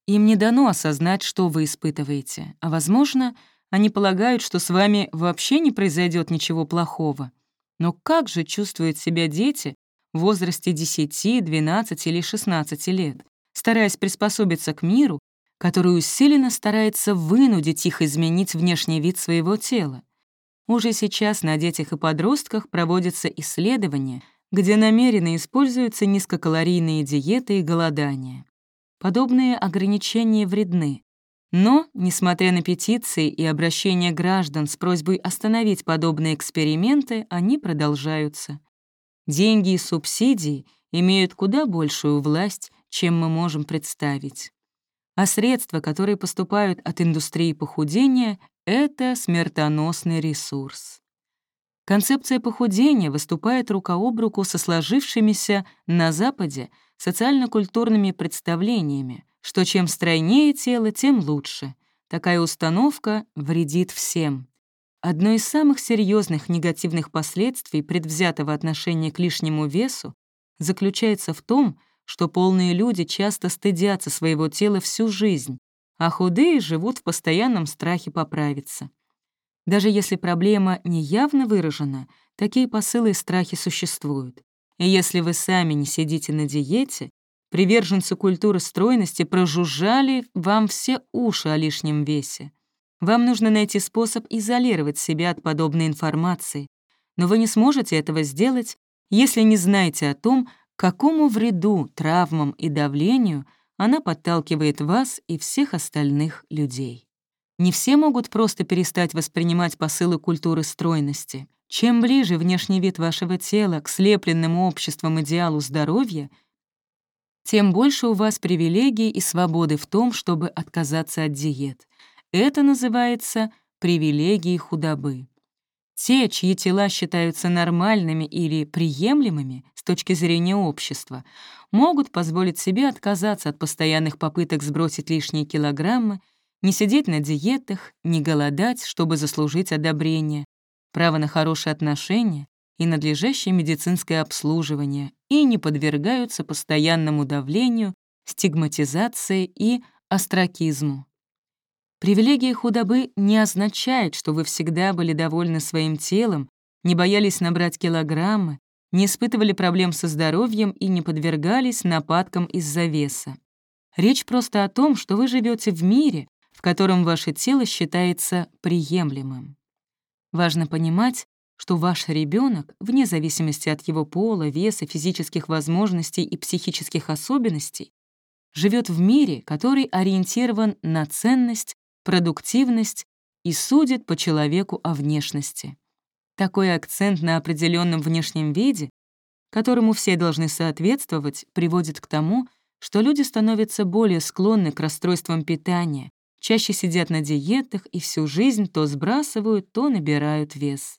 Им не дано осознать, что вы испытываете, а, возможно, они полагают, что с вами вообще не произойдет ничего плохого. Но как же чувствуют себя дети, в возрасте 10, 12 или 16 лет, стараясь приспособиться к миру, который усиленно старается вынудить их изменить внешний вид своего тела. Уже сейчас на детях и подростках проводятся исследования, где намеренно используются низкокалорийные диеты и голодания. Подобные ограничения вредны. Но, несмотря на петиции и обращения граждан с просьбой остановить подобные эксперименты, они продолжаются. Деньги и субсидии имеют куда большую власть, чем мы можем представить. А средства, которые поступают от индустрии похудения, — это смертоносный ресурс. Концепция похудения выступает рука об руку со сложившимися на Западе социально-культурными представлениями, что чем стройнее тело, тем лучше. Такая установка вредит всем. Одно из самых серьезных негативных последствий предвзятого отношения к лишнему весу заключается в том, что полные люди часто стыдятся своего тела всю жизнь, а худые живут в постоянном страхе поправиться. Даже если проблема не явно выражена, такие посылы и страхи существуют. И если вы сами не сидите на диете, приверженцы культуры стройности прожужжали вам все уши о лишнем весе. Вам нужно найти способ изолировать себя от подобной информации, но вы не сможете этого сделать, если не знаете о том, какому вреду, травмам и давлению она подталкивает вас и всех остальных людей. Не все могут просто перестать воспринимать посылы культуры стройности. Чем ближе внешний вид вашего тела к слепленному обществом идеалу здоровья, тем больше у вас привилегий и свободы в том, чтобы отказаться от диет. Это называется привилегии худобы. Те, чьи тела считаются нормальными или приемлемыми с точки зрения общества, могут позволить себе отказаться от постоянных попыток сбросить лишние килограммы, не сидеть на диетах, не голодать, чтобы заслужить одобрение, право на хорошие отношения и надлежащее медицинское обслуживание и не подвергаются постоянному давлению, стигматизации и остракизму. Привилегия худобы не означает, что вы всегда были довольны своим телом, не боялись набрать килограммы, не испытывали проблем со здоровьем и не подвергались нападкам из-за веса. Речь просто о том, что вы живете в мире, в котором ваше тело считается приемлемым. Важно понимать, что ваш ребенок, вне зависимости от его пола, веса, физических возможностей и психических особенностей, живет в мире, который ориентирован на ценность, продуктивность и судит по человеку о внешности. Такой акцент на определенном внешнем виде, которому все должны соответствовать, приводит к тому, что люди становятся более склонны к расстройствам питания, чаще сидят на диетах и всю жизнь то сбрасывают, то набирают вес.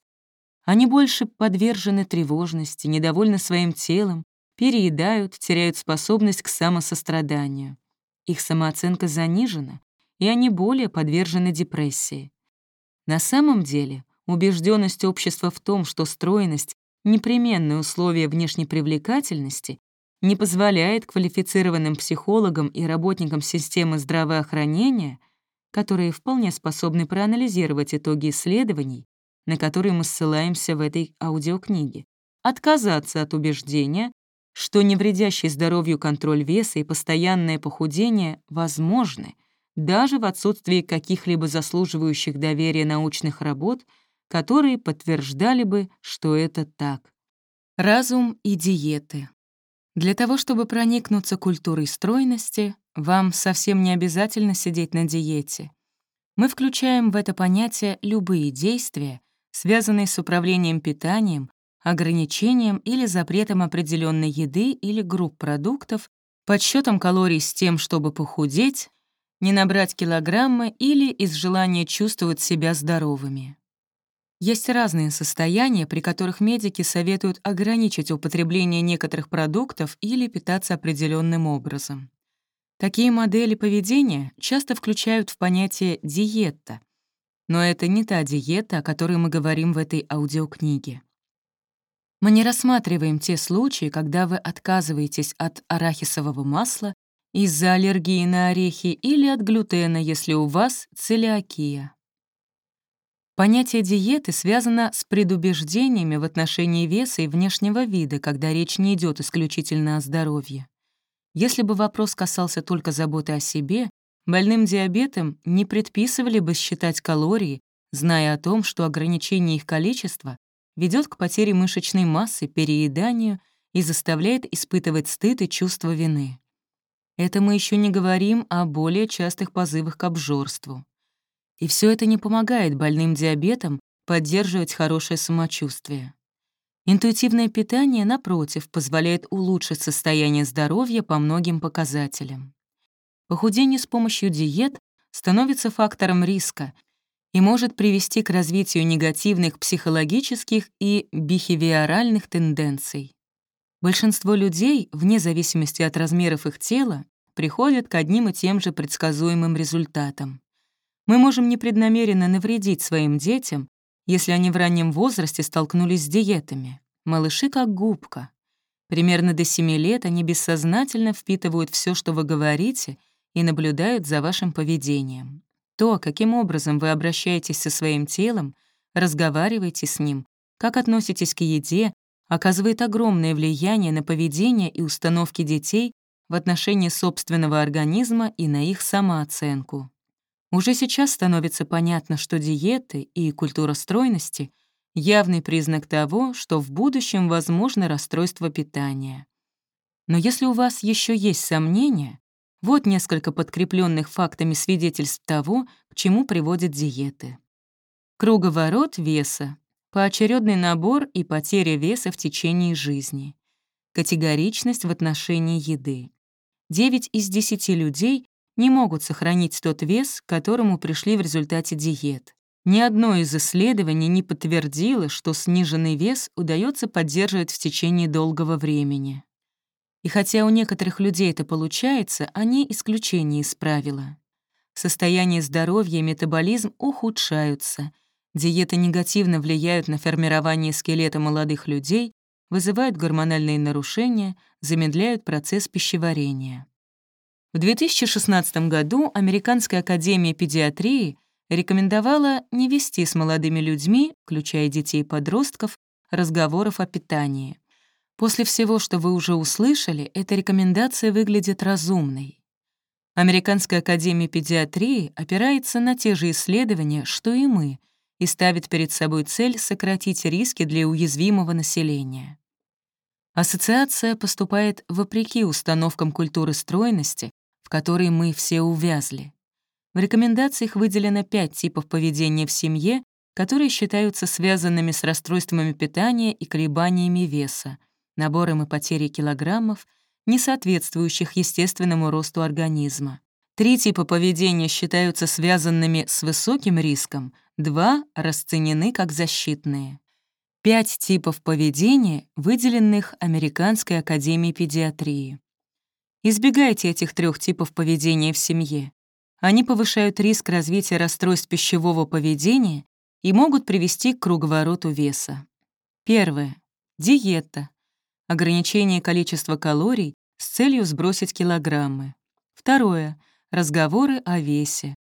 Они больше подвержены тревожности, недовольны своим телом, переедают, теряют способность к самосостраданию. Их самооценка занижена, и они более подвержены депрессии. На самом деле, убежденность общества в том, что стройность — непременное условие внешней привлекательности, не позволяет квалифицированным психологам и работникам системы здравоохранения, которые вполне способны проанализировать итоги исследований, на которые мы ссылаемся в этой аудиокниге, отказаться от убеждения, что невредящий здоровью контроль веса и постоянное похудение возможны, даже в отсутствии каких-либо заслуживающих доверия научных работ, которые подтверждали бы, что это так. Разум и диеты. Для того, чтобы проникнуться культурой стройности, вам совсем не обязательно сидеть на диете. Мы включаем в это понятие любые действия, связанные с управлением питанием, ограничением или запретом определенной еды или групп продуктов, подсчетом калорий с тем, чтобы похудеть, не набрать килограммы или из желания чувствовать себя здоровыми. Есть разные состояния, при которых медики советуют ограничить употребление некоторых продуктов или питаться определенным образом. Такие модели поведения часто включают в понятие «диета», но это не та диета, о которой мы говорим в этой аудиокниге. Мы не рассматриваем те случаи, когда вы отказываетесь от арахисового масла из-за аллергии на орехи или от глютена, если у вас целиакия. Понятие диеты связано с предубеждениями в отношении веса и внешнего вида, когда речь не идет исключительно о здоровье. Если бы вопрос касался только заботы о себе, больным диабетом не предписывали бы считать калории, зная о том, что ограничение их количества ведет к потере мышечной массы, перееданию и заставляет испытывать стыд и чувство вины. Это мы еще не говорим о более частых позывах к обжорству. И все это не помогает больным диабетом поддерживать хорошее самочувствие. Интуитивное питание, напротив, позволяет улучшить состояние здоровья по многим показателям. Похудение с помощью диет становится фактором риска и может привести к развитию негативных психологических и бихевиоральных тенденций. Большинство людей, вне зависимости от размеров их тела, приходят к одним и тем же предсказуемым результатам. Мы можем непреднамеренно навредить своим детям, если они в раннем возрасте столкнулись с диетами. Малыши как губка. Примерно до 7 лет они бессознательно впитывают все, что вы говорите, и наблюдают за вашим поведением. То, каким образом вы обращаетесь со своим телом, разговариваете с ним, как относитесь к еде, оказывает огромное влияние на поведение и установки детей в отношении собственного организма и на их самооценку. Уже сейчас становится понятно, что диеты и культура стройности — явный признак того, что в будущем возможно расстройство питания. Но если у вас еще есть сомнения, вот несколько подкрепленных фактами свидетельств того, к чему приводят диеты. Круговорот веса, поочередный набор и потеря веса в течение жизни, категоричность в отношении еды. 9 из 10 людей не могут сохранить тот вес, к которому пришли в результате диет. Ни одно из исследований не подтвердило, что сниженный вес удается поддерживать в течение долгого времени. И хотя у некоторых людей это получается, они исключение из правила. Состояние здоровья и метаболизм ухудшаются, Диеты негативно влияют на формирование скелета молодых людей, вызывают гормональные нарушения, замедляют процесс пищеварения. В 2016 году Американская академия педиатрии рекомендовала не вести с молодыми людьми, включая детей и подростков, разговоров о питании. После всего, что вы уже услышали, эта рекомендация выглядит разумной. Американская академия педиатрии опирается на те же исследования, что и мы, и ставит перед собой цель сократить риски для уязвимого населения. Ассоциация поступает вопреки установкам культуры стройности, в которой мы все увязли. В рекомендациях выделено пять типов поведения в семье, которые считаются связанными с расстройствами питания и колебаниями веса, набором и потерей килограммов, не соответствующих естественному росту организма. Три типа поведения считаются связанными с высоким риском, два расценены как защитные. Пять типов поведения, выделенных Американской академией педиатрии. Избегайте этих трех типов поведения в семье. Они повышают риск развития расстройств пищевого поведения и могут привести к круговороту веса. Первое. Диета. Ограничение количества калорий с целью сбросить килограммы. Второе. Разговоры о весе.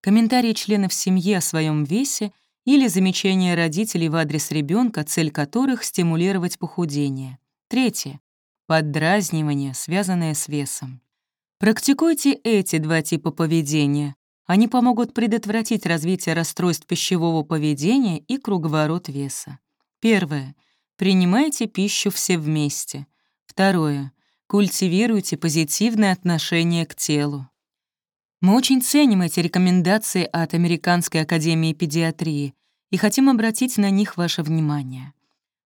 Комментарии членов семьи о своем весе или замечания родителей в адрес ребенка, цель которых — стимулировать похудение. Третье. Поддразнивание, связанное с весом. Практикуйте эти два типа поведения. Они помогут предотвратить развитие расстройств пищевого поведения и круговорот веса. Первое. Принимайте пищу все вместе. Второе. Культивируйте позитивное отношение к телу. Мы очень ценим эти рекомендации от Американской академии педиатрии и хотим обратить на них ваше внимание.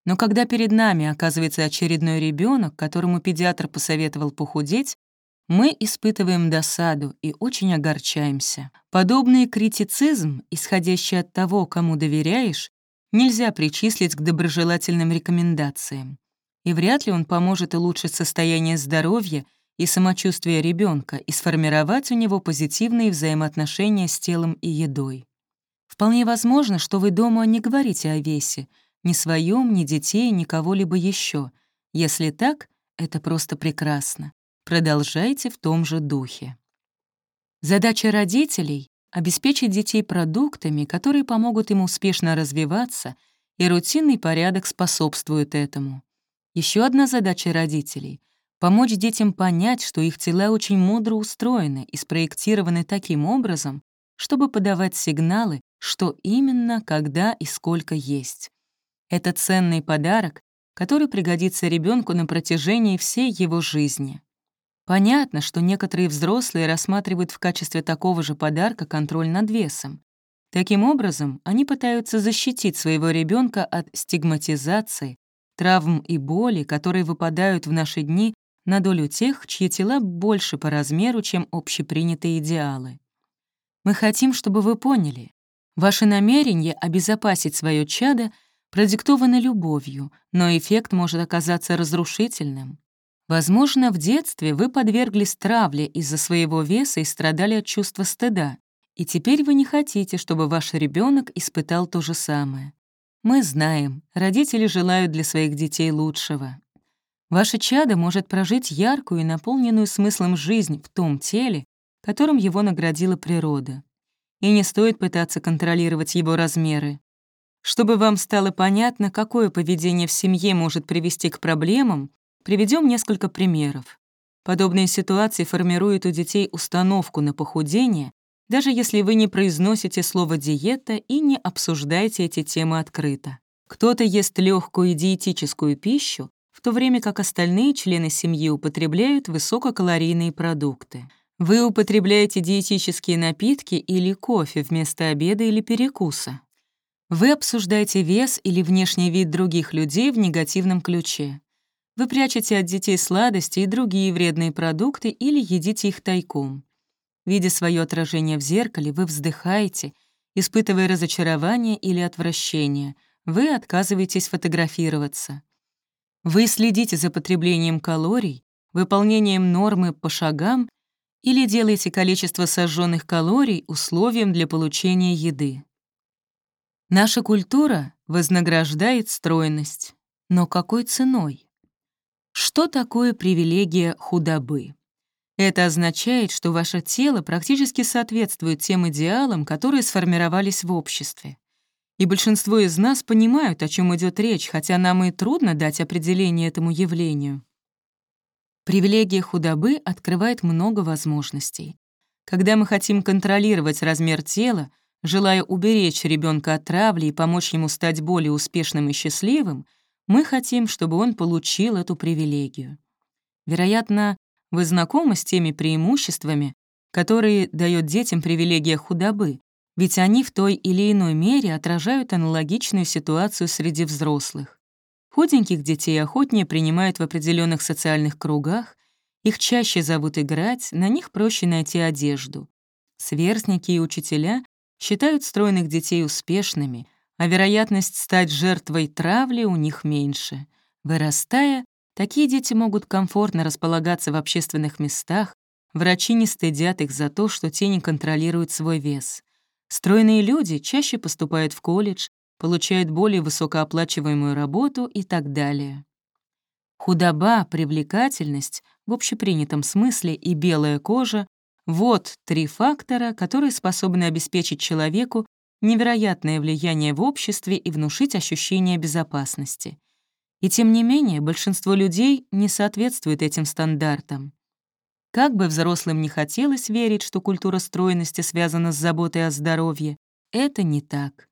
Но когда перед нами оказывается очередной ребенок, которому педиатр посоветовал похудеть, мы испытываем досаду и очень огорчаемся. Подобный критицизм, исходящий от того, кому доверяешь, нельзя причислить к доброжелательным рекомендациям. И вряд ли он поможет улучшить состояние здоровья и самочувствие ребенка и сформировать у него позитивные взаимоотношения с телом и едой. Вполне возможно, что вы дома не говорите о весе, ни своем, ни детей, ни кого-либо еще. Если так, это просто прекрасно. Продолжайте в том же духе. Задача родителей — обеспечить детей продуктами, которые помогут им успешно развиваться, и рутинный порядок способствует этому. Еще одна задача родителей — помочь детям понять, что их тела очень мудро устроены и спроектированы таким образом, чтобы подавать сигналы, что именно, когда и сколько есть. Это ценный подарок, который пригодится ребенку на протяжении всей его жизни. Понятно, что некоторые взрослые рассматривают в качестве такого же подарка контроль над весом. Таким образом, они пытаются защитить своего ребенка от стигматизации, травм и боли, которые выпадают в наши дни на долю тех, чьи тела больше по размеру, чем общепринятые идеалы. Мы хотим, чтобы вы поняли, ваше намерение обезопасить свое чадо продиктовано любовью, но эффект может оказаться разрушительным. Возможно, в детстве вы подверглись травле из-за своего веса и страдали от чувства стыда, и теперь вы не хотите, чтобы ваш ребенок испытал то же самое. Мы знаем, родители желают для своих детей лучшего. Ваше чадо может прожить яркую и наполненную смыслом жизнь в том теле, которым его наградила природа. И не стоит пытаться контролировать его размеры. Чтобы вам стало понятно, какое поведение в семье может привести к проблемам, Приведем несколько примеров. Подобные ситуации формируют у детей установку на похудение, даже если вы не произносите слово «диета» и не обсуждаете эти темы открыто. Кто-то ест легкую диетическую пищу, в то время как остальные члены семьи употребляют высококалорийные продукты. Вы употребляете диетические напитки или кофе вместо обеда или перекуса. Вы обсуждаете вес или внешний вид других людей в негативном ключе. Вы прячете от детей сладости и другие вредные продукты или едите их тайком. Видя свое отражение в зеркале, вы вздыхаете, испытывая разочарование или отвращение. Вы отказываетесь фотографироваться. Вы следите за потреблением калорий, выполнением нормы по шагам или делаете количество сожженных калорий условием для получения еды. Наша культура вознаграждает стройность. Но какой ценой? Что такое привилегия худобы? Это означает, что ваше тело практически соответствует тем идеалам, которые сформировались в обществе. И большинство из нас понимают, о чем идет речь, хотя нам и трудно дать определение этому явлению. Привилегия худобы открывает много возможностей. Когда мы хотим контролировать размер тела, желая уберечь ребенка от травли и помочь ему стать более успешным и счастливым, мы хотим, чтобы он получил эту привилегию. Вероятно, вы знакомы с теми преимуществами, которые дает детям привилегия худобы, ведь они в той или иной мере отражают аналогичную ситуацию среди взрослых. Худеньких детей охотнее принимают в определенных социальных кругах, их чаще зовут играть, на них проще найти одежду. Сверстники и учителя считают стройных детей успешными, а вероятность стать жертвой травли у них меньше. Вырастая, такие дети могут комфортно располагаться в общественных местах, врачи не стыдят их за то, что те не контролируют свой вес. Стройные люди чаще поступают в колледж, получают более высокооплачиваемую работу и так далее. Худоба, привлекательность в общепринятом смысле и белая кожа — вот три фактора, которые способны обеспечить человеку невероятное влияние в обществе и внушить ощущение безопасности. И тем не менее, большинство людей не соответствует этим стандартам. Как бы взрослым не хотелось верить, что культура стройности связана с заботой о здоровье, это не так.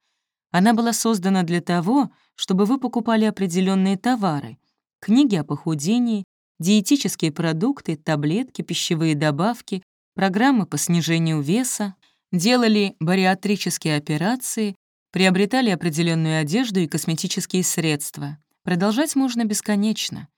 Она была создана для того, чтобы вы покупали определенные товары — книги о похудении, диетические продукты, таблетки, пищевые добавки, программы по снижению веса, делали бариатрические операции, приобретали определенную одежду и косметические средства. Продолжать можно бесконечно.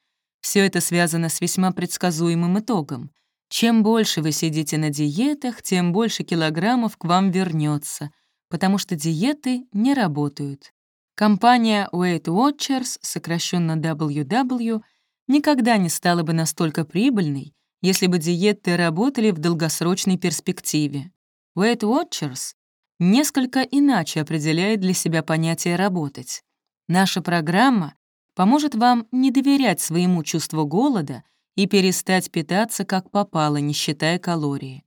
Все это связано с весьма предсказуемым итогом. Чем больше вы сидите на диетах, тем больше килограммов к вам вернется, потому что диеты не работают. Компания Weight Watchers, сокращенно WW, никогда не стала бы настолько прибыльной, если бы диеты работали в долгосрочной перспективе. Weight Watchers несколько иначе определяет для себя понятие «работать». Наша программа поможет вам не доверять своему чувству голода и перестать питаться как попало, не считая калории.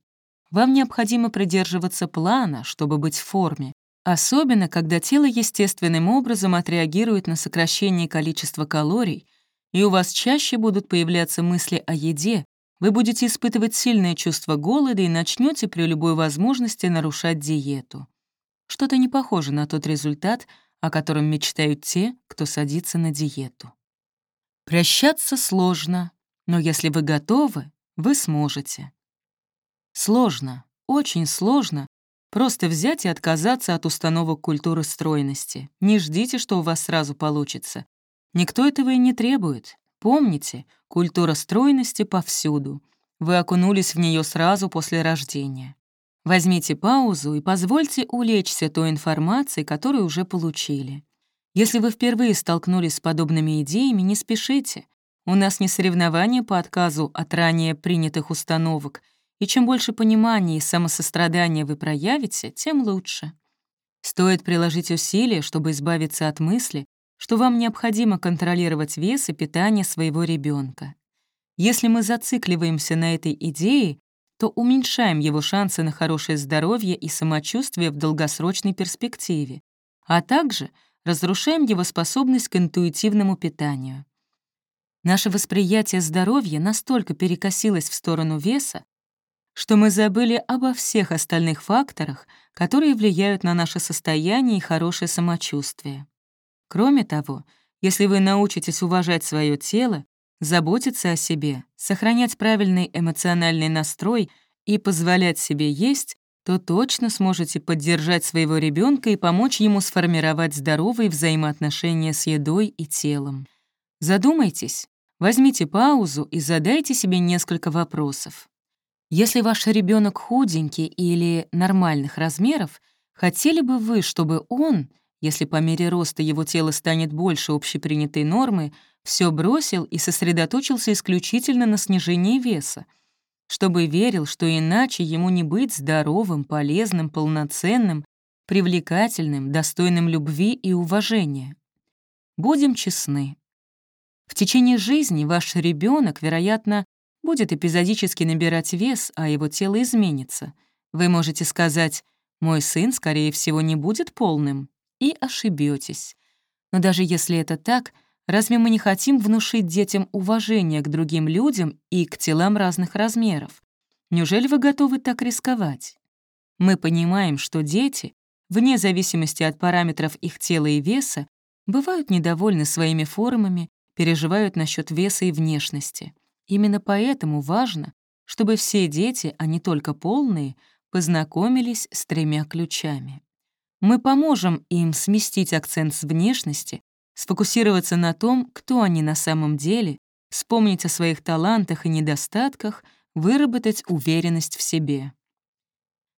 Вам необходимо придерживаться плана, чтобы быть в форме, особенно когда тело естественным образом отреагирует на сокращение количества калорий, и у вас чаще будут появляться мысли о еде, вы будете испытывать сильное чувство голода и начнете при любой возможности нарушать диету. Что-то не похоже на тот результат, о котором мечтают те, кто садится на диету. Прощаться сложно, но если вы готовы, вы сможете. Сложно, очень сложно просто взять и отказаться от установок культуры стройности. Не ждите, что у вас сразу получится. Никто этого и не требует. Помните, культура стройности повсюду. Вы окунулись в нее сразу после рождения. Возьмите паузу и позвольте улечься той информацией, которую уже получили. Если вы впервые столкнулись с подобными идеями, не спешите. У нас не соревнование по отказу от ранее принятых установок, и чем больше понимания и самосострадания вы проявите, тем лучше. Стоит приложить усилия, чтобы избавиться от мысли, что вам необходимо контролировать вес и питание своего ребенка. Если мы зацикливаемся на этой идее, то уменьшаем его шансы на хорошее здоровье и самочувствие в долгосрочной перспективе, а также разрушаем его способность к интуитивному питанию. Наше восприятие здоровья настолько перекосилось в сторону веса, что мы забыли обо всех остальных факторах, которые влияют на наше состояние и хорошее самочувствие. Кроме того, если вы научитесь уважать свое тело, заботиться о себе, сохранять правильный эмоциональный настрой и позволять себе есть, то точно сможете поддержать своего ребенка и помочь ему сформировать здоровые взаимоотношения с едой и телом. Задумайтесь, возьмите паузу и задайте себе несколько вопросов. Если ваш ребенок худенький или нормальных размеров, хотели бы вы, чтобы он если по мере роста его тела станет больше общепринятой нормы, все бросил и сосредоточился исключительно на снижении веса, чтобы верил, что иначе ему не быть здоровым, полезным, полноценным, привлекательным, достойным любви и уважения. Будем честны. В течение жизни ваш ребенок, вероятно, будет эпизодически набирать вес, а его тело изменится. Вы можете сказать «мой сын, скорее всего, не будет полным», и ошибетесь. Но даже если это так, разве мы не хотим внушить детям уважение к другим людям и к телам разных размеров? Неужели вы готовы так рисковать? Мы понимаем, что дети, вне зависимости от параметров их тела и веса, бывают недовольны своими формами, переживают насчет веса и внешности. Именно поэтому важно, чтобы все дети, а не только полные, познакомились с тремя ключами. Мы поможем им сместить акцент с внешности, сфокусироваться на том, кто они на самом деле, вспомнить о своих талантах и недостатках, выработать уверенность в себе.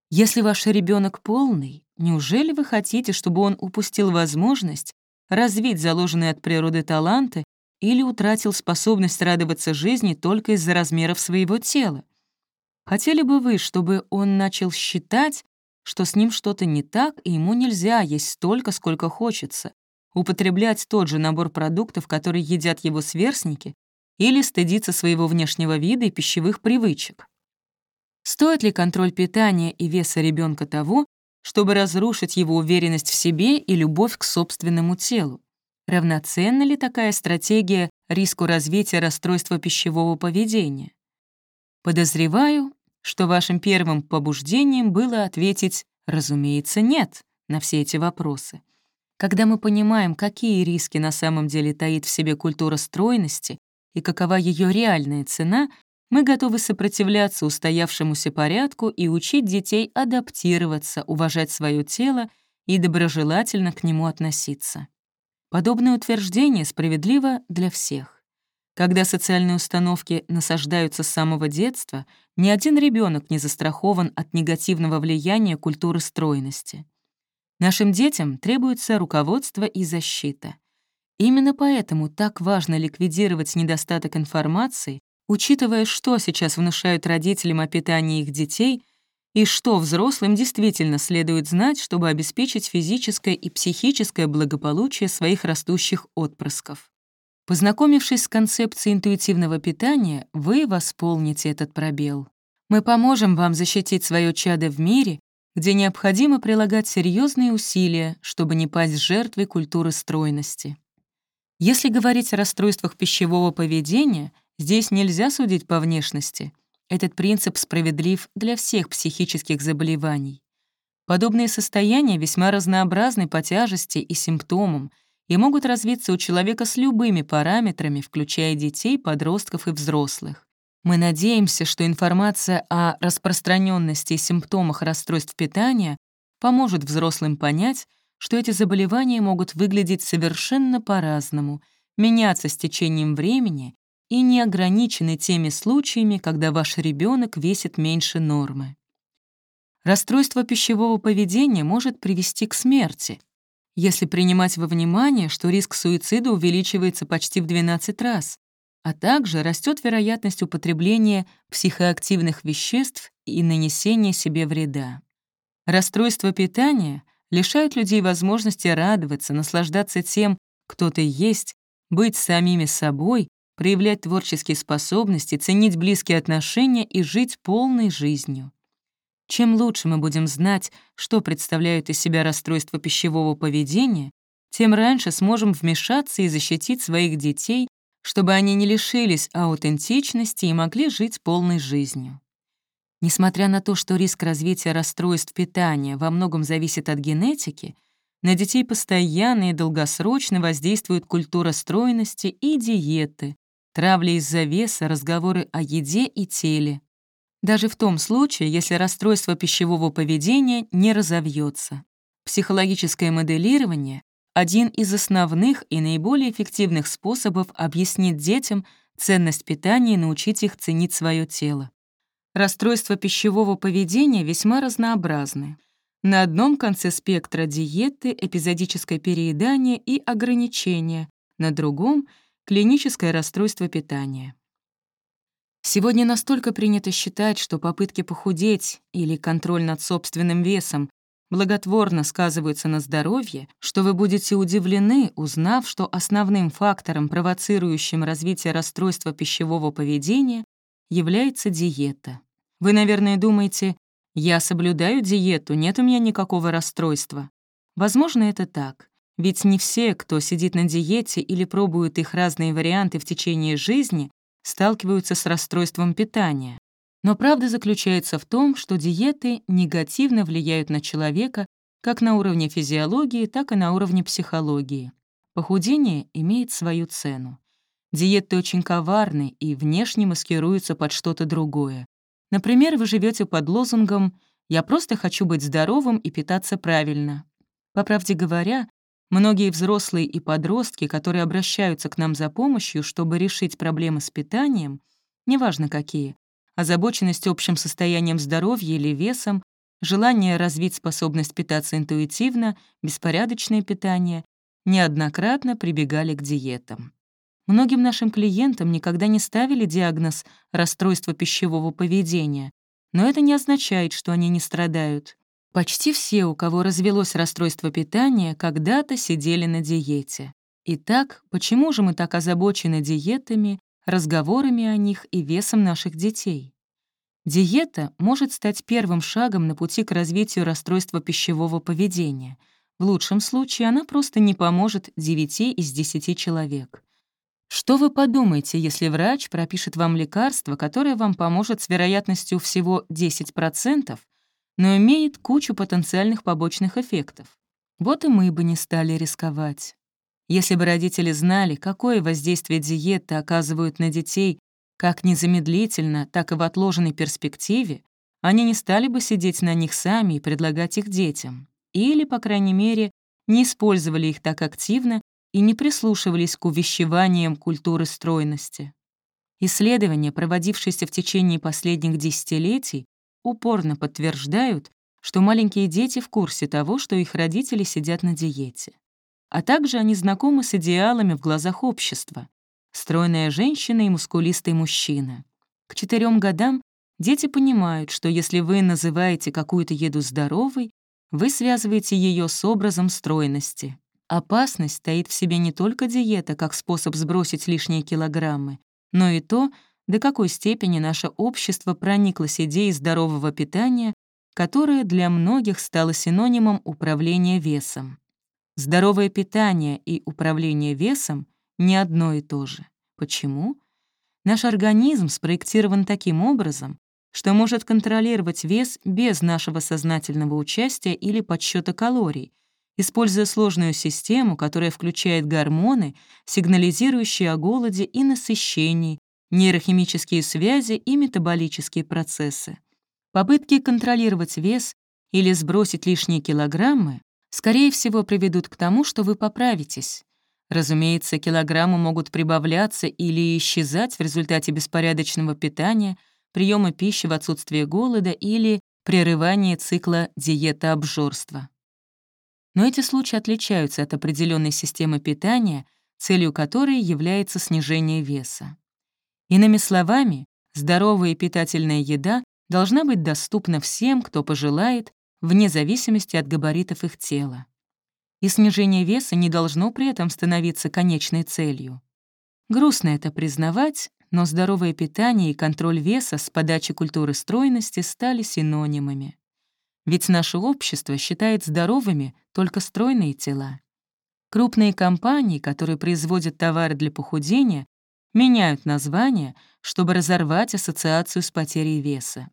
Если ваш ребенок полный, неужели вы хотите, чтобы он упустил возможность развить заложенные от природы таланты или утратил способность радоваться жизни только из-за размеров своего тела? Хотели бы вы, чтобы он начал считать, что с ним что-то не так, и ему нельзя есть столько, сколько хочется, употреблять тот же набор продуктов, которые едят его сверстники, или стыдиться своего внешнего вида и пищевых привычек. Стоит ли контроль питания и веса ребенка того, чтобы разрушить его уверенность в себе и любовь к собственному телу? Равноценна ли такая стратегия риску развития расстройства пищевого поведения? Подозреваю, что вашим первым побуждением было ответить «разумеется, нет» на все эти вопросы. Когда мы понимаем, какие риски на самом деле таит в себе культура стройности и какова ее реальная цена, мы готовы сопротивляться устоявшемуся порядку и учить детей адаптироваться, уважать свое тело и доброжелательно к нему относиться. Подобное утверждение справедливо для всех. Когда социальные установки насаждаются с самого детства, ни один ребенок не застрахован от негативного влияния культуры стройности. Нашим детям требуется руководство и защита. Именно поэтому так важно ликвидировать недостаток информации, учитывая, что сейчас внушают родителям о питании их детей и что взрослым действительно следует знать, чтобы обеспечить физическое и психическое благополучие своих растущих отпрысков. Познакомившись с концепцией интуитивного питания, вы восполните этот пробел. Мы поможем вам защитить свое чадо в мире, где необходимо прилагать серьезные усилия, чтобы не пасть жертвой культуры стройности. Если говорить о расстройствах пищевого поведения, здесь нельзя судить по внешности. Этот принцип справедлив для всех психических заболеваний. Подобные состояния весьма разнообразны по тяжести и симптомам, и могут развиться у человека с любыми параметрами, включая детей, подростков и взрослых. Мы надеемся, что информация о распространенности и симптомах расстройств питания поможет взрослым понять, что эти заболевания могут выглядеть совершенно по-разному, меняться с течением времени и не ограничены теми случаями, когда ваш ребенок весит меньше нормы. Расстройство пищевого поведения может привести к смерти, если принимать во внимание, что риск суицида увеличивается почти в 12 раз, а также растет вероятность употребления психоактивных веществ и нанесения себе вреда. Расстройства питания лишают людей возможности радоваться, наслаждаться тем, кто ты есть, быть самими собой, проявлять творческие способности, ценить близкие отношения и жить полной жизнью. Чем лучше мы будем знать, что представляют из себя расстройства пищевого поведения, тем раньше сможем вмешаться и защитить своих детей, чтобы они не лишились аутентичности и могли жить полной жизнью. Несмотря на то, что риск развития расстройств питания во многом зависит от генетики, на детей постоянно и долгосрочно воздействует культура стройности и диеты, травля из-за веса, разговоры о еде и теле, даже в том случае, если расстройство пищевого поведения не разовьется. Психологическое моделирование — один из основных и наиболее эффективных способов объяснить детям ценность питания и научить их ценить свое тело. Расстройства пищевого поведения весьма разнообразны. На одном конце спектра диеты, эпизодическое переедание и ограничения, на другом — клиническое расстройство питания. Сегодня настолько принято считать, что попытки похудеть или контроль над собственным весом благотворно сказываются на здоровье, что вы будете удивлены, узнав, что основным фактором, провоцирующим развитие расстройства пищевого поведения, является диета. Вы, наверное, думаете, я соблюдаю диету, нет у меня никакого расстройства. Возможно, это так. Ведь не все, кто сидит на диете или пробует их разные варианты в течение жизни, сталкиваются с расстройством питания. Но правда заключается в том, что диеты негативно влияют на человека как на уровне физиологии, так и на уровне психологии. Похудение имеет свою цену. Диеты очень коварны и внешне маскируются под что-то другое. Например, вы живете под лозунгом «Я просто хочу быть здоровым и питаться правильно». По правде говоря, многие взрослые и подростки, которые обращаются к нам за помощью, чтобы решить проблемы с питанием, неважно какие, озабоченность общим состоянием здоровья или весом, желание развить способность питаться интуитивно, беспорядочное питание, неоднократно прибегали к диетам. Многим нашим клиентам никогда не ставили диагноз «расстройство пищевого поведения», но это не означает, что они не страдают. Почти все, у кого развелось расстройство питания, когда-то сидели на диете. Итак, почему же мы так озабочены диетами, разговорами о них и весом наших детей. Диета может стать первым шагом на пути к развитию расстройства пищевого поведения. В лучшем случае она просто не поможет 9 из 10 человек. Что вы подумаете, если врач пропишет вам лекарство, которое вам поможет с вероятностью всего 10%, но имеет кучу потенциальных побочных эффектов? Вот и мы бы не стали рисковать. Если бы родители знали, какое воздействие диеты оказывают на детей как незамедлительно, так и в отложенной перспективе, они не стали бы сидеть на них сами и предлагать их детям. Или, по крайней мере, не использовали их так активно и не прислушивались к увещеваниям культуры стройности. Исследования, проводившиеся в течение последних десятилетий, упорно подтверждают, что маленькие дети в курсе того, что их родители сидят на диете а также они знакомы с идеалами в глазах общества. Стройная женщина и мускулистый мужчина. К четырем годам дети понимают, что если вы называете какую-то еду здоровой, вы связываете ее с образом стройности. Опасность стоит в себе не только диета как способ сбросить лишние килограммы, но и то, до какой степени наше общество прониклось идеей здорового питания, которое для многих стало синонимом управления весом. Здоровое питание и управление весом — не одно и то же. Почему? Наш организм спроектирован таким образом, что может контролировать вес без нашего сознательного участия или подсчета калорий, используя сложную систему, которая включает гормоны, сигнализирующие о голоде и насыщении, нейрохимические связи и метаболические процессы. Попытки контролировать вес или сбросить лишние килограммы скорее всего, приведут к тому, что вы поправитесь. Разумеется, килограммы могут прибавляться или исчезать в результате беспорядочного питания, приема пищи в отсутствие голода или прерывания цикла диета-обжорства. Но эти случаи отличаются от определенной системы питания, целью которой является снижение веса. Иными словами, здоровая и питательная еда должна быть доступна всем, кто пожелает, вне зависимости от габаритов их тела. И снижение веса не должно при этом становиться конечной целью. Грустно это признавать, но здоровое питание и контроль веса с подачи культуры стройности стали синонимами. Ведь наше общество считает здоровыми только стройные тела. Крупные компании, которые производят товары для похудения, меняют название, чтобы разорвать ассоциацию с потерей веса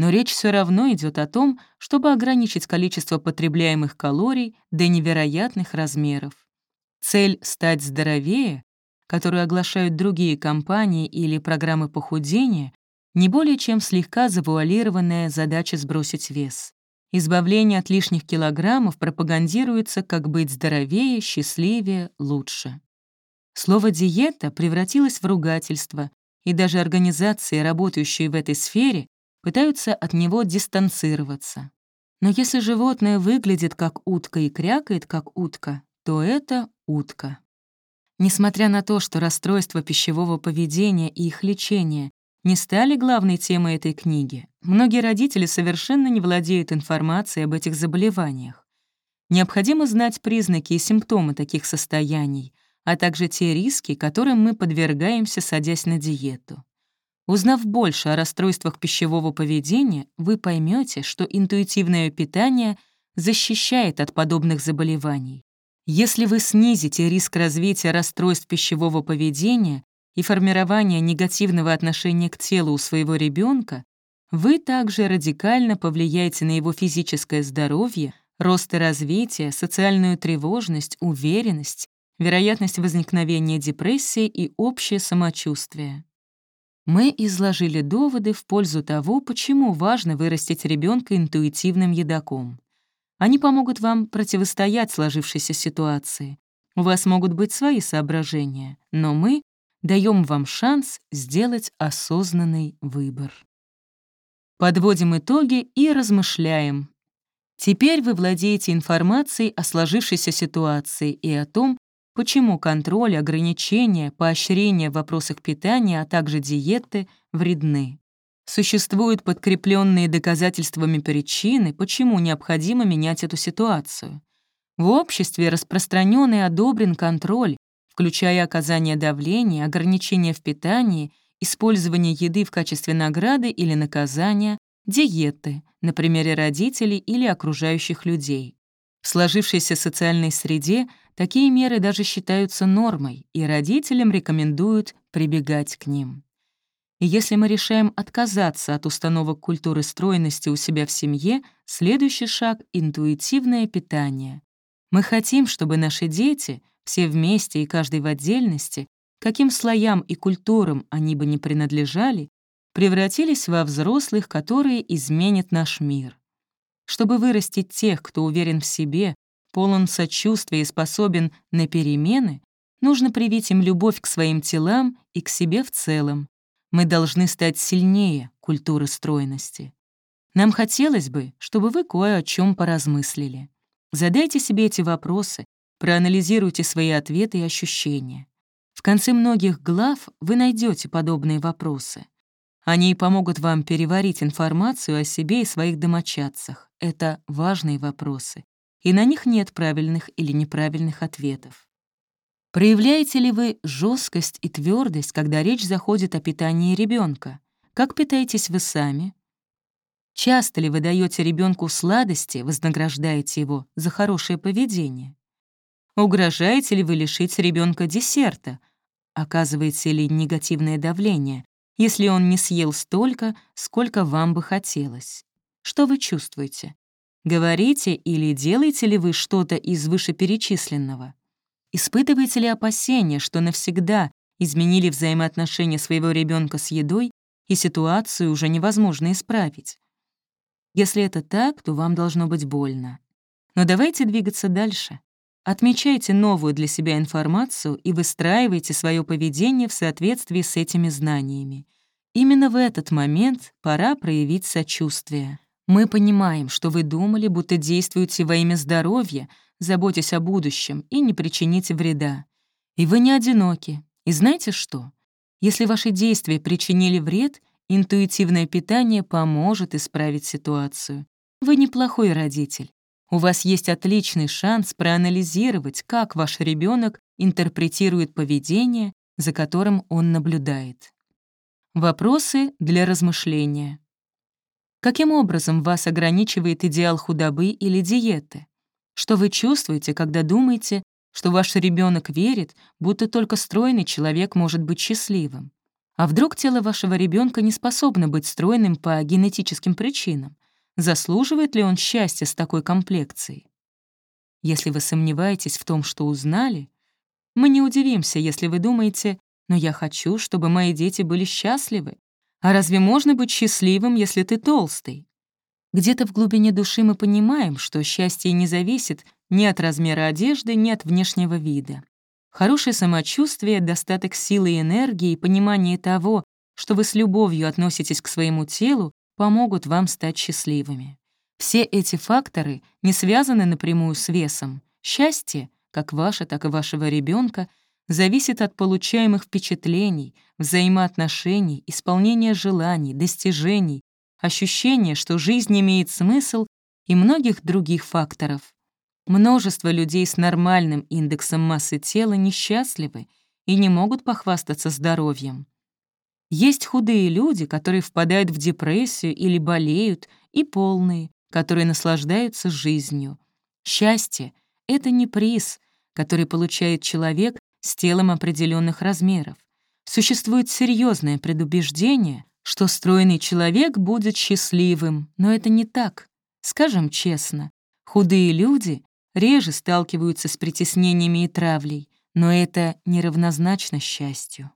но речь все равно идет о том, чтобы ограничить количество потребляемых калорий до невероятных размеров. Цель «стать здоровее», которую оглашают другие компании или программы похудения, не более чем слегка завуалированная задача сбросить вес. Избавление от лишних килограммов пропагандируется как быть здоровее, счастливее, лучше. Слово «диета» превратилось в ругательство, и даже организации, работающие в этой сфере, пытаются от него дистанцироваться. Но если животное выглядит как утка и крякает как утка, то это утка. Несмотря на то, что расстройства пищевого поведения и их лечение не стали главной темой этой книги, Многие родители совершенно не владеют информацией об этих заболеваниях. Необходимо знать признаки и симптомы таких состояний, а также те риски, которым мы подвергаемся, садясь на диету. Узнав больше о расстройствах пищевого поведения, вы поймете, что интуитивное питание защищает от подобных заболеваний. Если вы снизите риск развития расстройств пищевого поведения и формирования негативного отношения к телу у своего ребенка, вы также радикально повлияете на его физическое здоровье, рост и развитие, социальную тревожность, уверенность, вероятность возникновения депрессии и общее самочувствие. Мы изложили доводы в пользу того, почему важно вырастить ребенка интуитивным едоком. Они помогут вам противостоять сложившейся ситуации. У вас могут быть свои соображения, но мы даем вам шанс сделать осознанный выбор. Подводим итоги и размышляем. Теперь вы владеете информацией о сложившейся ситуации и о том, почему контроль, ограничения, поощрения в вопросах питания, а также диеты вредны. Существуют подкрепленные доказательствами причины, почему необходимо менять эту ситуацию. В обществе распространен и одобрен контроль, включая оказание давления, ограничения в питании, использование еды в качестве награды или наказания, диеты, на примере родителей или окружающих людей. В сложившейся социальной среде такие меры даже считаются нормой, и родителям рекомендуют прибегать к ним. И если мы решаем отказаться от установок культуры стройности у себя в семье, следующий шаг — интуитивное питание. Мы хотим, чтобы наши дети, все вместе и каждый в отдельности, каким слоям и культурам они бы не принадлежали, превратились во взрослых, которые изменят наш мир. Чтобы вырастить тех, кто уверен в себе, полон сочувствия и способен на перемены, нужно привить им любовь к своим телам и к себе в целом, мы должны стать сильнее культуры стройности. Нам хотелось бы, чтобы вы кое о чем поразмыслили. Задайте себе эти вопросы, проанализируйте свои ответы и ощущения. В конце многих глав вы найдете подобные вопросы. Они помогут вам переварить информацию о себе и своих домочадцах. Это важные вопросы, и на них нет правильных или неправильных ответов. Проявляете ли вы жесткость и твердость, когда речь заходит о питании ребенка? Как питаетесь вы сами? Часто ли вы даете ребенку сладости, вознаграждаете его за хорошее поведение? Угрожаете ли вы лишить ребенка десерта? Оказываете ли негативное давление, если он не съел столько, сколько вам бы хотелось? Что вы чувствуете? Говорите или делаете ли вы что-то из вышеперечисленного? Испытываете ли опасения, что навсегда изменили взаимоотношения своего ребенка с едой, и ситуацию уже невозможно исправить? Если это так, то вам должно быть больно. Но давайте двигаться дальше. Отмечайте новую для себя информацию и выстраивайте свое поведение в соответствии с этими знаниями. Именно в этот момент пора проявить сочувствие. Мы понимаем, что вы думали, будто действуете во имя здоровья, заботясь о будущем и не причините вреда. И вы не одиноки. И знаете что? Если ваши действия причинили вред, интуитивное питание поможет исправить ситуацию. Вы неплохой родитель. У вас есть отличный шанс проанализировать, как ваш ребенок интерпретирует поведение, за которым он наблюдает. Вопросы для размышления. Каким образом вас ограничивает идеал худобы или диеты? Что вы чувствуете, когда думаете, что ваш ребенок верит, будто только стройный человек может быть счастливым? А вдруг тело вашего ребенка не способно быть стройным по генетическим причинам? Заслуживает ли он счастья с такой комплекцией? Если вы сомневаетесь в том, что узнали, мы не удивимся, если вы думаете, но я хочу, чтобы мои дети были счастливы. А разве можно быть счастливым, если ты толстый? Где-то в глубине души мы понимаем, что счастье не зависит ни от размера одежды, ни от внешнего вида. Хорошее самочувствие, достаток силы и энергии понимание того, что вы с любовью относитесь к своему телу, помогут вам стать счастливыми. Все эти факторы не связаны напрямую с весом. Счастье, как ваше, так и вашего ребенка, зависит от получаемых впечатлений, взаимоотношений, исполнения желаний, достижений, ощущение, что жизнь имеет смысл и многих других факторов. Множество людей с нормальным индексом массы тела несчастливы и не могут похвастаться здоровьем. Есть худые люди, которые впадают в депрессию или болеют, и полные, которые наслаждаются жизнью. Счастье — это не приз, который получает человек с телом определенных размеров. Существует серьезное предубеждение, что стройный человек будет счастливым, но это не так. Скажем честно, худые люди реже сталкиваются с притеснениями и травлей, но это неравнозначно счастью.